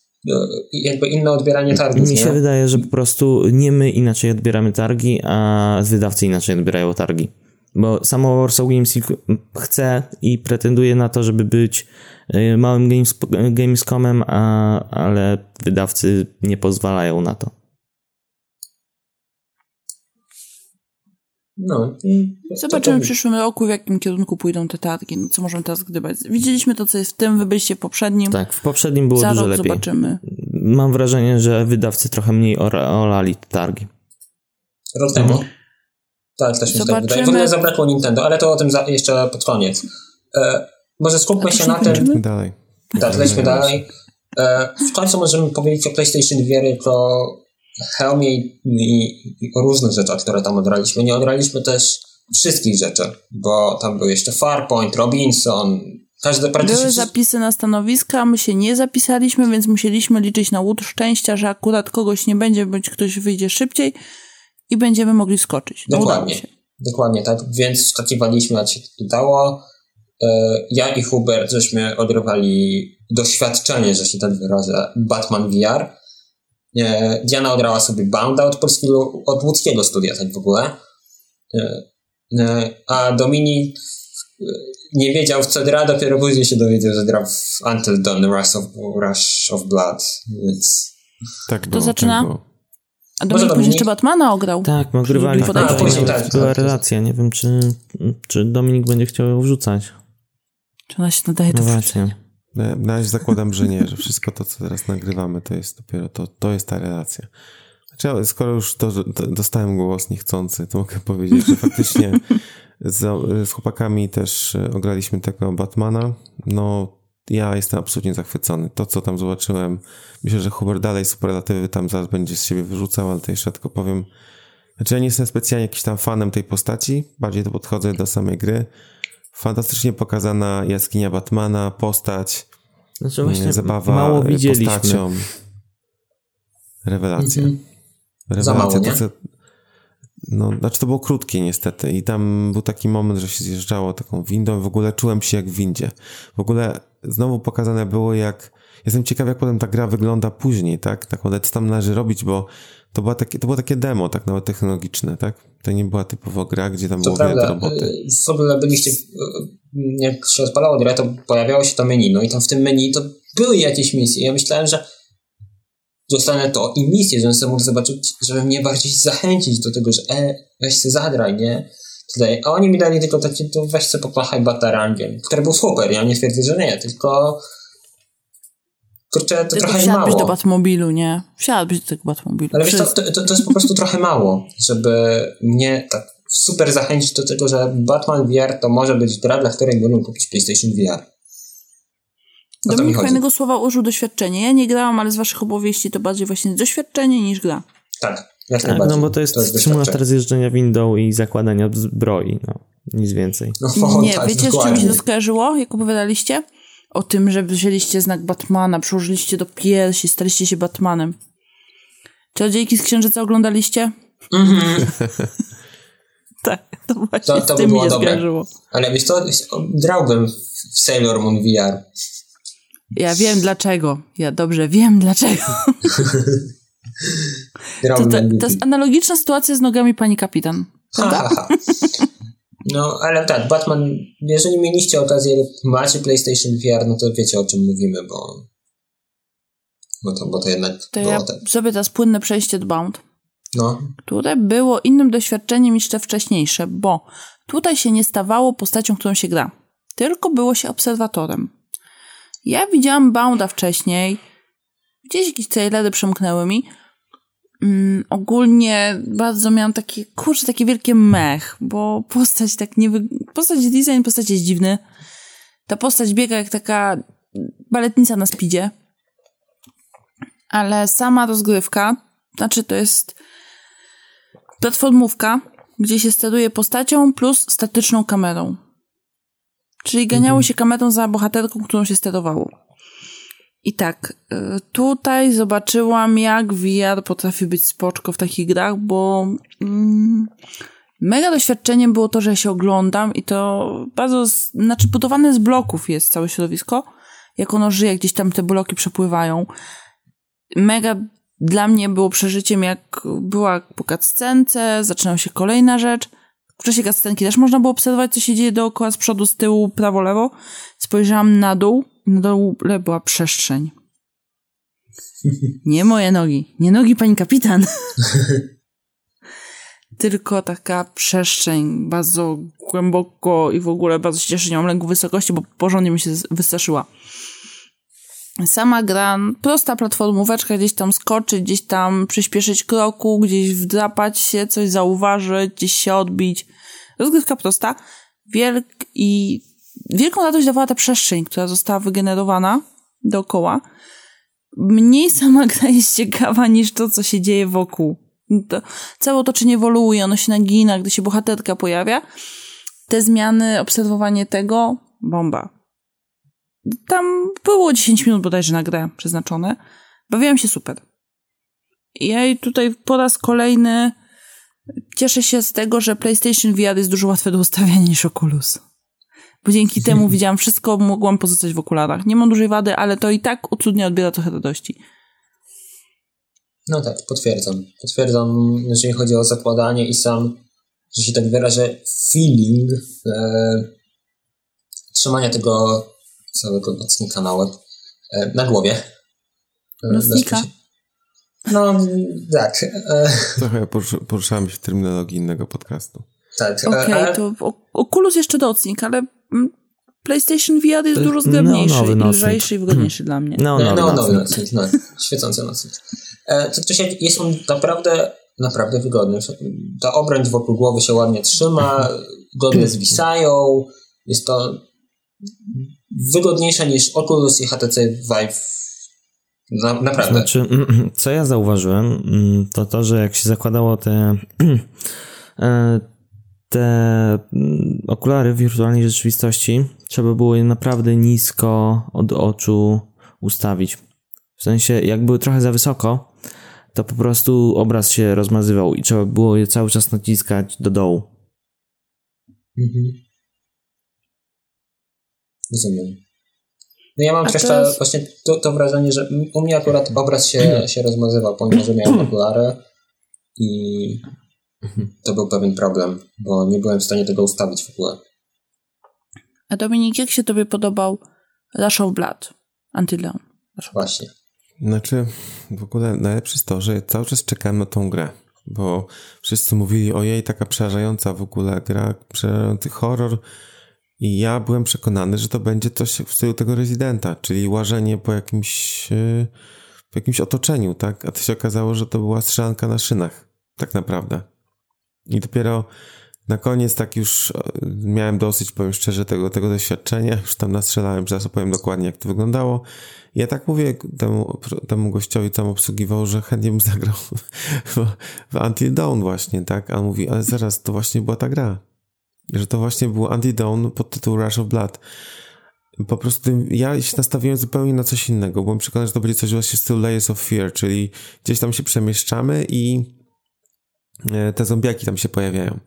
jakby inne odbieranie targów, Mi nie? się wydaje, że po prostu nie my inaczej odbieramy targi, a wydawcy inaczej odbierają targi. Bo samo Warsaw Games chce i pretenduje na to, żeby być y, małym games, Gamescomem, a, ale wydawcy nie pozwalają na to. No, i Zobaczymy w przyszłym roku, w jakim kierunku pójdą te targi. No, co możemy teraz gdybać. Widzieliśmy to, co jest w tym, wy byliście w poprzednim. Tak, w poprzednim było Za dużo rok lepiej. zobaczymy. Mam wrażenie, że wydawcy trochę mniej olali te targi. Rok temu. Tak, też mi się tak Zobaczymy. wydaje. W ogóle zabrakło Nintendo, ale to o tym za, jeszcze pod koniec. E, może skupmy się na tym, dalej. Tak, lećmy dalej. E, w końcu możemy powiedzieć o PlayStation Viery, o Helmie i, i, i o różnych rzeczach, które tam odraliśmy. Nie odraliśmy też wszystkich rzeczy, bo tam był jeszcze Farpoint, Robinson, każde praktycznie... Były zapisy na stanowiska, my się nie zapisaliśmy, więc musieliśmy liczyć na łód szczęścia, że akurat kogoś nie będzie, bądź ktoś wyjdzie szybciej i będziemy mogli skoczyć. Dokładnie. Dokładnie tak, więc skakiwaliśmy jak się to dało. E, Ja i Hubert żeśmy odrywali doświadczenie, że się tak wyrażę, Batman VR. E, Diana odrała sobie Bounda od polskiego, od łódzkiego studia tak w ogóle. E, e, A Dominik nie wiedział w co gra, dopiero później się dowiedział, że gra w Until Dawn Rush of, Rush of Blood, więc... Tak było, zaczyna? Tak było. A Dominik Dominik- później jeszcze Batmana ograł. Tak, ogrywali. A, później tak, była tak. relacja. Nie wiem, czy, czy Dominik będzie chciał ją wrzucać. Czy ona się nadaje do No wrzucenia? właśnie. Na, na razie zakładam, że nie, że wszystko to, co teraz nagrywamy, to jest dopiero to, to jest ta relacja. Znaczy, skoro już to, to dostałem głos niechcący, to mogę powiedzieć, że faktycznie z, z chłopakami też e, ograliśmy tego Batmana. No, ja jestem absolutnie zachwycony. To, co tam zobaczyłem, myślę, że Hubert dalej superlatywy tam zaraz będzie z siebie wyrzucał, ale to jeszcze tylko powiem. Znaczy, ja nie jestem specjalnie jakiś tam fanem tej postaci, bardziej to podchodzę do samej gry. Fantastycznie pokazana jaskinia Batmana, postać, Znaczy właśnie zabawa mało e, widzieliśmy. postacią. Rewelacja. Mhm. Rewelacja. Za mało, to, nie? co... no, znaczy to było krótkie niestety i tam był taki moment, że się zjeżdżało taką windą i w ogóle czułem się jak w windzie. W ogóle znowu pokazane było jak, jestem ciekaw jak potem ta gra wygląda później, tak? Tak naprawdę co tam należy robić, bo to, była takie, to było takie demo, tak nawet technologiczne, tak? To nie była typowo gra, gdzie tam To było wiele roboty. y, ogóle byliście, y, jak się odpalało grę, to pojawiało się to menu, no i tam w tym menu to były jakieś misje. Ja myślałem, że dostanę to i misję, żebym sobie mógł zobaczyć, żeby mnie bardziej zachęcić do tego, że e, weź se zadraj, nie? Tutaj. A oni mi dali tylko takie, to weź se popachaj batarangiem, który był super, ja nie twierdzę, że nie, tylko kurczę, to Tylko trochę wsiadłbyś mało. do Batmobilu, nie? Wsiadłbyś do tego Batmobilu. Ale wiesz, to, to, to, to jest po prostu trochę mało, żeby mnie tak super zachęcić do tego, że Batman VR to może być gra, dla której mógłbym kupić PlayStation VR. O to mi Dominik fajnego słowa użył doświadczenie. Ja nie grałam, ale z waszych opowieści to bardziej właśnie doświadczenie niż gra. Tak, jak Tak, no bo to jest, doświadczenie. symulator zjeżdżenia windą i zakładania zbroi, no. Nic więcej. No, nie, tak, wiecie z czym dokładnie. mi się to skojarzyło, jak opowiadaliście? O tym, że wzięliście znak Batmana, przyłożyliście do piersi, staliście się Batmanem. Czarodziejki z Księżyca oglądaliście? Mhm. Tak, to właśnie To- to z by tym mi było dobre. Ale wiesz co, grałbym w Sailor Moon VR. Ja wiem dlaczego. Ja dobrze wiem dlaczego. To, to, to jest analogiczna sytuacja z nogami pani kapitan. Ha, ha, ha. No, ale tak, Batman, jeżeli mieliście okazję lub macie PlayStation VR, no to wiecie o czym mówimy, bo bo to, bo to jednak To było ja tak. teraz płynne przejście do Bound. No, które było innym doświadczeniem niż te wcześniejsze, bo tutaj się nie stawało postacią, którą się gra, tylko było się obserwatorem. Ja widziałam Bounda wcześniej, gdzieś jakieś trailery przemknęły mi. Mm, ogólnie bardzo miałam takie, kurczę, takie wielkie mech, bo postać tak nie wy... Postać, design postaci jest dziwny. Ta postać biega jak taka baletnica na speedzie. Ale sama rozgrywka, znaczy to jest platformówka, gdzie się steruje postacią plus statyczną kamerą. Czyli ganiało się kamerą za bohaterką, którą się sterowało. I tak, y, tutaj zobaczyłam, jak VR potrafi być spoczko w takich grach, bo mm, mega doświadczeniem było to, że się oglądam i to bardzo, znaczy budowane z bloków jest całe środowisko, jak ono żyje, gdzieś tam te bloki przepływają. Mega dla mnie było przeżyciem, jak była po cutscence, zaczynała się kolejna rzecz. W czasie cutscenki też można było obserwować, co się dzieje dookoła, z przodu, z tyłu, prawo, lewo. Spojrzałam na dół, na dole była przestrzeń. Nie moje nogi, nie nogi pani kapitan. Tylko taka przestrzeń, bardzo głęboko i w ogóle bardzo się cieszę, nie mam lęku wysokości, bo porządnie mi się wystraszyła. Sama gra, prosta platformóweczka, gdzieś tam skoczyć, gdzieś tam przyspieszyć kroku, gdzieś wdrapać się, coś zauważyć, gdzieś się odbić. Rozgrywka prosta. Wielk i wielką radość dawała ta przestrzeń, która została wygenerowana dookoła. Mniej sama gra jest ciekawa niż to, co się dzieje wokół. To, całe otoczenie ewoluuje, ono się nagina, gdy się bohaterka pojawia. Te zmiany, obserwowanie tego, bomba. Tam było 10 minut bodajże na grę przeznaczone. Bawiłam się super. Ja i tutaj po raz kolejny cieszę się z tego, że PlayStation VR jest dużo łatwe do ustawiania niż Oculus. Bo dzięki temu widziałam wszystko, mogłam pozostać w okularach. Nie mam dużej wady, ale to i tak utrudnia, odbiera trochę radości. no tak, potwierdzam. Potwierdzam, jeżeli chodzi o zakładanie i sam, że się tak wyrażę, feeling e, trzymania tego całego nocnika na łeb, e, na głowie. E, Nocnika? No, tak. E, Trochę poruszałem się w terminologii innego podcastu. tak. e, Okej, ale- to o- Oculus jeszcze docnik, ale PlayStation VR jest To dużo jest zgrabniejszy, i nocnik. lżejszy i wygodniejszy dla mnie. No, No, no, no, no, no, nocnik, no, świecący nocnik. E, jest on naprawdę, naprawdę wygodny. Ta obręcz wokół głowy się ładnie trzyma, godnie zwisają. Jest to wygodniejsze niż Oculus i HTC Vive. Na, naprawdę. Znaczy, co ja zauważyłem, mm, to to, że jak się zakładało te e, te mm, okulary wirtualnej rzeczywistości, trzeba było je naprawdę nisko od oczu ustawić. W sensie, jak były trochę za wysoko, to po prostu obraz się rozmazywał i trzeba było je cały czas naciskać do dołu. Mhm. Rozumiem. No ja mam też to to, jest- właśnie to, to wrażenie, że u mnie akurat obraz się, się rozmazywał, pomimo że miałem okulary i to był pewien problem, bo nie byłem w stanie tego ustawić w ogóle. A Dominik, jak się tobie podobał Rush of Blood? Dawn. Właśnie. Znaczy, w ogóle najlepsze jest to, że cały czas czekałem na tą grę, bo wszyscy mówili, ojej, taka przerażająca w ogóle gra, przerażający horror i ja byłem przekonany, że to będzie coś w stylu tego Residenta, czyli łażenie po jakimś, e, po jakimś otoczeniu, tak? A to się okazało, że to była strzelanka na szynach, tak naprawdę. I dopiero na koniec tak już e, miałem dosyć, powiem szczerze, tego, tego doświadczenia. Już tam nastrzelałem, zaraz opowiem dokładnie, jak to wyglądało. Ja tak mówię temu, temu gościowi, tam obsługiwał, że chętnie bym zagrał w, w Until Dawn właśnie, tak? A on mówi, ale zaraz, to właśnie była ta gra. Że to właśnie było Until Dawn pod tytuł Rush of Blood. Po prostu ja się nastawiłem zupełnie na coś innego. Byłem przekonany, że to będzie coś właśnie w stylu Layers of Fear, czyli gdzieś tam się przemieszczamy i te zombiaki tam się pojawiają.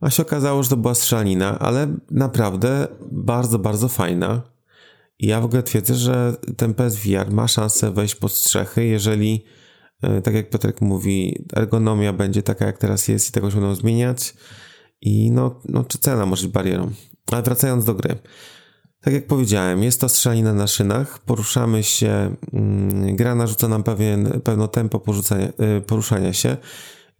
A się okazało, że to była strzelanina, ale naprawdę bardzo, bardzo fajna. I ja w ogóle twierdzę, że ten PSVR ma szansę wejść pod strzechy, jeżeli, e, tak jak Piotrek mówi, ergonomia będzie taka, jak teraz jest i tego się będą zmieniać. I no, no czy cena może być barierą. Ale wracając do gry. Tak jak powiedziałem, jest to strzelanina na szynach, poruszamy się, mm, gra narzuca nam pewien, pewne tempo y, poruszania się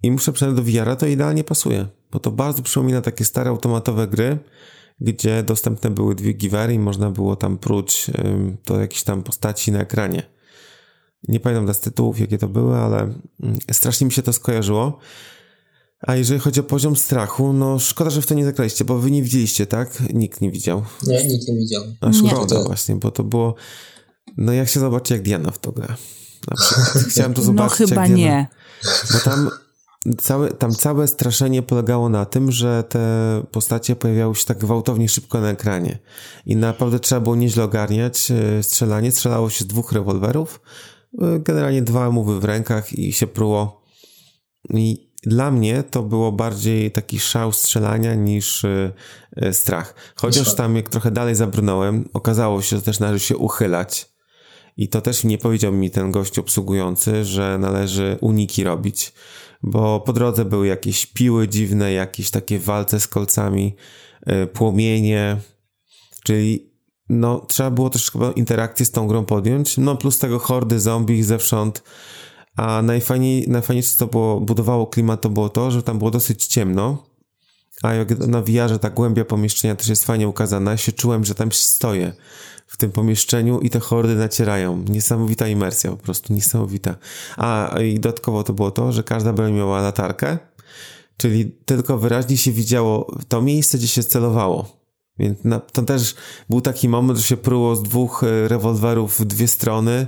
i muszę przyznać do VR-a to idealnie pasuje, bo to bardzo przypomina takie stare automatowe gry, gdzie dostępne były dwie givery i można było tam pruć do jakichś tam postaci na ekranie. Nie pamiętam z tytułów, jakie to były, ale mm, strasznie mi się to skojarzyło. A jeżeli chodzi o poziom strachu, no szkoda, że w to nie zagraliście, bo wy nie widzieliście, tak? Nikt nie widział. Nie, nikt nie widział. A Nie. szkoda To- właśnie, bo to było... No jak się zobaczy, jak Diana w to gra. Chciałem to No zobaczyć, chyba jak Diana... nie. Bo tam tam całe straszenie polegało na tym, że te postacie pojawiały się tak gwałtownie szybko na ekranie. I naprawdę trzeba było nieźle ogarniać e, strzelanie. Strzelało się z dwóch rewolwerów. e, Generalnie dwa mowy w rękach i się pruło. I dla mnie to było bardziej taki szał strzelania niż e, strach. Chociaż tam jak trochę dalej zabrnąłem, okazało się, że też należy się uchylać. I to też nie powiedział mi ten gość obsługujący, że należy uniki robić, bo po drodze były jakieś piły dziwne, jakieś takie walce z kolcami, y, płomienie, czyli no trzeba było też chyba interakcję z tą grą podjąć, no plus tego hordy zombie zewsząd, a najfajniej, najfajniejsze co było, budowało klimat to było to, że tam było dosyć ciemno, a jak na VR-ze ta głębia pomieszczenia też jest fajnie ukazana, ja się czułem, że tam stoję w tym pomieszczeniu i te hordy nacierają. Niesamowita imersja po prostu, niesamowita. A i dodatkowo to było to, że każda broń miała latarkę, czyli tylko wyraźnie się widziało to miejsce, gdzie się celowało. Więc na, to też był taki moment, że się pruło z dwóch e, rewolwerów w dwie strony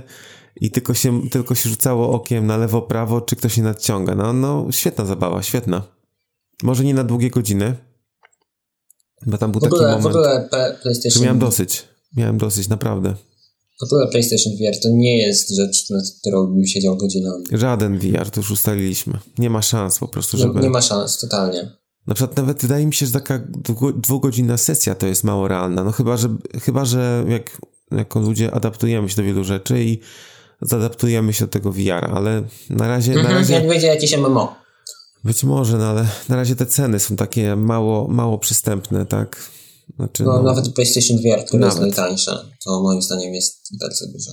i tylko się, tylko się rzucało okiem na lewo, prawo, czy ktoś się nadciąga. No, no, świetna zabawa, świetna. Może nie na długie godziny, bo tam był W taki ogóle, w moment, ogóle P- że miałem dosyć. Miałem dosyć, naprawdę. ogóle PlayStation VR to nie jest rzecz, nad którą bym siedział godzinami. Żaden VR, to już ustaliliśmy. Nie ma szans po prostu, Nie, żeby... nie ma szans, totalnie. Na przykład nawet wydaje mi się, że taka dwu- dwugodzinna sesja to jest mało realna. No chyba, że, chyba, że jak jako ludzie adaptujemy się do wielu rzeczy i zadaptujemy się do tego VR, ale na razie, na Mhm, razie Jak wyjdzie jakieś MMO. być może, no ale na razie te ceny są takie mało, mało przystępne, tak? Znaczy, No, no, nawet PlayStation VR, które jest Nawet. najtańsze, to moim zdaniem jest bardzo dużo.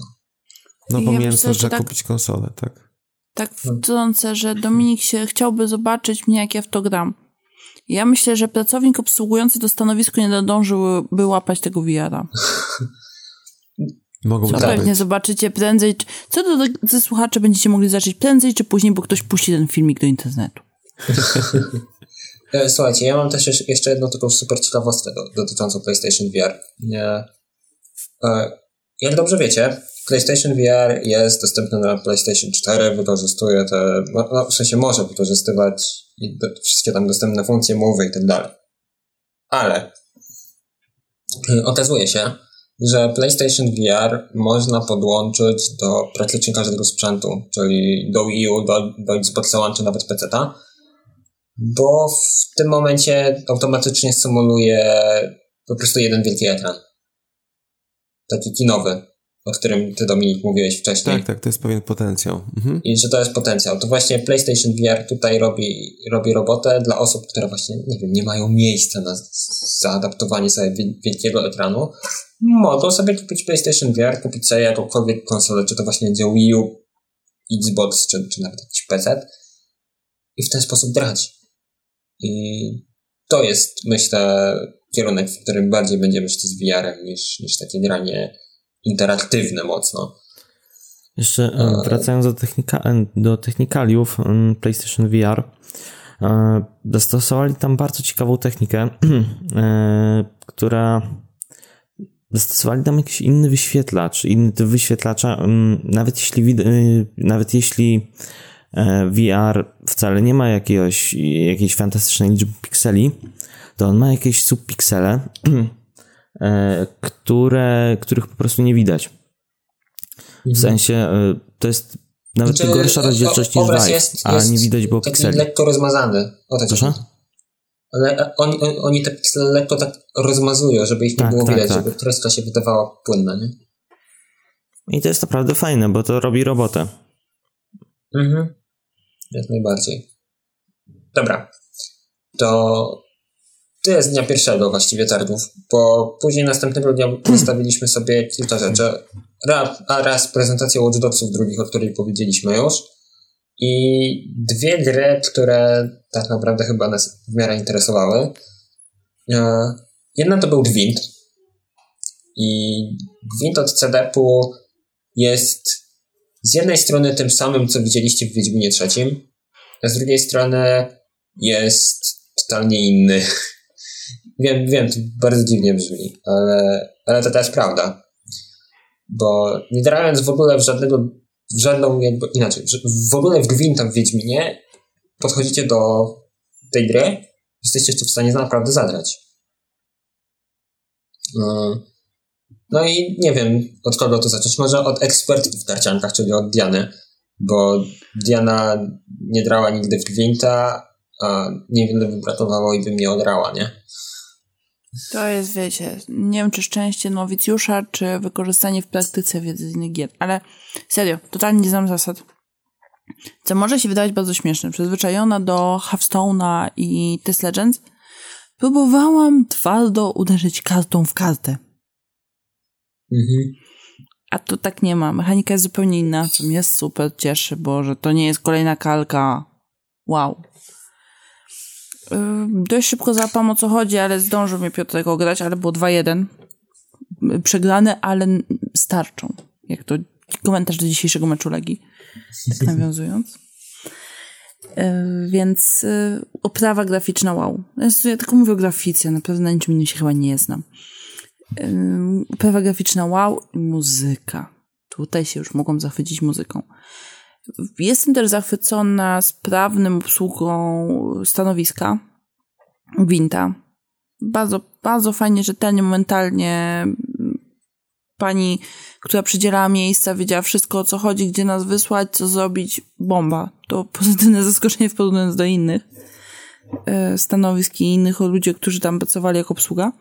no Ja pomijając myślę, że tak- kupić konsolę, tak? Tak wtrącę, że Dominik się chciałby zobaczyć mnie, jak ja w to gram. Ja myślę, że pracownik obsługujący to stanowisko nie nadążyłby łapać tego VR-a. Mogą tak pewnie być. zobaczycie prędzej. Co do ze słuchaczy będziecie mogli zacząć prędzej czy później, bo ktoś puści ten filmik do internetu. E, Słuchajcie, ja mam też jeszcze- jedną taką super ciekawostkę do, dotyczącą PlayStation VR. Nie. E, Jak dobrze wiecie, PlayStation VR jest dostępny na PlayStation 4, wykorzystuje te, no, no, w sensie może wykorzystywać wszystkie tam dostępne funkcje, mowy i tak dalej. Ale e, okazuje się, że PlayStation VR można podłączyć do praktycznie każdego sprzętu, czyli do Wii U, do, do Xbox One czy nawet PC-ta, bo w tym momencie automatycznie symuluje po prostu jeden wielki ekran. Taki kinowy, o którym ty Dominik mówiłeś wcześniej. Tak, tak, to jest pewien potencjał. Mhm. I że to jest potencjał. To właśnie PlayStation VR tutaj robi, robi robotę dla osób, które właśnie, nie wiem, nie mają miejsca na zaadaptowanie sobie wielkiego ekranu. Mogą sobie kupić PlayStation VR, kupić sobie jakąkolwiek konsolę, czy to właśnie będzie Wii U, Xbox, czy, czy nawet jakiś PC i w ten sposób grać. I to jest, myślę, kierunek, w którym bardziej będziemy szli z VR-em niż, niż takie granie interaktywne mocno. Jeszcze e, wracając do, technika, e, do technikaliów PlayStation VR, e, dostosowali tam bardzo ciekawą technikę, która zastosowali tam jakiś inny wyświetlacz, inny typ wyświetlacza, nawet jeśli, nawet jeśli VR wcale nie ma jakiegoś, jakiejś fantastycznej liczby pikseli, to on ma jakieś subpiksele, które, których po prostu nie widać. W mhm. sensie e, to jest nawet znaczy, gorsza rozdzielczość niż Vive, jest, a nie widać było pikseli. lekko rozmazany. O tak Proszę? Ale oni, oni te piksele lekko tak rozmazują, żeby ich nie tak, było tak, widać, tak. żeby kreska się wydawała płynna, nie? I to jest naprawdę fajne, bo to robi robotę. Mhm. Jak najbardziej. Dobra. To to jest dnia pierwszego właściwie targów, bo później następnego dnia wystawiliśmy sobie kilka rzeczy. A raz prezentację Watch Dogsów drugich, o której powiedzieliśmy już. I dwie gry, które tak naprawdę chyba nas w miarę interesowały. E, jedna to był Gwint. I Gwint od CDP-u jest z jednej strony tym samym, co widzieliście w Wiedźminie trzecim, a z drugiej strony jest totalnie inny. wiem, wiem, to bardzo dziwnie brzmi, ale, ale to też prawda. Bo nie grając w ogóle w żadnego, w żadną jakby, inaczej, w ogóle w Gwinta w Wiedźminie podchodzicie do tej gry, jesteście w stanie naprawdę zagrać. No, no i nie wiem, od kogo to zacząć. Może od ekspertów w karciankach, czyli od Diany, bo Diana nie drała nigdy w Gwinta, a niewiele wybrakowało i by mnie odrała, nie? To jest, wiecie, nie wiem czy szczęście nowicjusza, czy wykorzystanie w praktyce wiedzy z innych gier, ale serio, totalnie nie znam zasad. Co może się wydawać bardzo śmieszne. Przyzwyczajona do Hearthstone'a i Test Legends, próbowałam twardo uderzyć kartą w kartę. Mhm. A tu tak nie ma. Mechanika jest zupełnie inna, co mnie super cieszy, bo że to nie jest kolejna kalka. Wow. Dość szybko zapam o co chodzi, ale zdążył mnie Piotr tego grać, ale było 2-1. Przegrany, ale starczą. Jak to komentarz do dzisiejszego meczu Legii. Tak nawiązując. Więc oprawa graficzna wow. Ja tylko mówię o grafice, naprawdę na niczym innym się chyba nie znam. Oprawa graficzna wow i muzyka. Tutaj się już mogłam zachwycić muzyką. Jestem też zachwycona sprawnym obsługą stanowiska Gwinta. Bardzo, bardzo fajnie, rzetelnie, momentalnie pani, która przydzielała miejsca, wiedziała wszystko o co chodzi, gdzie nas wysłać, co zrobić. Bomba. To pozytywne zaskoczenie w porównaniu do innych e, stanowisk i innych ludzi, którzy tam pracowali jako obsługa.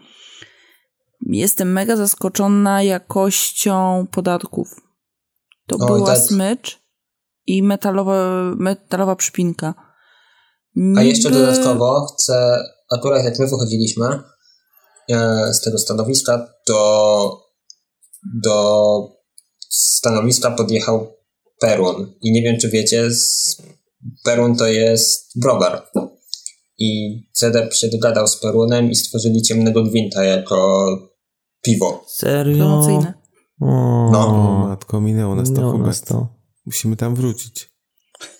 Jestem mega zaskoczona jakością podatków. To była tak. smycz i metalowa, metalowa przypinka. Niby... A jeszcze dodatkowo chcę, akurat jak my wychodziliśmy e, z tego stanowiska, to do stanowiska podjechał Perun. I nie wiem, czy wiecie, Perun to jest browar. I CDEP się dogadał z Perunem i stworzyli ciemnego gwinta jako piwo. Serio? Promocyjne. No. O, matko, minęło nas to chyba. Musimy tam wrócić.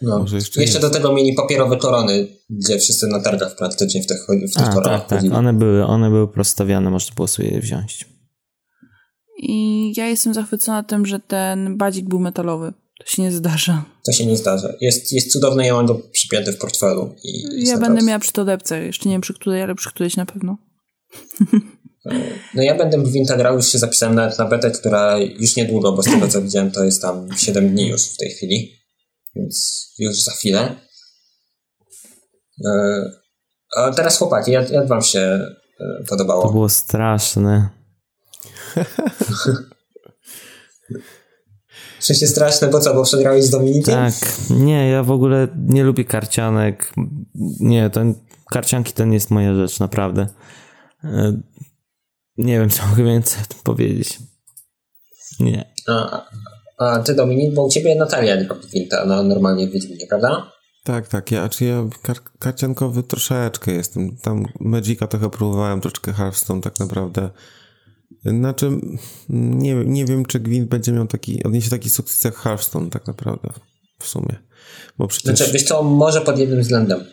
No. Może jeszcze jeszcze do tego mieli papierowe korony, gdzie wszyscy na targach praktycznie w tych, w tych A, koronach tak, tak. One były, one były prostawiane, można było sobie je wziąć. I ja jestem zachwycona tym, że ten badzik był metalowy. To się nie zdarza. To się nie zdarza. Jest, jest cudowny, ja mam go przypięty w portfelu. I, ja będę miała przy todepce. Jeszcze nie wiem przy której, ale przy którejś na pewno. No ja będę w już się zapisałem nawet na betę, która już niedługo, bo z tego co widziałem to jest tam 7 dni już w tej chwili, więc już za chwilę. E, A teraz chłopaki, jak, jak wam się e, To podobało? było straszne. W sensie straszne, bo co, bo przegrałeś z Dominikiem? Tak, nie, ja w ogóle nie lubię karcianek. Nie, ten, karcianki to nie jest moja rzecz, naprawdę. E, Nie wiem, co mogę więcej o tym powiedzieć. Nie. A, a ty Dominik, bo u ciebie Natalia gra w Winta, no normalnie w Wiedźminie, prawda? Tak, tak, ja, czy ja kar karciankowy troszeczkę jestem. Tam Magica trochę próbowałem, troszeczkę Hearthstone tak naprawdę. Znaczy, nie, nie wiem, czy Gwint będzie miał taki, odniesie taki sukces jak Hearthstone tak naprawdę w sumie. Bo przecież... Znaczy, wiesz co, może pod jednym względem.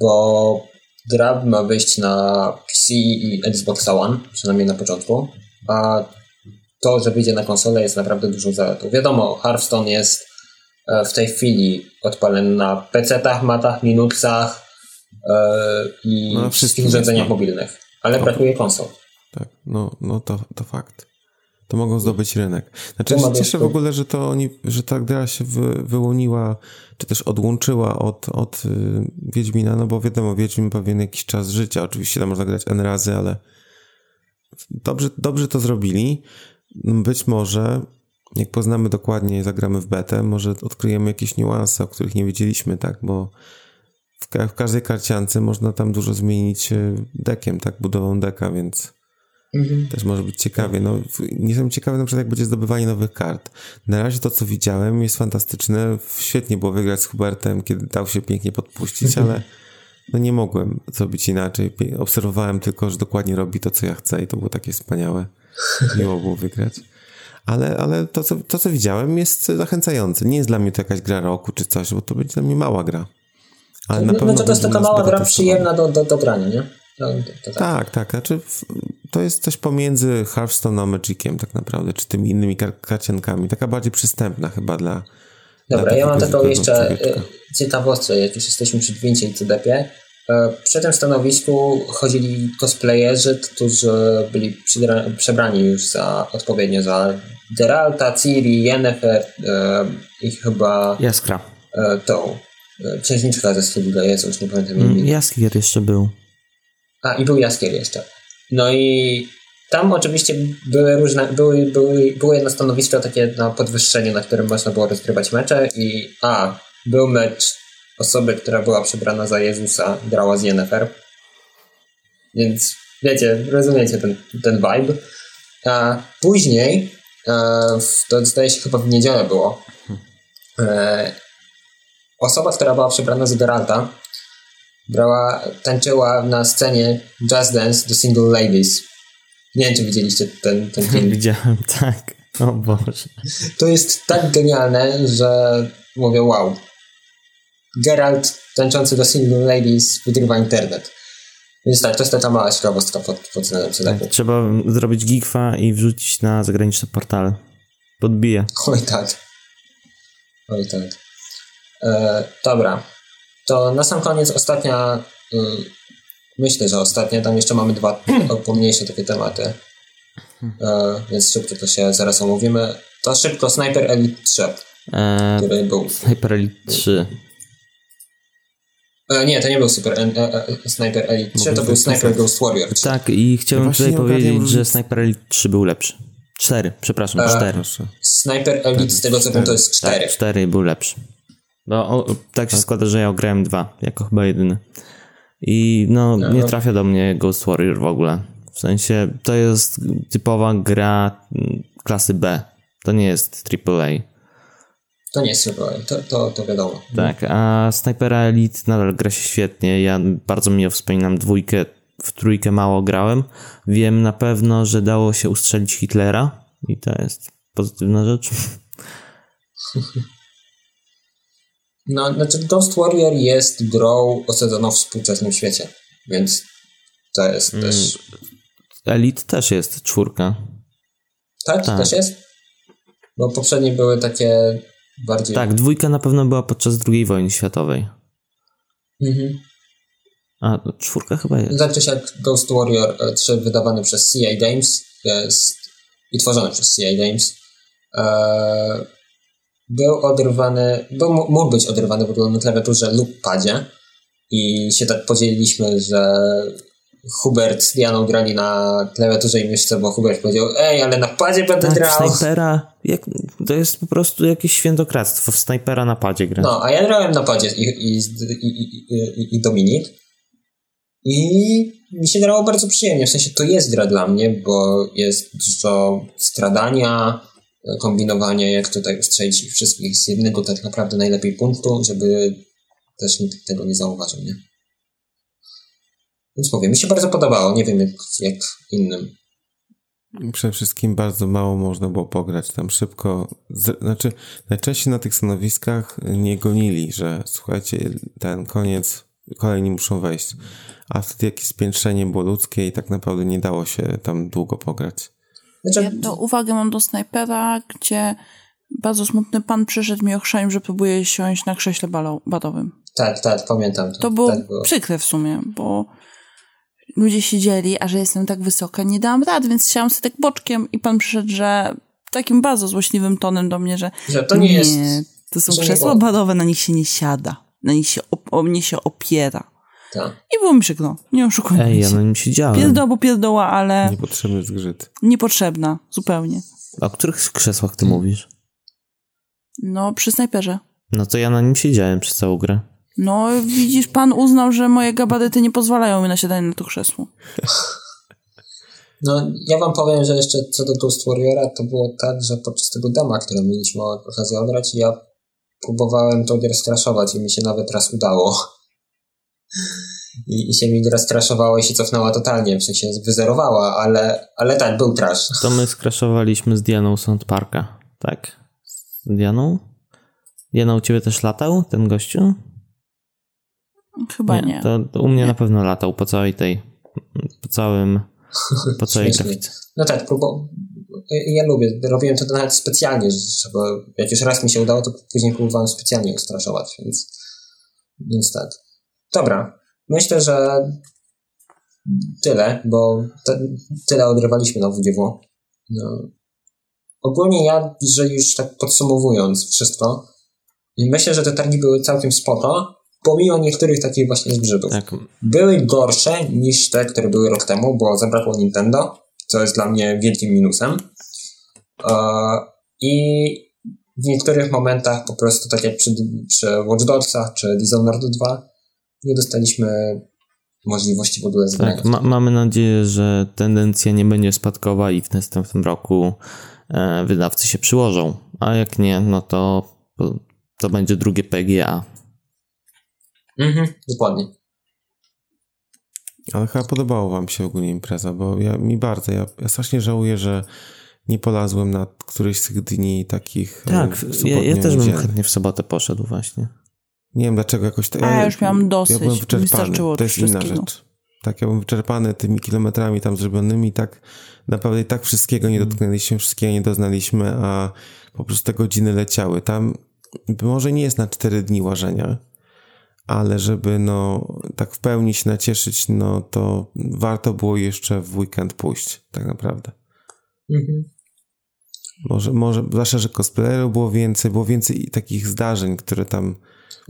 Bo gra ma wyjść na PC i Xbox One, przynajmniej na początku, a to, że wyjdzie na konsolę jest naprawdę dużą zaletą. Wiadomo, Hearthstone jest e, w tej chwili odpalony na PC-tach, matach, Linuxach e, i No, wszystkich urządzeniach no. mobilnych, ale To- brakuje konsol. Tak, no, no to, to fakt. To mogą zdobyć rynek. Znaczy, się cieszę w ogóle, że to oni, że ta gra się wy, wyłoniła, czy też odłączyła od, od y, Wiedźmina, no bo wiadomo, Wiedźmin pewien jakiś czas życia. Oczywiście tam można grać N razy, ale dobrze, dobrze to zrobili. Być może, jak poznamy dokładnie, zagramy w betę, może odkryjemy jakieś niuanse, o których nie wiedzieliśmy, tak, bo w, ka- w każdej karciance można tam dużo zmienić y, dekiem, tak, budową deka, więc też może być ciekawie. No, nie jestem ciekawy na przykład, jak będzie zdobywanie nowych kart. Na razie to, co widziałem, jest fantastyczne. Świetnie było wygrać z Hubertem, kiedy dał się pięknie podpuścić, ale no nie mogłem zrobić inaczej. Obserwowałem tylko, że dokładnie robi to, co ja chcę i to było takie wspaniałe. Miło było wygrać. Ale, ale to, co, to, co widziałem, jest zachęcające. Nie jest dla mnie to jakaś gra roku czy coś, bo to będzie dla mnie mała gra. Ale na No, pewno no to jest taka mała gra przyjemna do, do, do grania, nie? To, to tak. Tak, tak. Znaczy, to jest coś pomiędzy Hearthstone a Magiciem tak naprawdę, czy tymi innymi kar- karciankami. Taka bardziej przystępna chyba dla Dobra, dla ja mam taką jeszcze e, ciekawostkę, jak już jesteśmy przy Gwincie i CDP. E, Przy tym stanowisku chodzili cosplayerzy, którzy byli przebrani już za odpowiednio za Geralta, Ciri, Yennefer e, i chyba Jaskra. e, tą księżniczka ze Stylida, Jezu, już nie pamiętam jej Mm, imienia. Jaskier jeszcze był. A, i był Jaskier jeszcze. No i tam oczywiście były różne, były, były, było jedno stanowisko takie na podwyższenie, na którym można było rozgrywać mecze i a, był mecz osoby, która była przebrana za Jezusa, grała z Yennefer. Więc wiecie, rozumiecie ten, ten vibe. A później, e, w- to zdaje się chyba w niedzielę było, e, osoba, która była przebrana za Geralta, brała, tańczyła na scenie Just Dance do Single Ladies. Nie wiem, czy widzieliście ten, ten film. Widziałem, tak. O Boże. To jest tak genialne, że mówię wow. Geralt tańczący do Single Ladies wygrywa internet. Więc tak, to jest taka mała ciekawostka pod, pod względem CDP. Trzeba zrobić gigfa i wrzucić na zagraniczne portale. Podbije. Oj tak. Oj tak. E, dobra. To na sam koniec ostatnia, mm, myślę, że ostatnia, tam jeszcze mamy dwa pomniejsze takie tematy. E, więc szybko to się zaraz omówimy. To szybko Sniper Elite 3, Eee, który był... Sniper Elite 3. E, nie, to nie był Super e, e, Sniper Elite 3, to był. Sniper Ghost Warrior 3. Tak, i chciałem właśnie tutaj nie ogarniam powiedzieć, że. Sniper Elite 3 był lepszy. 4, przepraszam, 4. Proszę. Sniper Elite, z tego co wiem, to jest 4. Tak, 4 był lepszy. No, o, tak się składa, że ja ograłem 2, jako chyba jedyny. I no, nie trafia do mnie Ghost Warrior w ogóle. W sensie, to jest typowa gra mm, klasy B. To nie jest AAA. To nie jest Super to, to, to wiadomo. Tak, a Snipera Elite nadal gra się świetnie. Ja bardzo miło wspominam dwójkę, w trójkę mało grałem. Wiem na pewno, że dało się ustrzelić Hitlera i to jest pozytywna rzecz. No, znaczy Ghost Warrior jest grą osadzoną w współczesnym świecie, więc to jest Mm. też... Elite też jest czwórka. Tak? tak. Też jest? Bo poprzednie były takie bardziej... Tak, dwójka na pewno była podczas II wojny światowej. Mhm. A, to czwórka chyba jest. Tak czy siak Ghost Warrior e, 3 wydawany przez CI Games jest, i tworzony przez CI Games e, był oderwany, był, mógł być oderwany w ogóle na klawiaturze lub padzie i się tak podzieliliśmy, że Hubert z Dianą grali na klawiaturze i myszce, bo Hubert powiedział, ej, ale na padzie będę Tak, grał. snajpera, jak, to jest po prostu jakieś świętokradztwo, w snajpera na padzie grać. No, a ja grałem na padzie i, i, i, i, Dominik. I mi się grało bardzo przyjemnie, w sensie to jest gra dla mnie, bo jest dużo skradania, kombinowania, jak tutaj ustrzelić ich wszystkich z jednego tak naprawdę najlepiej punktu, żeby też nikt tego nie zauważył, nie? Więc mówię, mi się bardzo podobało, nie wiem jak, jak innym. Przede wszystkim bardzo mało można było pograć tam szybko. Znaczy, najczęściej na tych stanowiskach nie gonili, że słuchajcie, ten koniec, kolejni muszą wejść. A wtedy jakieś spiętrzenie było ludzkie i tak naprawdę nie dało się tam długo pograć. Znaczy, Ja to uwagę mam do snajpera, gdzie bardzo smutny pan przyszedł mi ochrzanił, że próbuje siąść na krześle badowym. Tak, tak, pamiętam. To, To było tak było. przykre w sumie, bo ludzie siedzieli, a że jestem tak wysoka, nie dałam rady, więc siadłam sobie tak boczkiem i pan przyszedł, że takim bardzo złośliwym tonem do mnie, że Że to nie jest- to są nie krzesła badowe, na nich się nie siada, na nich się, op- o mnie się opiera. Tak. I było mi przykro, nie oszukujmy Ej, ja na nim siedziałem. Pierdoła, bo pierdoła, ale Niepotrzebny zgrzyt. niepotrzebna, zupełnie. A o których krzesłach ty mówisz? No, przy snajperze. No to ja na nim siedziałem przez całą grę. No, widzisz, pan uznał, że moje gabaryty nie pozwalają mi na siadanie na to krzesło. No, ja wam powiem, że jeszcze co do Ghost Warriora, to było tak, że podczas tego dema, które mieliśmy okazję odrać, ja próbowałem to grę straszować i mi się nawet raz udało. I, I się mi gra straszowała i się cofnęła totalnie, w sensie wyzerowała, ale, ale tak, był trash. To my skraszowaliśmy z Dianą Sound Parka, tak? Z Dianą? Diana u ciebie też latał, ten gościu? Chyba nie. To, to u mnie na pewno latał po całej tej, po całym, po całej grafice. No tak, próbo... ja lubię, robiłem to nawet specjalnie, żeby jak już raz mi się udało, to później próbowałem specjalnie ustraszować, więc, więc tak. Dobra, myślę, że tyle, bo te, tyle odrywaliśmy na WDW. No. Ogólnie ja, że już tak podsumowując wszystko, myślę, że te targi były całkiem spoko, pomimo niektórych takich właśnie zbrzydów Tak, były gorsze niż te, które były rok temu, bo zabrakło Nintendo, co jest dla mnie wielkim minusem. E, I w niektórych momentach po prostu, tak jak przy, przy Watch Dogsach czy Dishonored 2, nie dostaliśmy możliwości w ogóle zgrania. tak. Ma, mamy nadzieję, że tendencja nie będzie spadkowa i w następnym roku e, wydawcy się przyłożą. A jak nie, no to, to będzie drugie PGA. Mhm, dokładnie. Ale chyba podobało wam się ogólnie impreza, bo ja, mi bardzo, ja, ja strasznie żałuję, że nie polazłem na któryś z tych dni takich e, Tak, ja, ja też bym chętnie w sobotę poszedł właśnie. Nie wiem dlaczego jakoś tak. A, ja już miałam dosyć. Ja byłem wyczerpany. Wystarczyło To jest inna rzecz. Tak, ja byłem wyczerpany tymi kilometrami tam zrobionymi, tak naprawdę i tak wszystkiego nie dotknęliśmy, wszystkiego nie doznaliśmy, a po prostu te godziny leciały. Tam może nie jest na cztery dni łażenia, ale żeby no tak w pełni się nacieszyć, no to warto było jeszcze w weekend pójść, tak naprawdę. Mhm. Może, może, zwłaszcza, że cosplayerów było więcej, było więcej takich zdarzeń, które tam...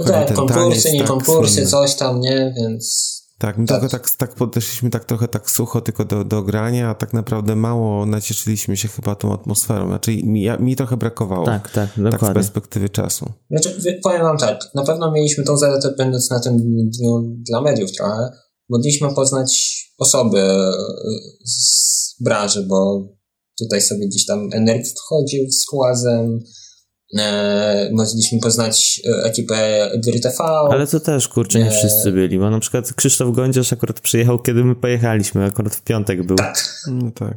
No tak, konkursy, nie tak, konkursy, słynny. coś tam, nie? Więc Tak, my Tak. tylko tak, tak podeszliśmy tak trochę tak sucho tylko do, do grania, a tak naprawdę mało nacieszyliśmy się chyba tą atmosferą. Znaczy mi, ja, mi trochę brakowało. Tak, tak, Tak z dokładnie. perspektywy czasu. Znaczy, powiem wam tak, na pewno mieliśmy tą zaletę będąc na tym dniu dla mediów trochę. Mogliśmy poznać osoby e, z branży, bo tutaj sobie gdzieś tam Energy chodził z Kłazem, mogliśmy poznać e, ekipę Gry TV. Ale to też, kurczę, nie Nie. wszyscy byli, bo na przykład Krzysztof Gądziarz akurat przyjechał, kiedy my pojechaliśmy, akurat w piątek był. Tak, No tak.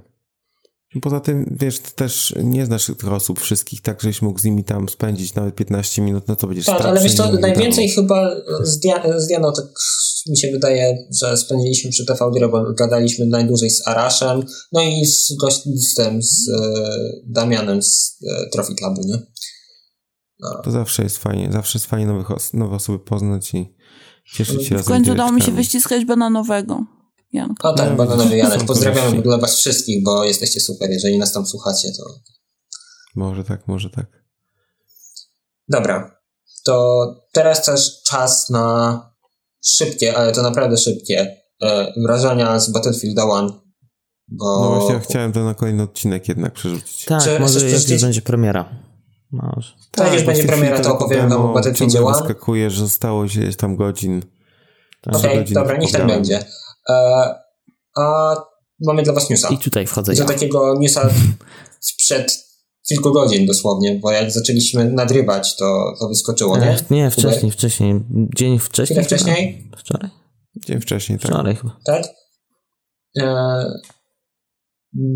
Poza tym, wiesz, ty też nie znasz tych osób wszystkich, tak żeś mógł z nimi tam spędzić nawet 15 minut, no to będziesz tak, ale wiesz co, najwięcej udało. chyba z, Dia- z Dianą, tak mi się wydaje, że spędziliśmy przy TV bo gadaliśmy najdłużej z Araszem, no i z, gość, z z e, Damianem z e, Trophy Clubu, nie? To zawsze jest fajnie, zawsze jest fajnie nowych os- nowe osoby poznać i, cieszyć się W razem końcu udało mi się wyściskać bananowego. Janka. O tak, No, bardzo nowy są Janek. Pozdrawiamy gości. w ogóle was wszystkich, bo jesteście super. Jeżeli nas tam słuchacie, to... Może tak, może tak. Dobra. To teraz też czas na szybkie, ale to naprawdę szybkie e, wrażenia z Battlefield 1. Bo... No właśnie, ja chciałem to na kolejny odcinek jednak przerzucić. Tak, Czy może jak będzie premiera. Może. Tak, jak już bo będzie premiera, to opowiem wam o demo Battlefield ciągle 1. wyskakuje, że zostało się tam godzin. Tak. Okej, godzin dobra, niech tak będzie. E, a mamy dla was newsa. I tutaj wchodzę to ja. takiego newsa sprzed kilku godzin dosłownie, bo jak zaczęliśmy nagrywać, to, to wyskoczyło, nie? E, Nie, wcześniej, wcześniej. Dzień wcześniej. Chyba? wcześniej? Wczoraj? Dzień wcześniej, tak. Wczoraj chyba. Tak? E,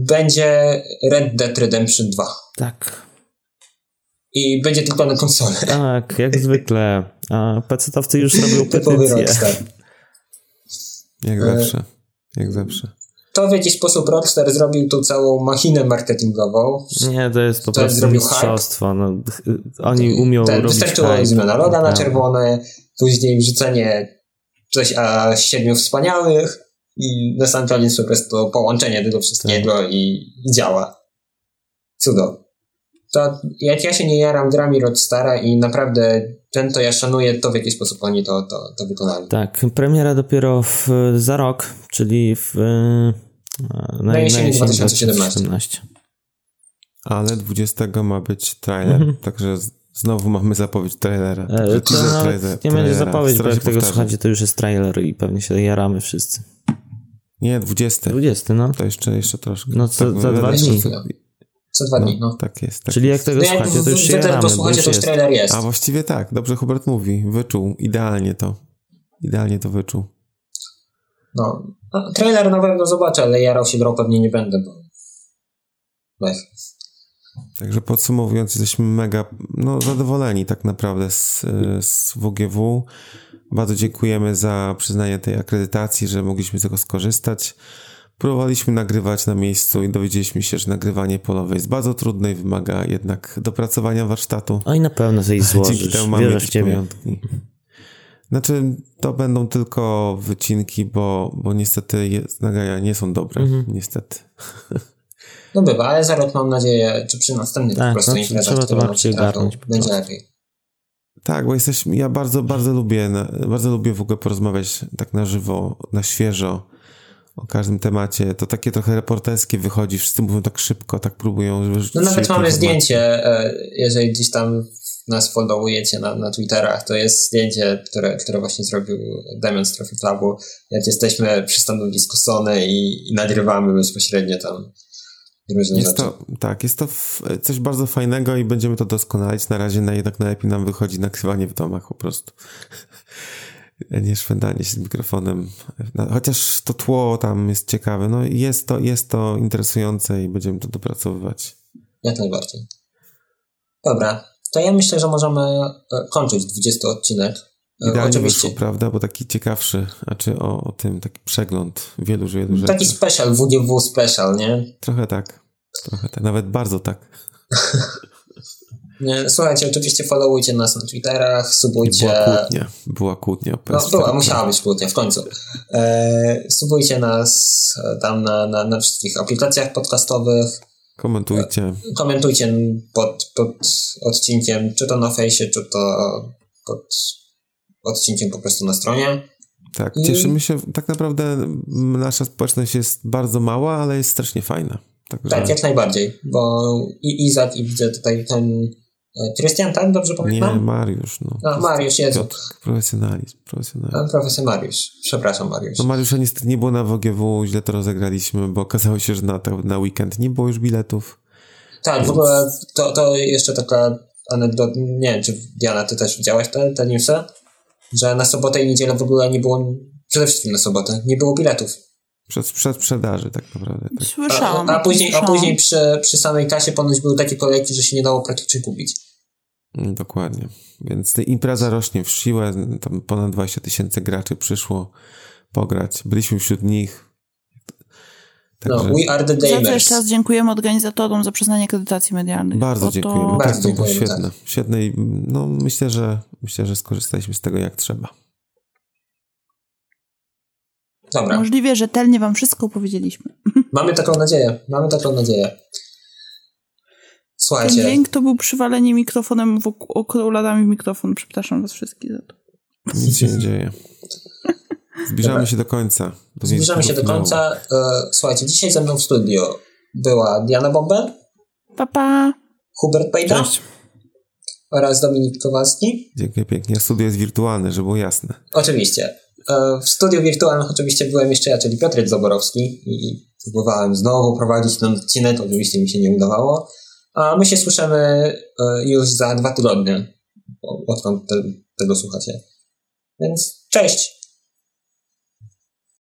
będzie Red Dead Redemption 2. Tak. I będzie tylko na konsolę. Tak, jak zwykle. A pecetowcy już robią. Rockstar. Jak E, zawsze. Jak zawsze. To w jakiś sposób Rockstar zrobił tą całą machinę marketingową. Nie, to jest po To prostu zrobił mistrzostwo. No, oni umią Ten, robić wystarczyło zmiana loga na Naprawdę. czerwone, później wrzucenie coś a siedmiu wspaniałych i na sam koniec po prostu połączenie tego wszystkiego Tak. i, i działa. Cudo. To jak ja się nie jaram grami Rockstara i naprawdę ten to ja szanuję to w jaki sposób oni to, to, to wykonali. Tak, premiera dopiero w, za rok, czyli w e, na, jesieni 2017. 2017. Ale 20 ma być trailer, Mhm. także znowu mamy zapowiedź trailera. E, Także To nawet trailer- nie będzie trailera. zapowiedź, bo jak tego słuchacie, to już jest trailer i pewnie się jaramy wszyscy. Nie, 20. 20, no. To jeszcze, jeszcze troszkę. No, co- za no, dwa dni. chwilę. Co dwa dni, no. Tak jest. Tak Czyli jak tego No słuchacie, to już się jaramy, bo słuchacie, to już jest. trailer jest. A właściwie tak, dobrze Hubert mówi. Wyczuł, idealnie to. Idealnie to wyczuł. No. A, trailer na pewno zobaczę, ale jarał się grą pewnie nie będę, bo... Także podsumowując, jesteśmy mega no, zadowoleni tak naprawdę z, z WGW. Bardzo dziękujemy za przyznanie tej akredytacji, że mogliśmy z tego skorzystać. Próbowaliśmy nagrywać na miejscu i dowiedzieliśmy się, że nagrywanie polowe jest bardzo trudne i wymaga jednak dopracowania warsztatu. Oj, na pewno coś Dzięki złożysz. temu mamy jakieś ciebie. pamiątki. Znaczy, to będą tylko wycinki, bo, bo niestety jest, nagrania nie są dobre. Mhm. Niestety. No bywa, ale za rok mam nadzieję, czy przy następnych Tak, po prostu no, imprezach, trzeba to bardziej po będzie lepiej. Tak, bo jesteśmy, ja bardzo, bardzo lubię, bardzo lubię w ogóle porozmawiać tak na żywo, na świeżo o każdym temacie. To takie trochę reporterskie wychodzi, wszyscy mówią tak szybko, tak próbują, No nawet mamy zdjęcie, e, jeżeli gdzieś tam nas followujecie na, na Twitterach, to jest zdjęcie, które, które właśnie zrobił Damian z Trophy Clubu, jak jesteśmy przy stanowisku Sony i, i nagrywamy bezpośrednio tam różne Jest rzeczy. to, tak, jest to coś bardzo fajnego i będziemy to doskonalić. Na razie na, jednak najlepiej nam wychodzi nagrywanie w domach po prostu. A nie szwendanie się z mikrofonem. Chociaż to tło tam jest ciekawe. No jest to, jest to interesujące i będziemy to dopracowywać. Jak najbardziej. Dobra, to ja myślę, że możemy e, kończyć 20 odcinek. E, Idealnie Oczywiście wyszło, prawda? Bo taki ciekawszy, a czy o, o tym, taki przegląd wielu, wielu rzeczy. taki special, WGW special, nie? Trochę tak. Trochę tak. Nawet bardzo tak. Słuchajcie, oczywiście followujcie nas na Twitterach, subujcie. była kłótnia. Była kłótnia. No PS4. była, musiała być kłótnia w końcu. E, subujcie nas e, tam na, na, na wszystkich aplikacjach podcastowych. Komentujcie. Komentujcie pod, pod odcinkiem, czy to na fejsie, czy to pod odcinkiem po prostu na stronie. Tak, I- cieszymy się. Tak naprawdę nasza społeczność jest bardzo mała, ale jest strasznie fajna. Także Tak, jak najbardziej, bo i Izak, i widzę tutaj ten Krystian, tak? Dobrze nie, pamiętam? Mariusz. No. A, Mariusz, Jezu. Piotr, profesjonalizm, profesjonalizm. A, Profesor Mariusz. Przepraszam, Mariusz. No Mariusza niestety nie było na WGW, źle to rozegraliśmy, bo okazało się, że na, na weekend nie było już biletów. Tak, w ogóle to, to jeszcze taka anegdota, nie wiem, czy Diana, ty też widziałaś te, te newsy? Że na sobotę i niedzielę w ogóle nie było, przede wszystkim na sobotę, nie było biletów. Przed, przed sprzedaży tak naprawdę. Tak. A, Słyszałam. a później, a później przy, przy samej kasie ponoć były takie kolejki, że się nie dało praktycznie kupić. Dokładnie. Więc ta impreza rośnie w siłę. Tam ponad 20 tysięcy graczy przyszło pograć. Byliśmy wśród nich. No, Także we are the Za gamers. jeszcze raz dziękujemy organizatorom za przyznanie akredytacji medialnych. bardzo to- dziękujemy. Bardzo tak, to było dziękujemy, świetne. Świetne i no, myślę, że myślę, że skorzystaliśmy z tego jak trzeba. Dobra, Możliwie rzetelnie wam wszystko opowiedzieliśmy. mamy taką nadzieję, mamy taką nadzieję. Ten Słuchajcie, dźwięk to był przywalenie mikrofonem wokół, okuladami w mikrofon. Przepraszam was wszystkich za to. Nic się nie dzieje. Zbliżamy się do końca. Do zbliżamy się do końca. E, Słuchajcie, dzisiaj ze mną w studio była Diana Bomber, Pa, pa! Hubert Pejda Cześć. oraz Dominik Kowalski. Dziękuję pięknie. Studio jest wirtualne, żeby było jasne. Oczywiście. E, W studiu wirtualnym oczywiście byłem jeszcze ja, czyli Piotrek Zaborowski i próbowałem znowu prowadzić ten odcinek, oczywiście mi się nie udawało. A my się słyszymy e, już za dwa tygodnie, odkąd te, tego słuchacie. Więc cześć!